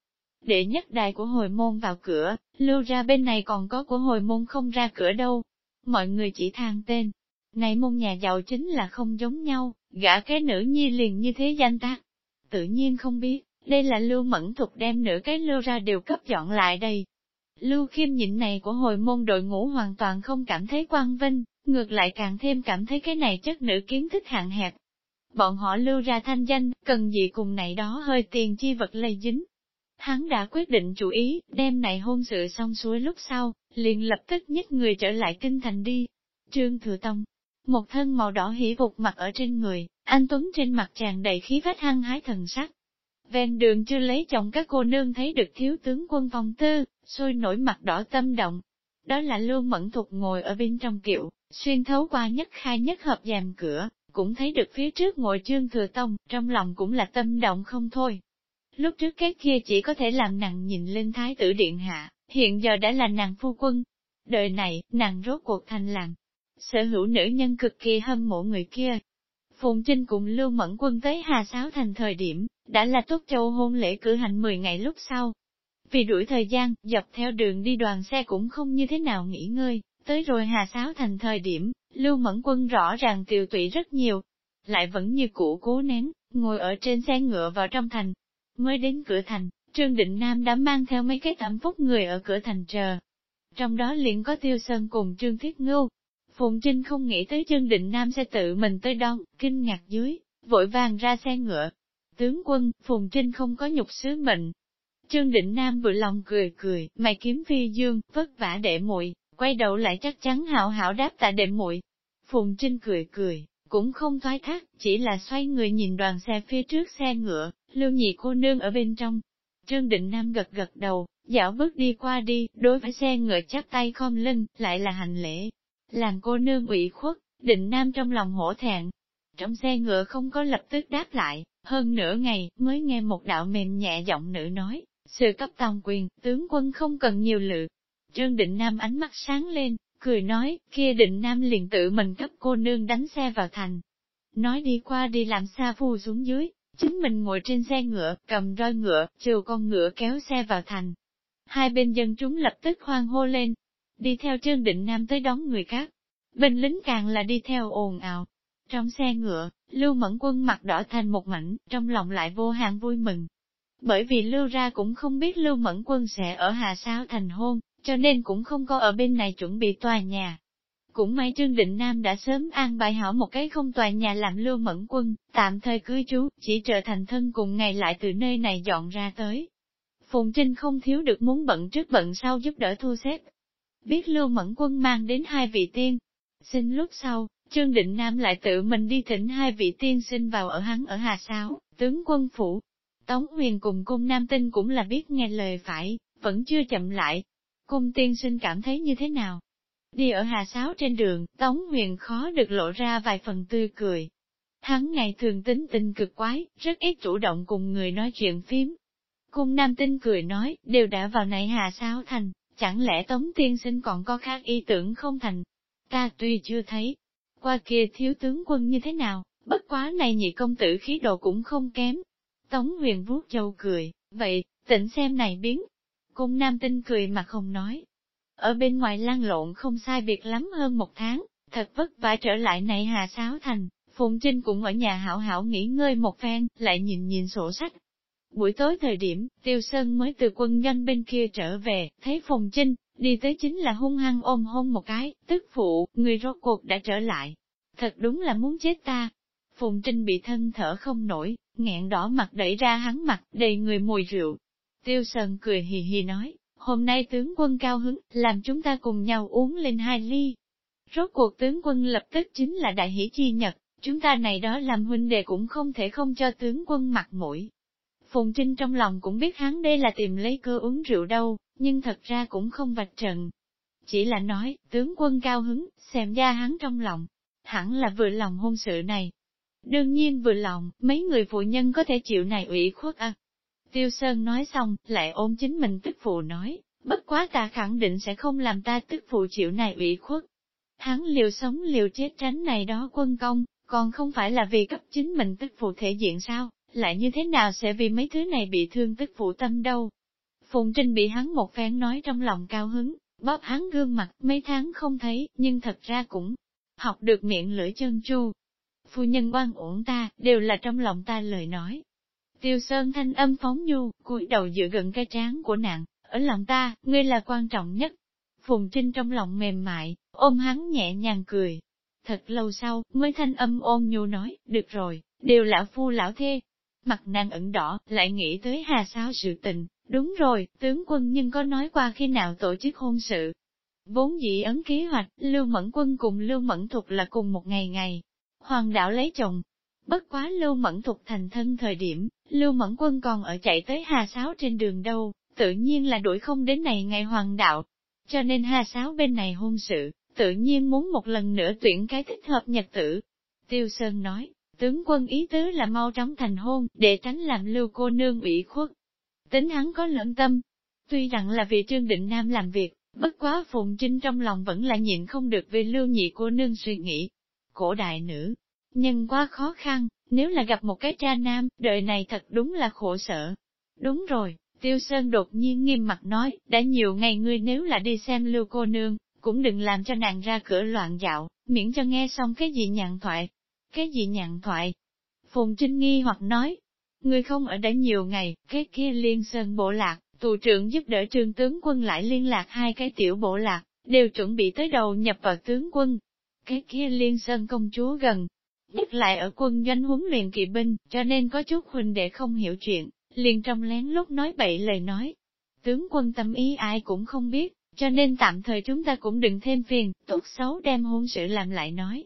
[SPEAKER 1] Đệ nhất đài của hồi môn vào cửa, lưu ra bên này còn có của hồi môn không ra cửa đâu. Mọi người chỉ than tên. Này môn nhà giàu chính là không giống nhau, gã cái nữ nhi liền như thế danh tác. Tự nhiên không biết, đây là lưu mẫn thục đem nửa cái lưu ra đều cấp dọn lại đây. Lưu khiêm nhịn này của hồi môn đội ngũ hoàn toàn không cảm thấy quan vinh, ngược lại càng thêm cảm thấy cái này chất nữ kiến thức hạn hẹp. Bọn họ lưu ra thanh danh, cần gì cùng này đó hơi tiền chi vật lây dính, Hắn đã quyết định chủ ý, đem này hôn sự xong xuôi lúc sau, liền lập tức nhích người trở lại kinh thành đi. Trương Thừa Tông, một thân màu đỏ hỉ vụt mặt ở trên người, anh Tuấn trên mặt tràn đầy khí phách hăng hái thần sắc. Ven đường chưa lấy chồng các cô nương thấy được thiếu tướng quân phong tư, sôi nổi mặt đỏ tâm động. Đó là Lưu Mẫn Thục ngồi ở bên trong kiệu, xuyên thấu qua nhất khai nhất hợp dèm cửa, cũng thấy được phía trước ngồi Trương Thừa Tông, trong lòng cũng là tâm động không thôi. Lúc trước cái kia chỉ có thể làm nàng nhìn lên thái tử điện hạ, hiện giờ đã là nàng phu quân. Đời này, nàng rốt cuộc thành làng, Sở hữu nữ nhân cực kỳ hâm mộ người kia. Phùng Trinh cùng Lưu Mẫn Quân tới Hà Sáo thành thời điểm, đã là tốt châu hôn lễ cử hành 10 ngày lúc sau. Vì đuổi thời gian, dọc theo đường đi đoàn xe cũng không như thế nào nghỉ ngơi, tới rồi Hà Sáo thành thời điểm, Lưu Mẫn Quân rõ ràng tiều tụy rất nhiều, lại vẫn như cũ cố nén, ngồi ở trên xe ngựa vào trong thành, Mới đến cửa thành, Trương Định Nam đã mang theo mấy cái thẩm phúc người ở cửa thành chờ. Trong đó liền có Tiêu Sơn cùng Trương Thiết Ngưu. Phùng Trinh không nghĩ tới Trương Định Nam sẽ tự mình tới đón, kinh ngạc dưới, vội vàng ra xe ngựa. Tướng quân, Phùng Trinh không có nhục sứ mệnh. Trương Định Nam vừa lòng cười cười, mày kiếm phi dương, vất vả đệ muội quay đầu lại chắc chắn hảo hảo đáp tạ đệ muội Phùng Trinh cười cười, cũng không thoái thác, chỉ là xoay người nhìn đoàn xe phía trước xe ngựa, lưu nhị cô nương ở bên trong. Trương Định Nam gật gật đầu, dạo bước đi qua đi, đối với xe ngựa chắp tay khom lưng, lại là hành lễ làng cô nương ủy khuất, Định Nam trong lòng hổ thẹn. Trong xe ngựa không có lập tức đáp lại, hơn nửa ngày mới nghe một đạo mềm nhẹ giọng nữ nói, sự cấp tòng quyền, tướng quân không cần nhiều lự. Trương Định Nam ánh mắt sáng lên, cười nói, kia Định Nam liền tự mình cấp cô nương đánh xe vào thành. Nói đi qua đi làm xa phu xuống dưới, Chính mình ngồi trên xe ngựa, cầm roi ngựa, chiều con ngựa kéo xe vào thành. Hai bên dân chúng lập tức hoang hô lên, đi theo Trương Định Nam tới đón người khác. binh lính càng là đi theo ồn ào. Trong xe ngựa, Lưu Mẫn Quân mặt đỏ thành một mảnh, trong lòng lại vô hạn vui mừng. Bởi vì Lưu ra cũng không biết Lưu Mẫn Quân sẽ ở Hà Sao thành hôn, cho nên cũng không có ở bên này chuẩn bị tòa nhà. Cũng may Trương Định Nam đã sớm an bài hảo một cái không tòa nhà làm lưu mẫn quân, tạm thời cưới chú, chỉ trở thành thân cùng ngày lại từ nơi này dọn ra tới. Phùng Trinh không thiếu được muốn bận trước bận sau giúp đỡ thu xếp. Biết Lưu Mẫn Quân mang đến hai vị tiên. Xin lúc sau, Trương Định Nam lại tự mình đi thỉnh hai vị tiên sinh vào ở hắn ở Hà Sáo, tướng quân phủ. Tống huyền cùng cung Nam Tinh cũng là biết nghe lời phải, vẫn chưa chậm lại. Cung tiên sinh cảm thấy như thế nào? Đi ở Hà Sáo trên đường, Tống huyền khó được lộ ra vài phần tươi cười. Hắn ngày thường tính tình cực quái, rất ít chủ động cùng người nói chuyện phím. Cung Nam Tinh cười nói, đều đã vào này Hà Sáo thành, chẳng lẽ Tống tiên sinh còn có khác ý tưởng không thành? Ta tuy chưa thấy, qua kia thiếu tướng quân như thế nào, bất quá này nhị công tử khí độ cũng không kém. Tống huyền vuốt châu cười, vậy, tỉnh xem này biến. Cung nam tinh cười mà không nói. Ở bên ngoài lan lộn không sai biệt lắm hơn một tháng, thật vất vả trở lại này hà sáo thành, Phùng Trinh cũng ở nhà hảo hảo nghỉ ngơi một phen, lại nhìn nhìn sổ sách. Buổi tối thời điểm, Tiêu Sơn mới từ quân doanh bên kia trở về, thấy Phùng Trinh, đi tới chính là hung hăng ôm hôn một cái, tức phụ, người rốt cuộc đã trở lại. Thật đúng là muốn chết ta. Phùng Trinh bị thân thở không nổi, nghẹn đỏ mặt đẩy ra hắn mặt, đầy người mùi rượu. Tiêu Sơn cười hì hì nói, hôm nay tướng quân cao hứng, làm chúng ta cùng nhau uống lên hai ly. Rốt cuộc tướng quân lập tức chính là đại hỷ chi nhật, chúng ta này đó làm huynh đệ cũng không thể không cho tướng quân mặt mũi. Phùng Trinh trong lòng cũng biết hắn đây là tìm lấy cơ uống rượu đâu, nhưng thật ra cũng không vạch trần. Chỉ là nói, tướng quân cao hứng, xem ra hắn trong lòng, hẳn là vừa lòng hôn sự này. Đương nhiên vừa lòng, mấy người phụ nhân có thể chịu này ủy khuất à. Tiêu Sơn nói xong, lại ôm chính mình tức phụ nói, bất quá ta khẳng định sẽ không làm ta tức phụ chịu này ủy khuất. Hắn liều sống liều chết tránh này đó quân công, còn không phải là vì cấp chính mình tức phụ thể diện sao, lại như thế nào sẽ vì mấy thứ này bị thương tức phụ tâm đâu. Phùng Trinh bị hắn một phen nói trong lòng cao hứng, bóp hắn gương mặt, mấy tháng không thấy, nhưng thật ra cũng học được miệng lưỡi chân chu. Phu nhân quan uổng ta, đều là trong lòng ta lời nói. Tiêu Sơn thanh âm phóng nhu, cúi đầu dựa gần cái trán của nạn, ở lòng ta, ngươi là quan trọng nhất. Phùng Trinh trong lòng mềm mại, ôm hắn nhẹ nhàng cười. Thật lâu sau, mới thanh âm ôn nhu nói, được rồi, đều lão phu lão thê. Mặt nàng ẩn đỏ, lại nghĩ tới hà sao sự tình, đúng rồi, tướng quân nhưng có nói qua khi nào tổ chức hôn sự, Vốn dĩ ấn kế hoạch, Lưu Mẫn Quân cùng Lưu Mẫn Thục là cùng một ngày ngày. Hoàng đạo lấy chồng. Bất quá Lưu Mẫn Thục thành thân thời điểm, Lưu Mẫn Quân còn ở chạy tới Hà Sáo trên đường đâu, tự nhiên là đuổi không đến này ngày hoàng đạo. Cho nên Hà Sáo bên này hôn sự, tự nhiên muốn một lần nữa tuyển cái thích hợp nhật tử. Tiêu Sơn nói, tướng quân ý tứ là mau chóng thành hôn, để tránh làm lưu cô nương ủy khuất. Tính hắn có lẫn tâm, tuy rằng là vì Trương Định Nam làm việc, Bất quá Phùng Trinh trong lòng vẫn là nhịn không được vì lưu nhị cô nương suy nghĩ. Cổ đại nữ, nhân quá khó khăn, nếu là gặp một cái cha nam, đời này thật đúng là khổ sở. Đúng rồi, Tiêu Sơn đột nhiên nghiêm mặt nói, đã nhiều ngày ngươi nếu là đi xem lưu cô nương, cũng đừng làm cho nàng ra cửa loạn dạo, miễn cho nghe xong cái gì nhạn thoại. Cái gì nhạn thoại? Phùng Trinh nghi hoặc nói, ngươi không ở đã nhiều ngày, cái kia liên sơn bộ lạc, Tù trưởng giúp đỡ trường tướng quân lại liên lạc hai cái tiểu bộ lạc, đều chuẩn bị tới đầu nhập vào tướng quân. Cái kia liên sơn công chúa gần, nhất lại ở quân doanh huấn luyện kỵ binh, cho nên có chút huynh đệ không hiểu chuyện, liền trong lén lúc nói bậy lời nói. Tướng quân tâm ý ai cũng không biết, cho nên tạm thời chúng ta cũng đừng thêm phiền, tốt xấu đem hôn sự làm lại nói.